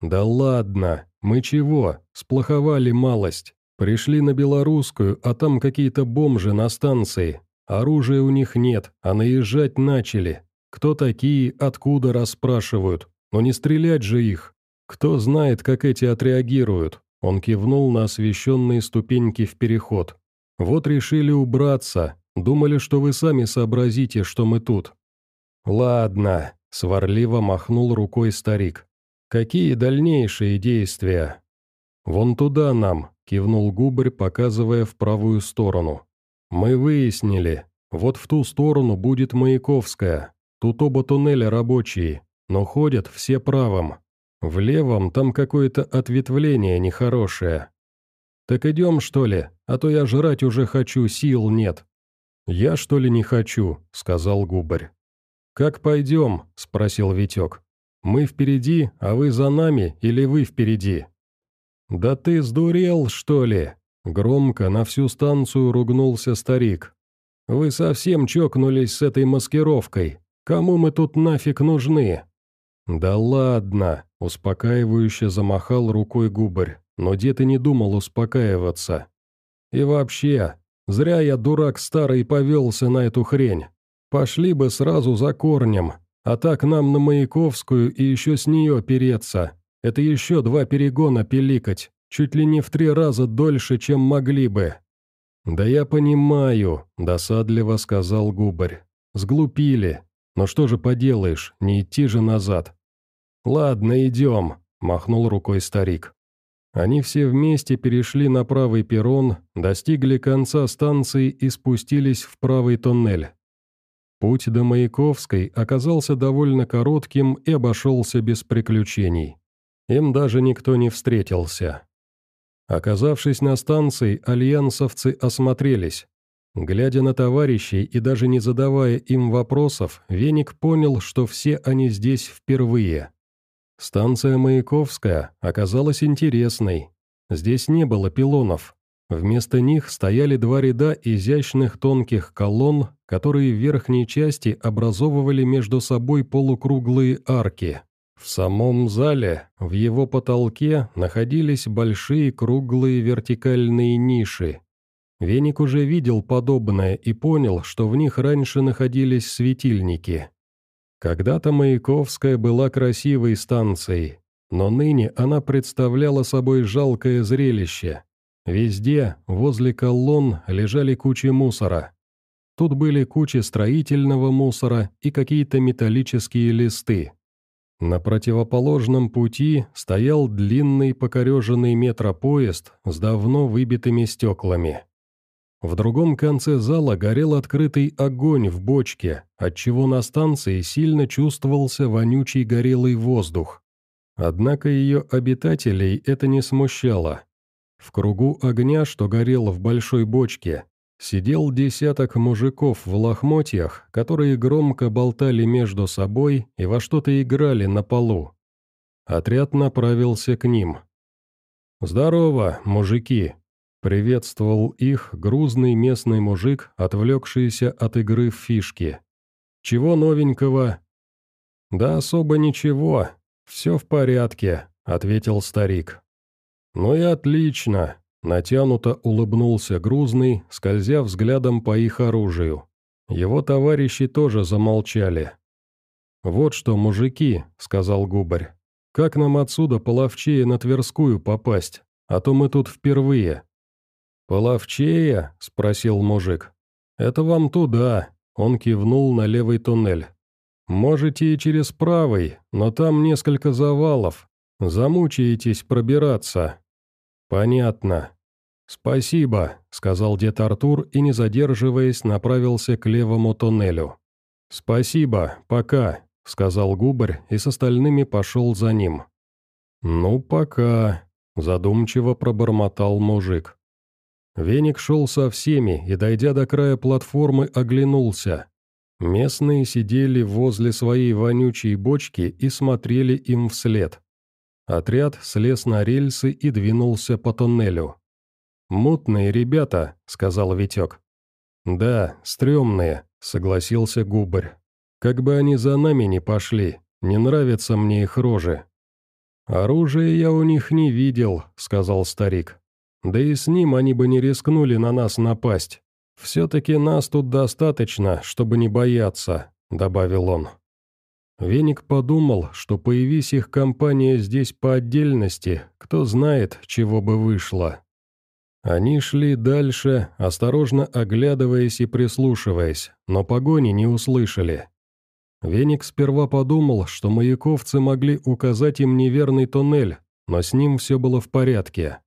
«Да ладно, мы чего, сплоховали малость. Пришли на Белорусскую, а там какие-то бомжи на станции. Оружия у них нет, а наезжать начали. Кто такие, откуда расспрашивают. Но не стрелять же их. Кто знает, как эти отреагируют». Он кивнул на освещенные ступеньки в переход. «Вот решили убраться. Думали, что вы сами сообразите, что мы тут». «Ладно», — сварливо махнул рукой старик. «Какие дальнейшие действия?» «Вон туда нам», — кивнул Губарь, показывая в правую сторону. «Мы выяснили. Вот в ту сторону будет Маяковская. Тут оба туннеля рабочие, но ходят все правым. В левом там какое-то ответвление нехорошее. Так идем, что ли, а то я жрать уже хочу, сил нет». «Я, что ли, не хочу?» — сказал Губарь. «Как пойдем?» — спросил Витек. Мы впереди, а вы за нами или вы впереди?» «Да ты сдурел, что ли?» Громко на всю станцию ругнулся старик. «Вы совсем чокнулись с этой маскировкой. Кому мы тут нафиг нужны?» «Да ладно», — успокаивающе замахал рукой губарь, но дед и не думал успокаиваться. «И вообще, зря я, дурак старый, повелся на эту хрень. Пошли бы сразу за корнем, а так нам на Маяковскую и еще с нее переться. Это еще два перегона пиликать, чуть ли не в три раза дольше, чем могли бы». «Да я понимаю», — досадливо сказал Губарь. «Сглупили. Но что же поделаешь, не идти же назад». «Ладно, идем», — махнул рукой старик. Они все вместе перешли на правый перрон, достигли конца станции и спустились в правый тоннель. Путь до Маяковской оказался довольно коротким и обошелся без приключений. Им даже никто не встретился. Оказавшись на станции, альянсовцы осмотрелись. Глядя на товарищей и даже не задавая им вопросов, Веник понял, что все они здесь впервые. Станция Маяковская оказалась интересной. Здесь не было пилонов, Вместо них стояли два ряда изящных тонких колонн, которые в верхней части образовывали между собой полукруглые арки. В самом зале, в его потолке, находились большие круглые вертикальные ниши. Веник уже видел подобное и понял, что в них раньше находились светильники. Когда-то Маяковская была красивой станцией, но ныне она представляла собой жалкое зрелище. Везде, возле колонн, лежали кучи мусора. Тут были кучи строительного мусора и какие-то металлические листы. На противоположном пути стоял длинный покореженный метропоезд с давно выбитыми стеклами. В другом конце зала горел открытый огонь в бочке, отчего на станции сильно чувствовался вонючий горелый воздух. Однако ее обитателей это не смущало. В кругу огня, что горел в большой бочке, сидел десяток мужиков в лохмотьях, которые громко болтали между собой и во что-то играли на полу. Отряд направился к ним. «Здорово, мужики!» Приветствовал их грузный местный мужик, отвлекшийся от игры в фишки. «Чего новенького?» «Да особо ничего, все в порядке», — ответил старик. «Ну и отлично», — натянуто улыбнулся грузный, скользя взглядом по их оружию. Его товарищи тоже замолчали. «Вот что, мужики», — сказал Губарь, — «как нам отсюда половчее на Тверскую попасть, а то мы тут впервые». «Половчее?» — спросил мужик. «Это вам туда», — он кивнул на левый туннель. «Можете и через правый, но там несколько завалов. Замучаетесь пробираться». «Понятно». «Спасибо», — сказал дед Артур и, не задерживаясь, направился к левому туннелю. «Спасибо, пока», — сказал Губарь и с остальными пошел за ним. «Ну, пока», — задумчиво пробормотал мужик. Веник шел со всеми и, дойдя до края платформы, оглянулся. Местные сидели возле своей вонючей бочки и смотрели им вслед. Отряд слез на рельсы и двинулся по тоннелю. «Мутные ребята», — сказал Витек. «Да, стрёмные», — согласился Губарь. «Как бы они за нами не пошли, не нравятся мне их рожи». «Оружия я у них не видел», — сказал старик. Да и с ним они бы не рискнули на нас напасть. Все-таки нас тут достаточно, чтобы не бояться», — добавил он. Веник подумал, что появись их компания здесь по отдельности, кто знает, чего бы вышло. Они шли дальше, осторожно оглядываясь и прислушиваясь, но погони не услышали. Веник сперва подумал, что маяковцы могли указать им неверный туннель, но с ним все было в порядке.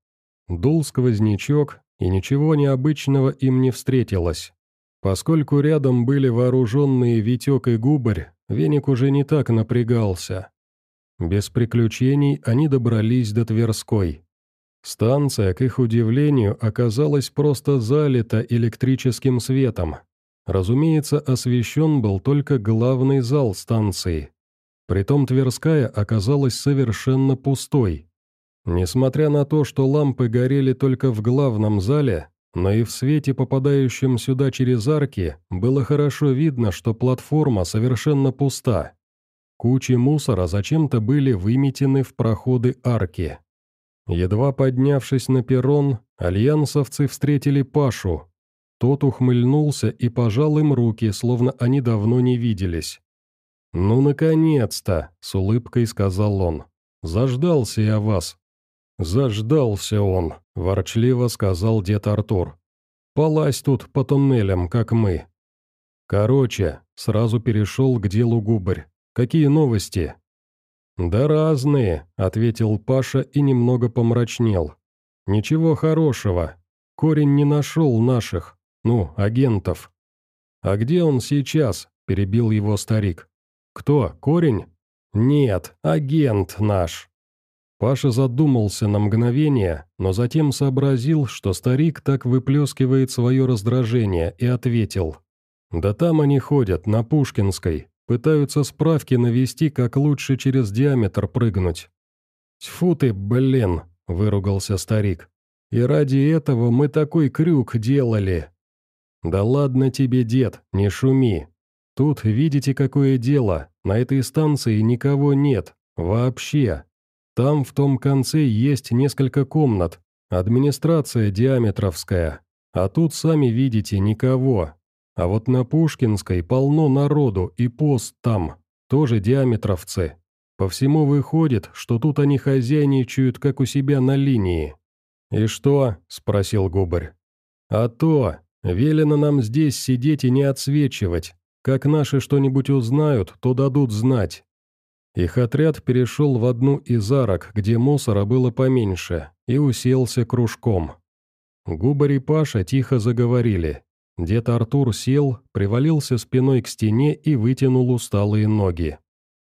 Дул сквознячок, и ничего необычного им не встретилось. Поскольку рядом были вооруженные Витек и Губарь, Веник уже не так напрягался. Без приключений они добрались до Тверской. Станция, к их удивлению, оказалась просто залита электрическим светом. Разумеется, освещен был только главный зал станции. Притом Тверская оказалась совершенно пустой. Несмотря на то, что лампы горели только в главном зале, но и в свете, попадающем сюда через арки, было хорошо видно, что платформа совершенно пуста. Кучи мусора зачем-то были выметены в проходы арки. Едва поднявшись на перрон, альянсовцы встретили Пашу. Тот ухмыльнулся и пожал им руки, словно они давно не виделись. «Ну, наконец-то!» — с улыбкой сказал он. «Заждался я вас, «Заждался он», — ворчливо сказал дед Артур. «Полазь тут по туннелям, как мы». «Короче», — сразу перешел к делу губарь. «Какие новости?» «Да разные», — ответил Паша и немного помрачнел. «Ничего хорошего. Корень не нашел наших, ну, агентов». «А где он сейчас?» — перебил его старик. «Кто, корень?» «Нет, агент наш». Паша задумался на мгновение, но затем сообразил, что старик так выплескивает свое раздражение, и ответил. «Да там они ходят, на Пушкинской, пытаются справки навести, как лучше через диаметр прыгнуть». «Тьфу ты, блин!» – выругался старик. «И ради этого мы такой крюк делали!» «Да ладно тебе, дед, не шуми. Тут видите, какое дело, на этой станции никого нет, вообще. Там в том конце есть несколько комнат, администрация диаметровская. А тут, сами видите, никого. А вот на Пушкинской полно народу, и пост там, тоже диаметровцы. По всему выходит, что тут они хозяйничают, как у себя на линии. «И что?» – спросил Губарь. «А то, велено нам здесь сидеть и не отсвечивать. Как наши что-нибудь узнают, то дадут знать». Их отряд перешел в одну из арок, где мусора было поменьше, и уселся кружком. Губарь и Паша тихо заговорили. Дед Артур сел, привалился спиной к стене и вытянул усталые ноги.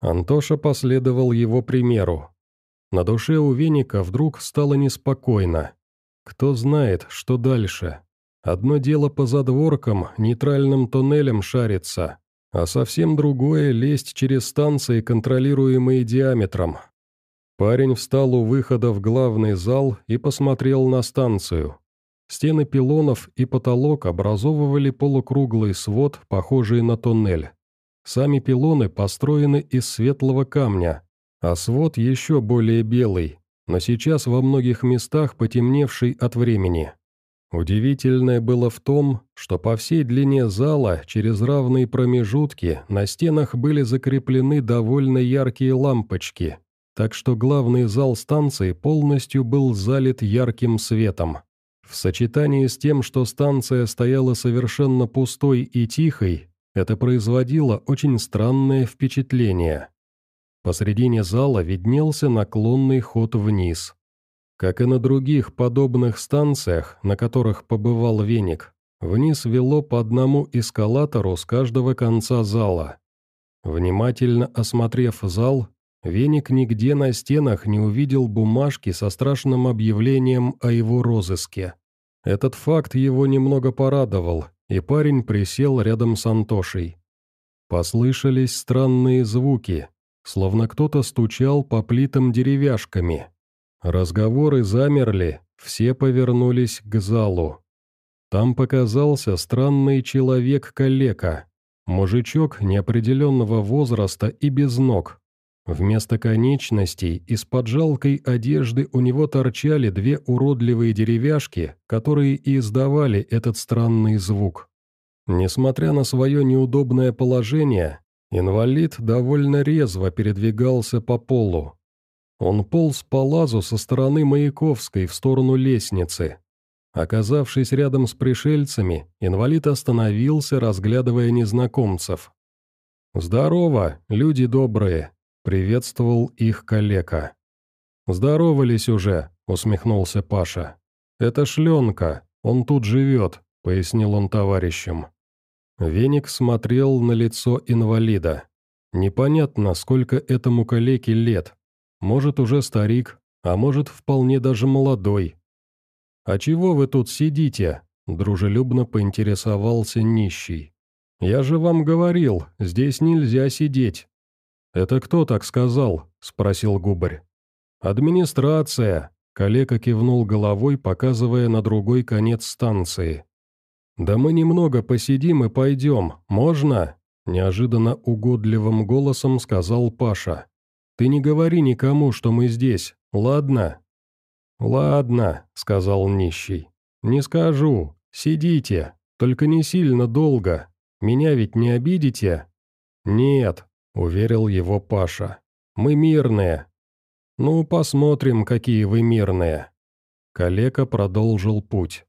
Антоша последовал его примеру. На душе у Веника вдруг стало неспокойно. Кто знает, что дальше. Одно дело по задворкам, нейтральным туннелям шариться, а совсем другое — лезть через станции, контролируемые диаметром. Парень встал у выхода в главный зал и посмотрел на станцию. Стены пилонов и потолок образовывали полукруглый свод, похожий на туннель. Сами пилоны построены из светлого камня, а свод еще более белый, но сейчас во многих местах потемневший от времени. Удивительное было в том, что по всей длине зала через равные промежутки на стенах были закреплены довольно яркие лампочки, так что главный зал станции полностью был залит ярким светом. В сочетании с тем, что станция стояла совершенно пустой и тихой, это производило очень странное впечатление. Посредине зала виднелся наклонный ход вниз. Как и на других подобных станциях, на которых побывал веник, вниз вело по одному эскалатору с каждого конца зала. Внимательно осмотрев зал, веник нигде на стенах не увидел бумажки со страшным объявлением о его розыске. Этот факт его немного порадовал, и парень присел рядом с Антошей. Послышались странные звуки, словно кто-то стучал по плитам деревяшками. Разговоры замерли, все повернулись к залу. Там показался странный человек-калека, мужичок неопределенного возраста и без ног, Вместо конечностей из-под жалкой одежды у него торчали две уродливые деревяшки, которые и издавали этот странный звук. Несмотря на свое неудобное положение, инвалид довольно резво передвигался по полу. Он полз по лазу со стороны Маяковской в сторону лестницы. Оказавшись рядом с пришельцами, инвалид остановился, разглядывая незнакомцев. «Здорово, люди добрые!» Приветствовал их калека. «Здоровались уже», — усмехнулся Паша. «Это шленка, он тут живет», — пояснил он товарищам. Веник смотрел на лицо инвалида. Непонятно, сколько этому калеке лет. Может, уже старик, а может, вполне даже молодой. «А чего вы тут сидите?» – дружелюбно поинтересовался нищий. «Я же вам говорил, здесь нельзя сидеть. «Это кто так сказал?» – спросил Губарь. «Администрация», – калека кивнул головой, показывая на другой конец станции. «Да мы немного посидим и пойдем, можно?» – неожиданно угодливым голосом сказал Паша. «Ты не говори никому, что мы здесь, ладно?» «Ладно», – сказал нищий. «Не скажу. Сидите, только не сильно долго. Меня ведь не обидите?» «Нет», уверил его Паша. «Мы мирные». «Ну, посмотрим, какие вы мирные». Калека продолжил путь.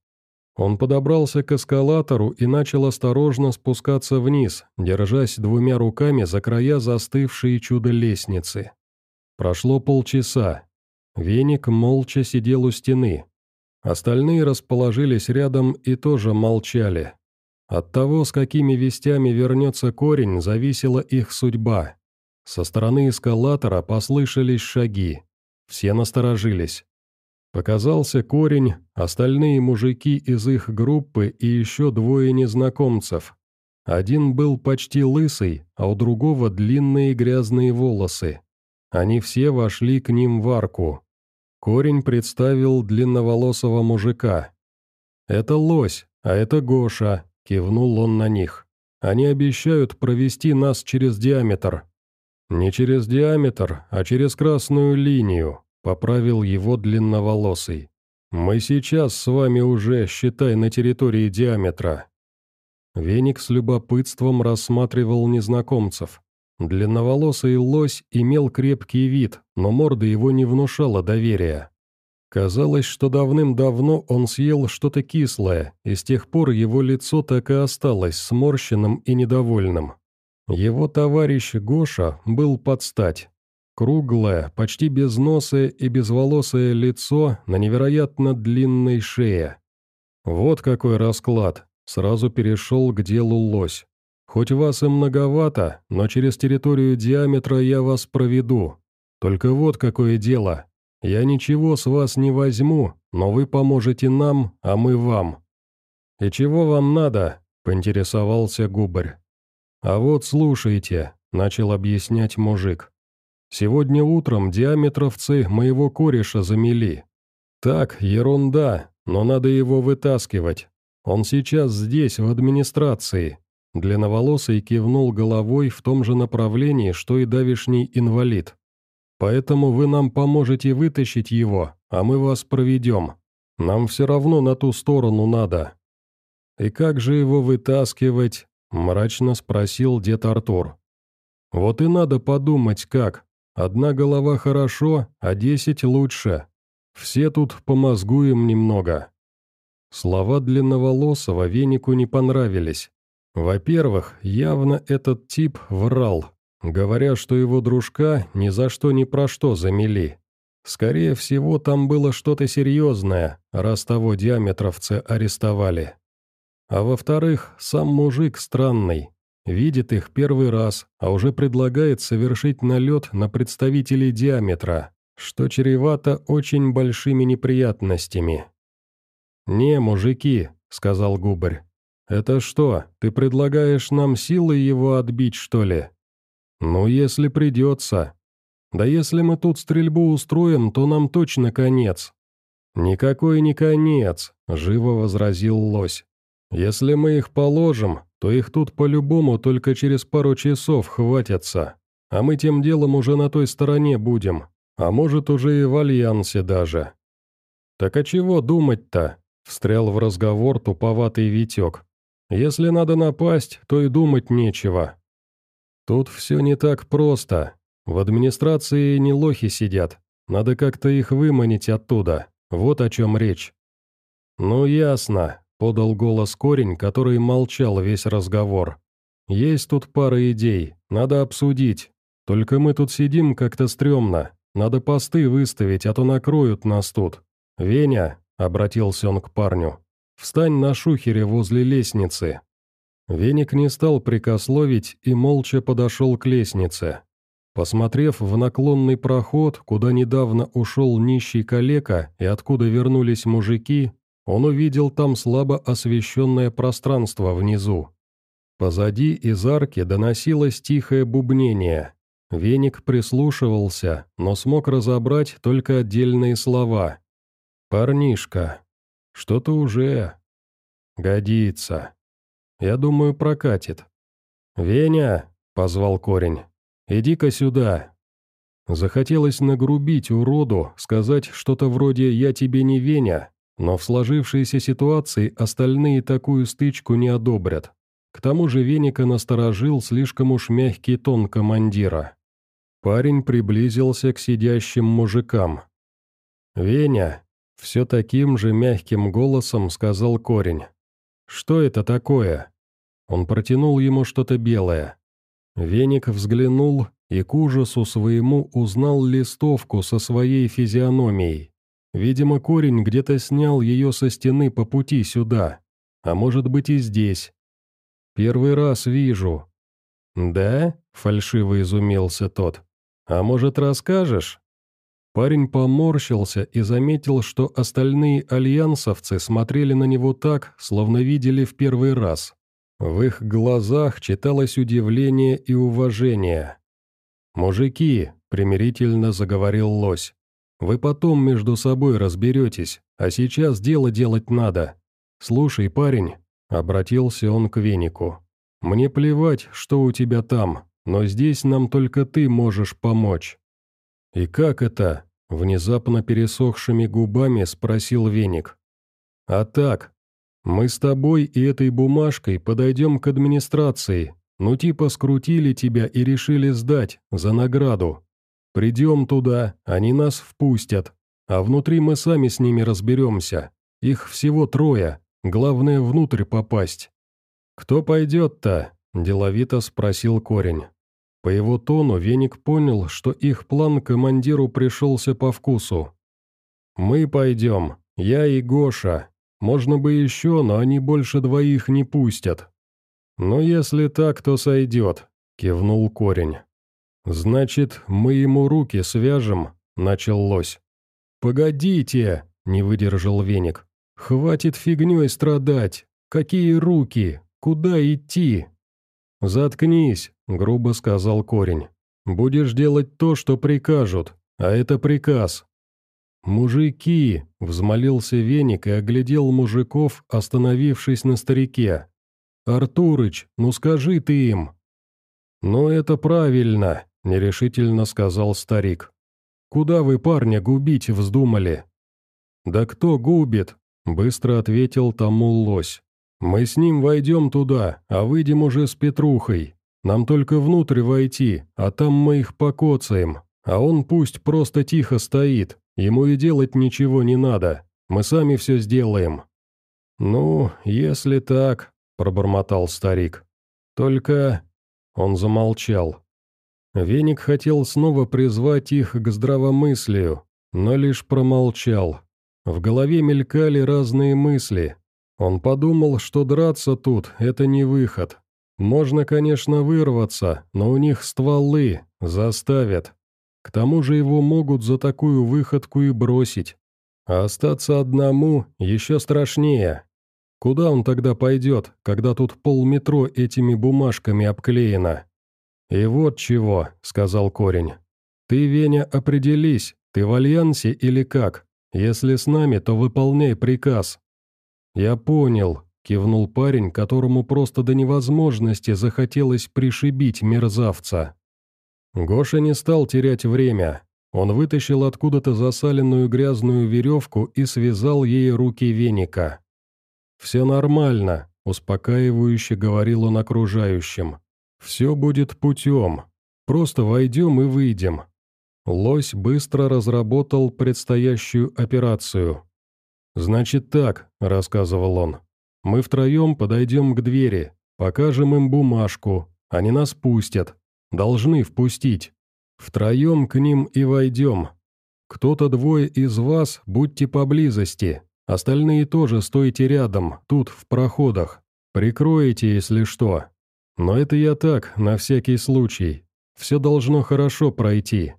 Он подобрался к эскалатору и начал осторожно спускаться вниз, держась двумя руками за края застывшей чудо-лестницы. Прошло полчаса. Веник молча сидел у стены. Остальные расположились рядом и тоже молчали. От того, с какими вестями вернется корень, зависела их судьба. Со стороны эскалатора послышались шаги. Все насторожились. Показался корень, остальные мужики из их группы и еще двое незнакомцев. Один был почти лысый, а у другого длинные грязные волосы. Они все вошли к ним в арку. Корень представил длинноволосого мужика. «Это лось, а это Гоша, Кивнул он на них. «Они обещают провести нас через диаметр». «Не через диаметр, а через красную линию», — поправил его длинноволосый. Мы сейчас с вами уже, считай, на территории диаметра». Веник с любопытством рассматривал незнакомцев. Длинноволосый лось имел крепкий вид, но морда его не внушала доверия. Казалось, что давным-давно он съел что-то кислое, и с тех пор его лицо так и осталось сморщенным и недовольным. Его товарищ Гоша был под стать. Круглое, почти безносое и безволосое лицо на невероятно длинной шее. Вот какой расклад, сразу перешел к делу лось. Хоть вас и многовато, но через территорию диаметра я вас проведу. Только вот какое дело. Я ничего с вас не возьму, но вы поможете нам, а мы вам». «И чего вам надо?» — поинтересовался губарь. «А вот слушайте», — начал объяснять мужик. Сегодня утром диаметровцы моего кореша замели. Так, ерунда, но надо его вытаскивать. Он сейчас здесь, в администрации». Длинноволосый кивнул головой в том же направлении, что и давишний инвалид. «Поэтому вы нам поможете вытащить его, а мы вас проведем. Нам все равно на ту сторону надо». «И как же его вытаскивать?» – мрачно спросил дед Артур. «Вот и надо подумать, как. Одна голова хорошо, а десять лучше. Все тут помозгуем немного». Слова длинноволосого венику не понравились. Во-первых, явно этот тип врал, говоря, что его дружка ни за что ни про что замели. Скорее всего, там было что-то серьезное, раз того диаметровца арестовали. А во-вторых, сам мужик странный, Видит их первый раз, а уже предлагает совершить налет на представителей диаметра, что чревато очень большими неприятностями. «Не, мужики», — сказал Губарь. «Это что, ты предлагаешь нам силой его отбить, что ли?» «Ну, если придется. Да если мы тут стрельбу устроим, то нам точно конец». «Никакой не конец», — живо возразил лось. «Если мы их положим, то их тут по-любому только через пару часов хватятся, а мы тем делом уже на той стороне будем, а может уже и в альянсе даже». «Так а чего думать-то?» — встрял в разговор туповатый Витек. «Если надо напасть, то и думать нечего». «Тут все не так просто. В администрации не лохи сидят. Надо как-то их выманить оттуда. Вот о чем речь». «Ну ясно. — подал голос корень, который молчал весь разговор. «Есть тут пара идей, надо обсудить. Только мы тут сидим как-то стрёмно. Надо посты выставить, а то накроют нас тут. Веня», — обратился он к парню, — «встань на шухере возле лестницы». Веник не стал прикословить и молча подошел к лестнице. Посмотрев в наклонный проход, куда недавно ушел нищий калека и откуда вернулись мужики, он увидел там слабо освещенное пространство внизу. Позади из арки доносилось тихое бубнение. Веник прислушивался, но смог разобрать только отдельные слова. «Парнишка. Что-то уже. Годится. Я думаю, прокатит». «Веня!» — позвал корень. «Иди-ка сюда». Захотелось нагрубить уроду, сказать что-то вроде «я тебе не Веня», но в сложившейся ситуации остальные такую стычку не одобрят. К тому же Веника насторожил слишком уж мягкий тон командира. Парень приблизился к сидящим мужикам. «Веня», — все таким же мягким голосом сказал корень. «Что это такое?» Он протянул ему что-то белое. Веник взглянул и к ужасу своему узнал листовку со своей физиономией. Видимо, корень где-то снял ее со стены по пути сюда, а может быть и здесь. Первый раз вижу. «Да?» — фальшиво изумился тот. «А может, расскажешь?» Парень поморщился и заметил, что остальные альянсовцы смотрели на него так, словно видели в первый раз. В их глазах читалось удивление и уважение. «Мужики», — примирительно заговорил лось, вы потом между собой разберетесь, а сейчас дело делать надо. Слушай, парень», — обратился он к венику, — «мне плевать, что у тебя там, но здесь нам только ты можешь помочь». «И как это?» Внезапно пересохшими губами спросил Веник. «А так, мы с тобой и этой бумажкой подойдем к администрации, ну типа скрутили тебя и решили сдать, за награду. Придем туда, они нас впустят, а внутри мы сами с ними разберемся. Их всего трое, главное внутрь попасть». «Кто пойдет-то?» – деловито спросил корень. По его тону Веник понял, что их план командиру пришелся по вкусу. «Мы пойдем, я и Гоша. Можно бы еще, но они больше двоих не пустят». «Ну, если так, то сойдет», — кивнул корень. «Значит, мы ему руки свяжем», — начал лось. «Погодите», — не выдержал веник. «Хватит фигней страдать. Какие руки? Куда идти?» «Заткнись», — грубо сказал корень. «Будешь делать то, что прикажут, а это приказ». «Мужики!» — взмолился веник и оглядел мужиков, остановившись на старике. «Артурыч, ну скажи ты им!» «Ну это правильно», — нерешительно сказал старик. «Куда вы парня губить вздумали?» «Да кто губит?» — быстро ответил тому лось. «Мы с ним войдем туда, а выйдем уже с Петрухой. Нам только внутрь войти, а там мы их покоцаем. А он пусть просто тихо стоит, ему и делать ничего не надо. Мы сами все сделаем». «Ну, если так», — пробормотал старик. «Только...» — он замолчал. Веник хотел снова призвать их к здравомыслию, но лишь промолчал. В голове мелькали разные мысли, он подумал, что драться тут – это не выход. Можно, конечно, вырваться, но у них стволы, заставят. К тому же его могут за такую выходку и бросить. А остаться одному еще страшнее. Куда он тогда пойдет, когда тут полметро этими бумажками обклеено? «И вот чего», — сказал корень. «Ты, Веня, определись, ты в альянсе или как? Если с нами, то выполняй приказ, «Я понял», — кивнул парень, которому просто до невозможности захотелось пришибить мерзавца. Гоша не стал терять время. Он вытащил откуда-то засаленную грязную веревку и связал ей руки веника. «Все нормально», — успокаивающе говорил он окружающим. «Все будет путем. Просто войдем и выйдем». Лось быстро разработал предстоящую операцию. «Значит так», — рассказывал он. «Мы втроем подойдем к двери, покажем им бумажку, они нас пустят. Должны впустить. Втроем к ним и войдем. Кто-то двое из вас будьте поблизости, остальные тоже стойте рядом, тут, в проходах. Прикроете, если что. Но это я так, на всякий случай. Все должно хорошо пройти.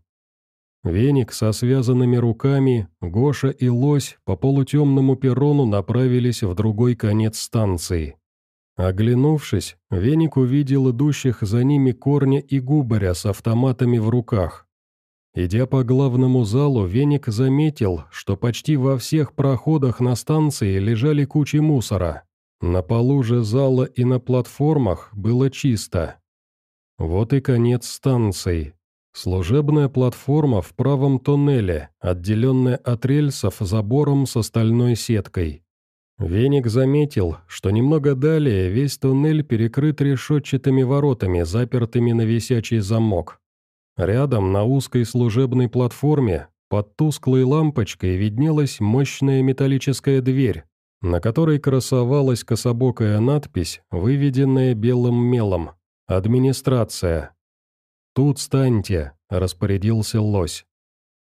Веник со связанными руками, Гоша и Лось по полутемному перрону направились в другой конец станции. Оглянувшись, Веник увидел идущих за ними Корня и Губаря с автоматами в руках. Идя по главному залу, Веник заметил, что почти во всех проходах на станции лежали кучи мусора. На полу же зала и на платформах было чисто. Вот и конец станции. Служебная платформа в правом тоннеле, отделенная от рельсов забором с остальной сеткой. Веник заметил, что немного далее весь туннель перекрыт решетчатыми воротами, запертыми на висячий замок. Рядом, на узкой служебной платформе, под тусклой лампочкой виднелась мощная металлическая дверь, на которой красовалась кособокая надпись, выведенная белым мелом «Администрация». «Тут станьте», — распорядился лось.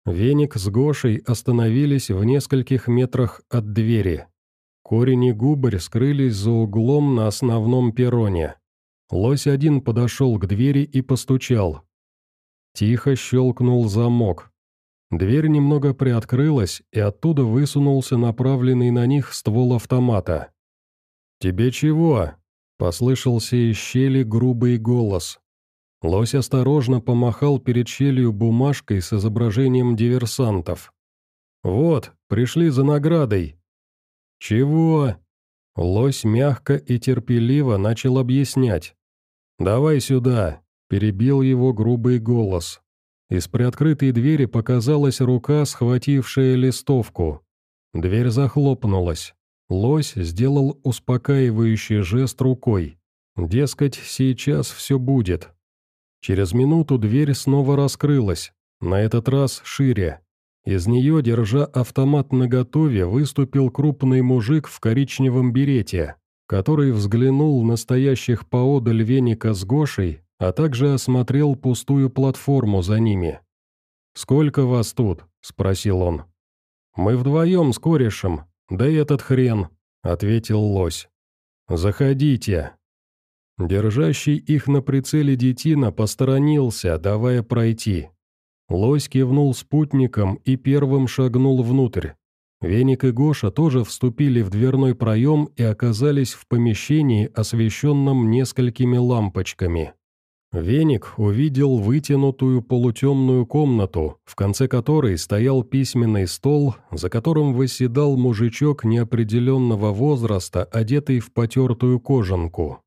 Веник с Гошей остановились в нескольких метрах от двери. Корень и губарь скрылись за углом на основном перроне. Лось один подошел к двери и постучал. Тихо щелкнул замок. Дверь немного приоткрылась, и оттуда высунулся направленный на них ствол автомата. «Тебе чего?» — послышался из щели грубый голос. Лось осторожно помахал перед щелью бумажкой с изображением диверсантов. «Вот, пришли за наградой». «Чего?» Лось мягко и терпеливо начал объяснять. «Давай сюда», — перебил его грубый голос. Из приоткрытой двери показалась рука, схватившая листовку. Дверь захлопнулась. Лось сделал успокаивающий жест рукой. Дескать, сейчас все будет. Через минуту дверь снова раскрылась, на этот раз шире. Из нее, держа автомат наготове, выступил крупный мужик в коричневом берете, который взглянул на стоящих поодаль веника с Гошей, а также осмотрел пустую платформу за ними. «Сколько вас тут?» — спросил он. «Мы вдвоем с корешем, да и этот хрен», — ответил лось. «Заходите». Держащий их на прицеле детина посторонился, давая пройти. Лось кивнул спутником и первым шагнул внутрь. Веник и Гоша тоже вступили в дверной проем и оказались в помещении, освещенном несколькими лампочками. Веник увидел вытянутую полутемную комнату, в конце которой стоял письменный стол, за которым восседал мужичок неопределенного возраста, одетый в потертую кожанку.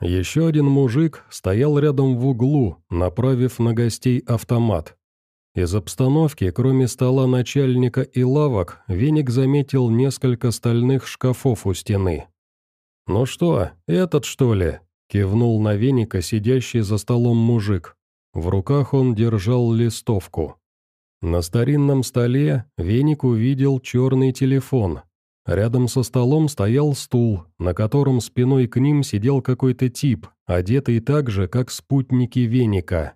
Еще один мужик стоял рядом в углу, направив на гостей автомат. Из обстановки, кроме стола начальника и лавок, Веник заметил несколько стальных шкафов у стены. «Ну что, этот что ли?» Кивнул на веника сидящий за столом мужик. В руках он держал листовку. На старинном столе веник увидел черный телефон. Рядом со столом стоял стул, на котором спиной к ним сидел какой-то тип, одетый так же, как спутники веника.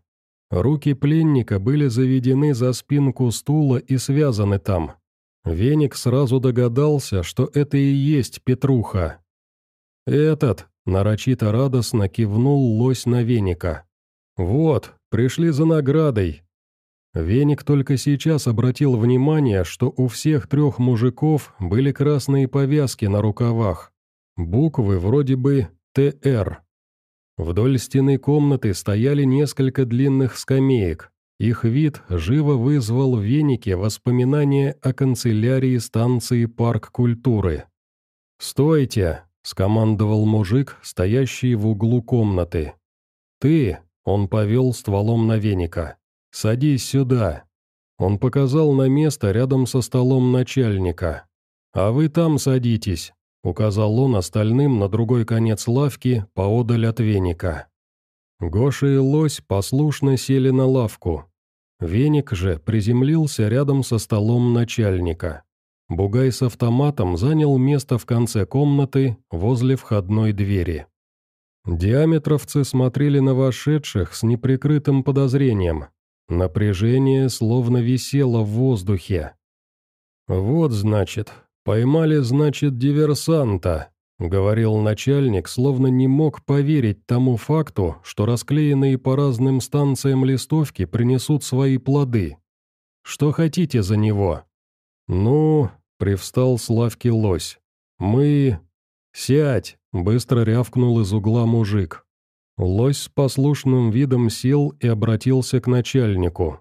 Руки пленника были заведены за спинку стула и связаны там. Веник сразу догадался, что это и есть Петруха. «Этот», Нарочито радостно кивнул лось на веника. «Вот, пришли за наградой». Веник только сейчас обратил внимание, что у всех трех мужиков были красные повязки на рукавах. Буквы вроде бы «ТР». Вдоль стены комнаты стояли несколько длинных скамеек. Их вид живо вызвал в венике воспоминания о канцелярии станции «Парк культуры». «Стойте!» — скомандовал мужик, стоящий в углу комнаты. «Ты!» — он повел стволом на веника. «Садись сюда!» Он показал на место рядом со столом начальника. «А вы там садитесь», — указал он остальным на другой конец лавки, поодаль от веника. Гоша и Лось послушно сели на лавку. Веник же приземлился рядом со столом начальника. Бугай с автоматом занял место в конце комнаты, возле входной двери. Диаметровцы смотрели на вошедших с неприкрытым подозрением. Напряжение словно висело в воздухе. «Вот, значит, поймали, значит, диверсанта», — говорил начальник, словно не мог поверить тому факту, что расклеенные по разным станциям листовки принесут свои плоды. «Что хотите за него?» «Ну, Привстал с лавки лось. «Мы...» «Сядь!» — быстро рявкнул из угла мужик. Лось с послушным видом сел и обратился к начальнику.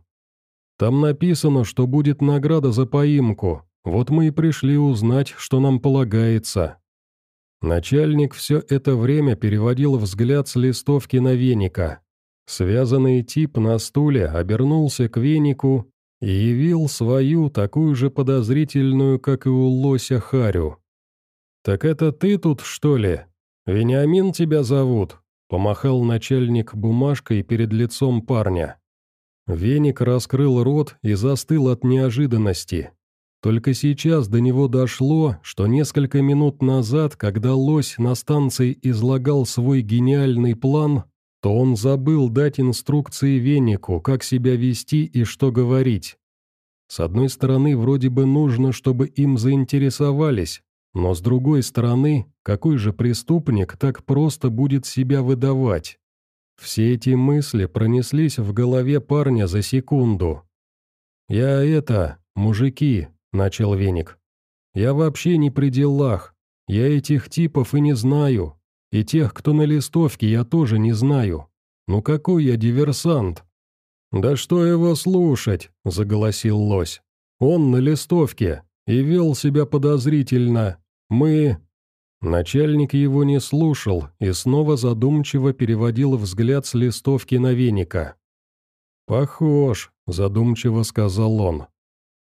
«Там написано, что будет награда за поимку. Вот мы и пришли узнать, что нам полагается». Начальник все это время переводил взгляд с листовки на веника. Связанный тип на стуле обернулся к венику и явил свою, такую же подозрительную, как и у лося Харю. «Так это ты тут, что ли? Вениамин тебя зовут?» — помахал начальник бумажкой перед лицом парня. Веник раскрыл рот и застыл от неожиданности. Только сейчас до него дошло, что несколько минут назад, когда лось на станции излагал свой гениальный план, то он забыл дать инструкции Венику, как себя вести и что говорить. С одной стороны, вроде бы нужно, чтобы им заинтересовались, но с другой стороны, какой же преступник так просто будет себя выдавать? Все эти мысли пронеслись в голове парня за секунду. «Я это, мужики», — начал Веник. «Я вообще не при делах. Я этих типов и не знаю. И тех, кто на листовке, я тоже не знаю. Ну какой я диверсант?» «Да что его слушать?» – заголосил лось. «Он на листовке и вел себя подозрительно. Мы...» Начальник его не слушал и снова задумчиво переводил взгляд с листовки на веника. «Похож», – задумчиво сказал он.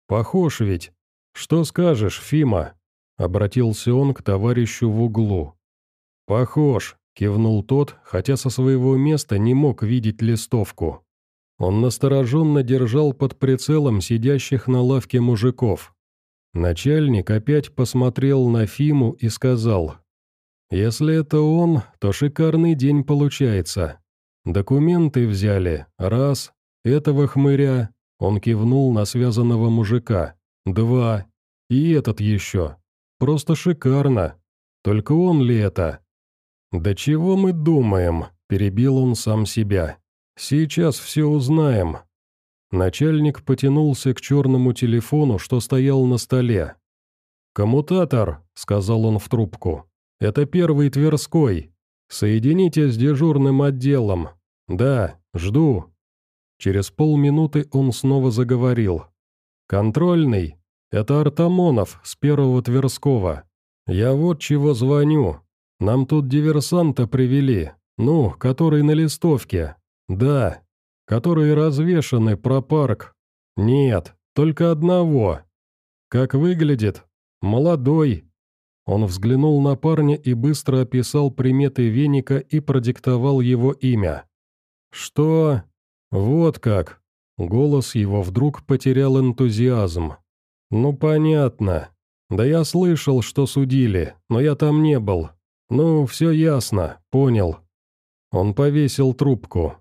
«Похож ведь. Что скажешь, Фима?» — обратился он к товарищу в углу. «Похож», — кивнул тот, хотя со своего места не мог видеть листовку. Он настороженно держал под прицелом сидящих на лавке мужиков. Начальник опять посмотрел на Фиму и сказал, «Если это он, то шикарный день получается. Документы взяли, раз, этого хмыря, он кивнул на связанного мужика, два, и этот еще. Просто шикарно. Только он ли это?» «Да чего мы думаем?» – перебил он сам себя. «Сейчас все узнаем». Начальник потянулся к черному телефону, что стоял на столе. «Коммутатор», — сказал он в трубку. «Это первый Тверской. Соедините с дежурным отделом. Да, жду». Через полминуты он снова заговорил. «Контрольный. Это Артамонов с первого Тверского. Я вот чего звоню. Нам тут диверсанта привели. Ну, который на листовке. «Да, которые развешаны про парк. Нет, только одного. Как выглядит? Молодой». Он взглянул на парня и быстро описал приметы веника и продиктовал его имя. «Что? Вот как!» Голос его вдруг потерял энтузиазм. «Ну, понятно. Да я слышал, что судили, но я там не был. Ну, все ясно, понял». Он повесил трубку.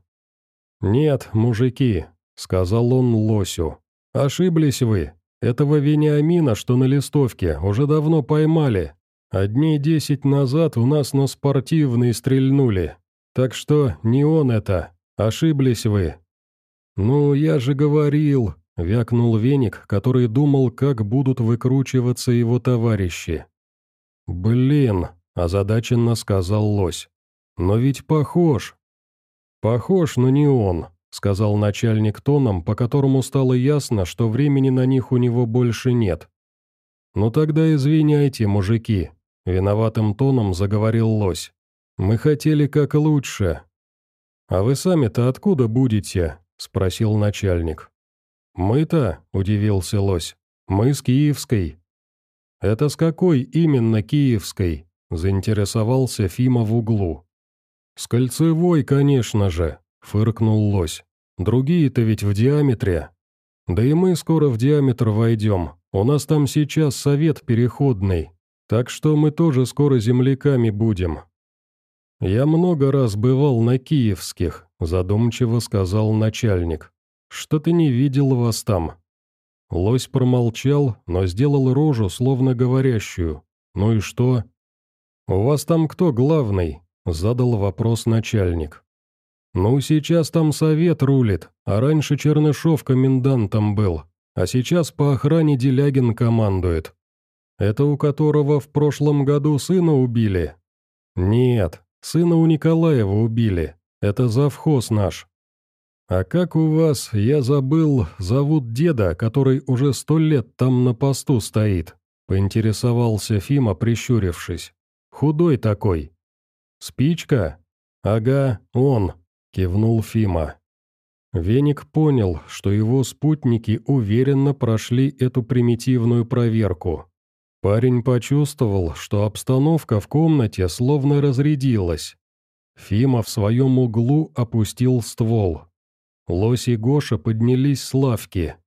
«Нет, мужики», — сказал он лосю. «Ошиблись вы. Этого Вениамина, что на листовке, уже давно поймали. Одни десять назад у нас на спортивный стрельнули. Так что не он это. Ошиблись вы». «Ну, я же говорил», — вякнул веник, который думал, как будут выкручиваться его товарищи. «Блин», — озадаченно сказал лось. «Но ведь похож. «Похож, но не он», — сказал начальник тоном, по которому стало ясно, что времени на них у него больше нет. «Ну тогда извиняйте, мужики», — виноватым тоном заговорил лось. «Мы хотели как лучше». «А вы сами-то откуда будете?» — спросил начальник. «Мы-то», — удивился лось, — «мы с Киевской». «Это с какой именно Киевской?» — заинтересовался Фима в углу. «С кольцевой, конечно же», — фыркнул лось. «Другие-то ведь в диаметре. Да и мы скоро в диаметр войдем. У нас там сейчас совет переходный. Так что мы тоже скоро земляками будем». «Я много раз бывал на киевских», — задумчиво сказал начальник. «Что ты не видел вас там?» Лось промолчал, но сделал рожу, словно говорящую. «Ну и что?» «У вас там кто главный?» — задал вопрос начальник. «Ну, сейчас там совет рулит, а раньше Чернышов комендантом был, а сейчас по охране Делягин командует. Это у которого в прошлом году сына убили?» «Нет, сына у Николаева убили, это завхоз наш». «А как у вас, я забыл, зовут деда, который уже сто лет там на посту стоит?» — поинтересовался Фима, прищурившись. «Худой такой, «Спичка?» «Ага, он», — кивнул Фима. Веник понял, что его спутники уверенно прошли эту примитивную проверку. Парень почувствовал, что обстановка в комнате словно разрядилась. Фима в своем углу опустил ствол. Лось и Гоша поднялись с лавки.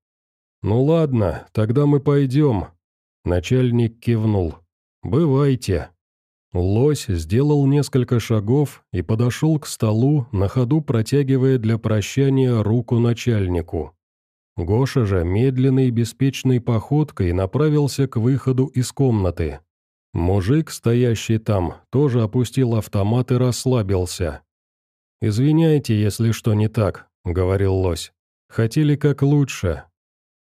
«Ну ладно, тогда мы пойдем», — начальник кивнул. «Бывайте». Лось сделал несколько шагов и подошел к столу, на ходу протягивая для прощания руку начальнику. Гоша же медленной беспечной походкой направился к выходу из комнаты. Мужик, стоящий там, тоже опустил автомат и расслабился. «Извиняйте, если что не так», — говорил лось. «Хотели как лучше».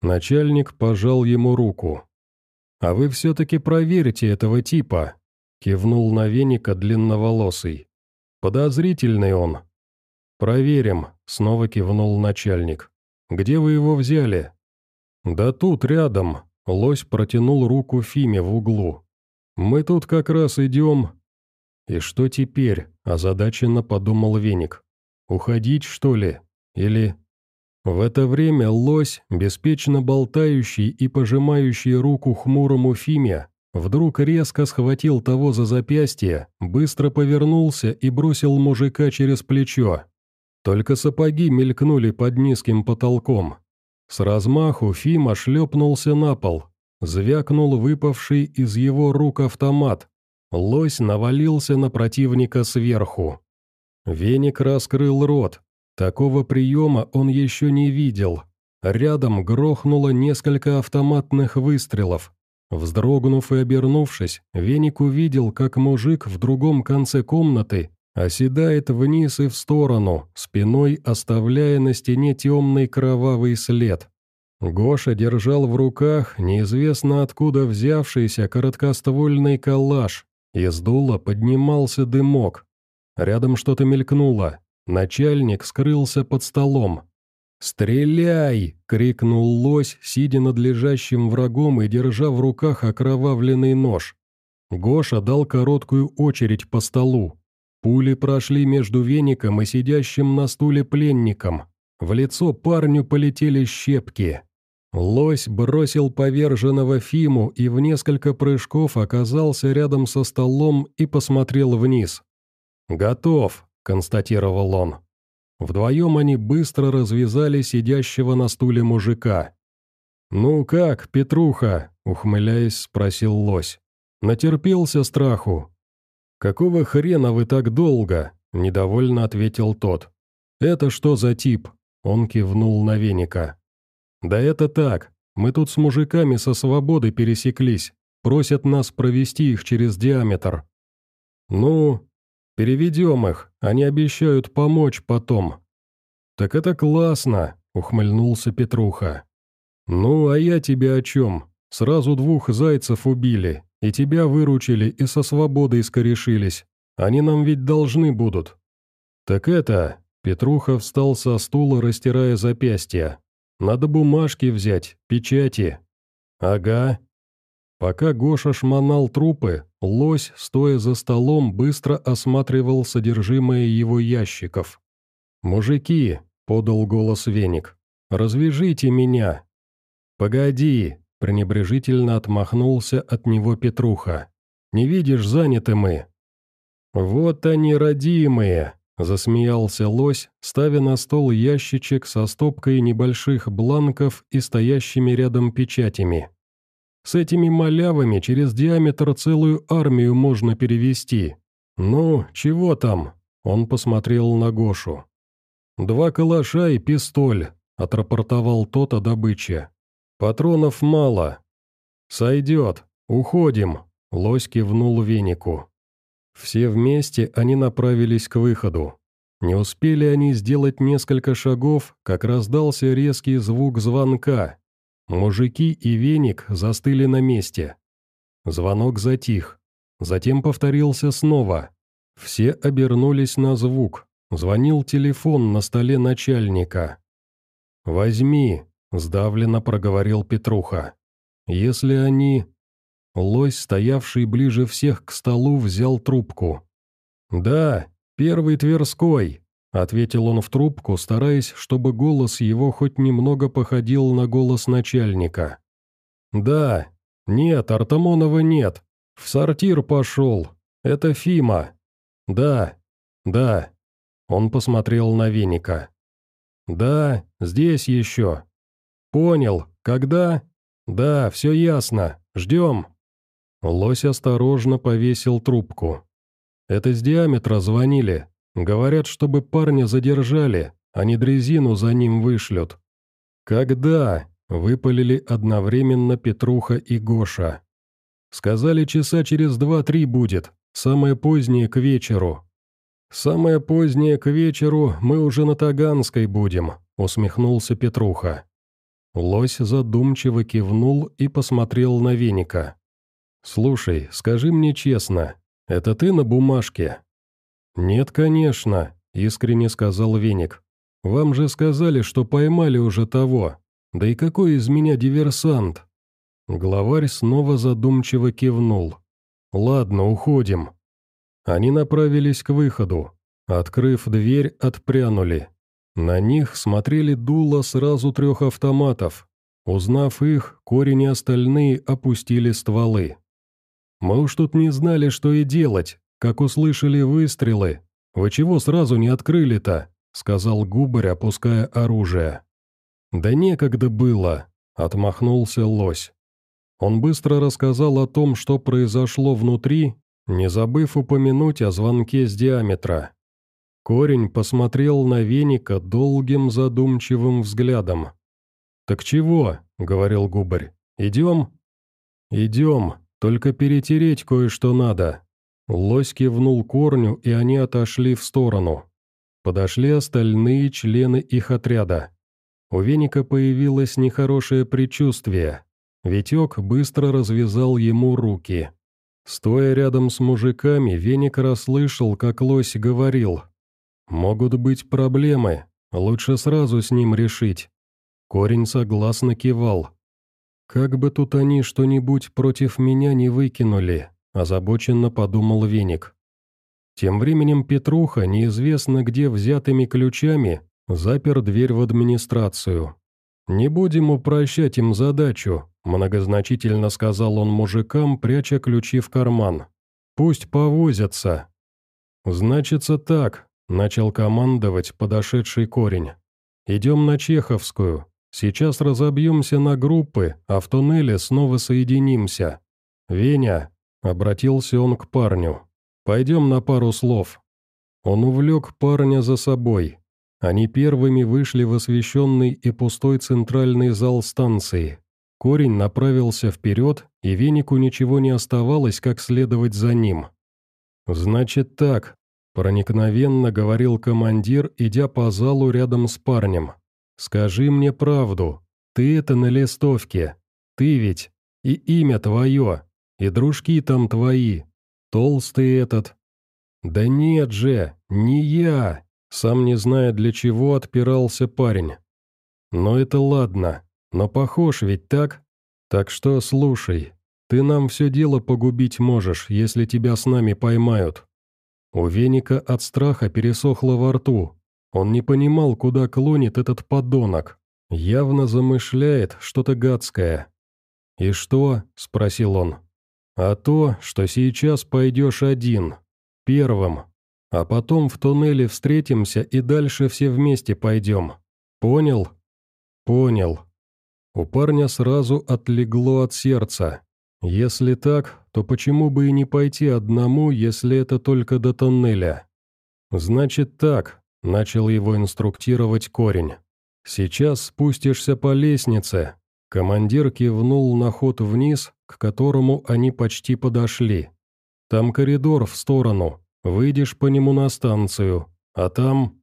Начальник пожал ему руку. «А вы все-таки проверите этого типа», Кивнул на веника длинноволосый. «Подозрительный он». «Проверим», — снова кивнул начальник. «Где вы его взяли?» «Да тут, рядом», — лось протянул руку Фиме в углу. «Мы тут как раз идем». «И что теперь?» — озадаченно подумал веник. «Уходить, что ли? Или...» В это время лось, беспечно болтающий и пожимающий руку хмурому Фиме, вдруг резко схватил того за запястье, быстро повернулся и бросил мужика через плечо. Только сапоги мелькнули под низким потолком. С размаху Фима шлепнулся на пол, звякнул выпавший из его рук автомат. Лось навалился на противника сверху. Веник раскрыл рот. Такого приема он еще не видел. Рядом грохнуло несколько автоматных выстрелов. Вздрогнув и обернувшись, Веник увидел, как мужик в другом конце комнаты оседает вниз и в сторону, спиной оставляя на стене темный кровавый след. Гоша держал в руках неизвестно откуда взявшийся короткоствольный калаш. Из дула поднимался дымок. Рядом что-то мелькнуло. Начальник скрылся под столом. «Стреляй!» — крикнул лось, сидя над лежащим врагом и держа в руках окровавленный нож. Гоша дал короткую очередь по столу. Пули прошли между веником и сидящим на стуле пленником. В лицо парню полетели щепки. Лось бросил поверженного Фиму и в несколько прыжков оказался рядом со столом и посмотрел вниз. «Готов», — констатировал он. Вдвоем они быстро развязали сидящего на стуле мужика. «Ну как, Петруха?» — ухмыляясь, спросил лось. «Натерпелся страху?» «Какого хрена вы так долго?» — недовольно ответил тот. «Это что за тип?» — он кивнул на веника. «Да это так. Мы тут с мужиками со свободы пересеклись. Просят нас провести их через диаметр». «Ну, переведем их. Они обещают помочь потом». «Так это классно», — ухмыльнулся Петруха. «Ну, а я тебе о чем? Сразу двух зайцев убили, и тебя выручили, и со свободой скорешились. Они нам ведь должны будут». «Так это...» — Петруха встал со стула, растирая запястья. Надо бумажки взять, печати». «Ага». Пока Гоша шмонал трупы, лось, стоя за столом, быстро осматривал содержимое его ящиков. «Мужики», — подал голос веник, — «развяжите меня». «Погоди», — пренебрежительно отмахнулся от него Петруха. «Не видишь, заняты мы». «Вот они, родимые», Засмеялся лось, ставя на стол ящичек со стопкой небольших бланков и стоящими рядом печатями. С этими малявами через диаметр целую армию можно перевести. Ну, чего там? Он посмотрел на Гошу. «Два калаша и пистоль», — отрапортовал тот о добыче. «Патронов мало». «Сойдет. Уходим», — лось кивнул венику. Все вместе они направились к выходу. Не успели они сделать несколько шагов, как раздался резкий звук звонка. Мужики и веник застыли на месте. Звонок затих. Затем повторился снова. Все обернулись на звук. Звонил телефон на столе начальника. «Возьми», — сдавленно проговорил Петруха. «Если они...» Лось, стоявший ближе всех к столу, взял трубку. «Да, первый Тверской», — ответил он в трубку, стараясь, чтобы голос его хоть немного походил на голос начальника. «Да, нет, Артамонова нет. В сортир пошел. Это Фима. Да, да». Он посмотрел на веника. «Да, здесь еще». «Понял. Когда?» «Да, все ясно. Ждем». Лось осторожно повесил трубку. «Это с диаметра звонили. Говорят, чтобы парня задержали, а не дрезину за ним вышлют». «Когда?» — выпалили одновременно Петруха и Гоша. «Сказали, часа через два-три будет, самое позднее к вечеру». «Самое позднее к вечеру мы уже на Таганской будем», — усмехнулся Петруха. Лось задумчиво кивнул и посмотрел на веника. «Слушай, скажи мне честно, это ты на бумажке?» «Нет, конечно», — искренне сказал Веник. «Вам же сказали, что поймали уже того. Да и какой из меня диверсант?» Главарь снова задумчиво кивнул. «Ладно, уходим». Они направились к выходу. Открыв дверь, отпрянули. На них смотрели дуло сразу трех автоматов. Узнав их, корень и остальные опустили стволы. «Мы уж тут не знали, что и делать, как услышали выстрелы. Вы чего сразу не открыли-то?» — сказал Губарь, опуская оружие. «Да некогда было», — отмахнулся лось. Он быстро рассказал о том, что произошло внутри, не забыв упомянуть о звонке с диаметра. Корень посмотрел на веника долгим задумчивым взглядом. «Так чего?» — говорил Губарь. «Идем?» «Идем, только перетереть кое-что надо». Лось кивнул корню, и они отошли в сторону. Подошли остальные члены их отряда. У веника появилось нехорошее предчувствие. Витек быстро развязал ему руки. Стоя рядом с мужиками, веник расслышал, как лось говорил. «Могут быть проблемы, лучше сразу с ним решить». Корень согласно кивал. «Как бы тут они что-нибудь против меня не выкинули», – озабоченно подумал веник. Тем временем Петруха, неизвестно где взятыми ключами, запер дверь в администрацию. «Не будем упрощать им задачу», – многозначительно сказал он мужикам, пряча ключи в карман. «Пусть повозятся». «Значится так», – начал командовать подошедший корень. «Идем на Чеховскую. Сейчас разобьемся на группы, а в туннеле снова соединимся. Веня», — обратился он к парню, — «пойдем на пару слов». Он увлек парня за собой. Они первыми вышли в освещенный и пустой центральный зал станции. Корень направился вперед, и венику ничего не оставалось, как следовать за ним. «Значит так», — проникновенно говорил командир, идя по залу рядом с парнем. «Скажи мне правду. Ты это на листовке. Ты ведь. И имя твое. И дружки там твои. Толстый этот». «Да нет же, не я!» Сам не зная для чего отпирался парень. «Но это ладно. Но похож ведь так? Так что слушай. Ты нам все дело погубить можешь, если тебя с нами поймают». У Веника от страха пересохло во рту, он не понимал, куда клонит этот подонок. Явно замышляет что-то гадское. «И что?» – спросил он. «А то, что сейчас пойдешь один. Первым. А потом в туннеле встретимся и дальше все вместе пойдем. Понял?» «Понял». У парня сразу отлегло от сердца. Если так, то почему бы и не пойти одному, если это только до тоннеля? Значит так, Начал его инструктировать корень. «Сейчас спустишься по лестнице». Командир кивнул на ход вниз, к которому они почти подошли. «Там коридор в сторону. Выйдешь по нему на станцию. А там...»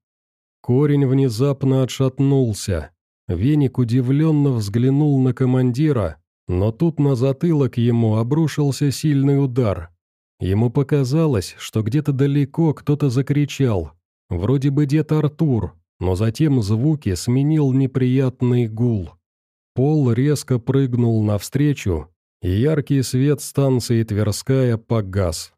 Корень внезапно отшатнулся. Веник удивленно взглянул на командира, но тут на затылок ему обрушился сильный удар. Ему показалось, что где-то далеко кто-то закричал, Вроде бы дед Артур, но затем звуки сменил неприятный гул. Пол резко прыгнул навстречу, и яркий свет станции Тверская погас.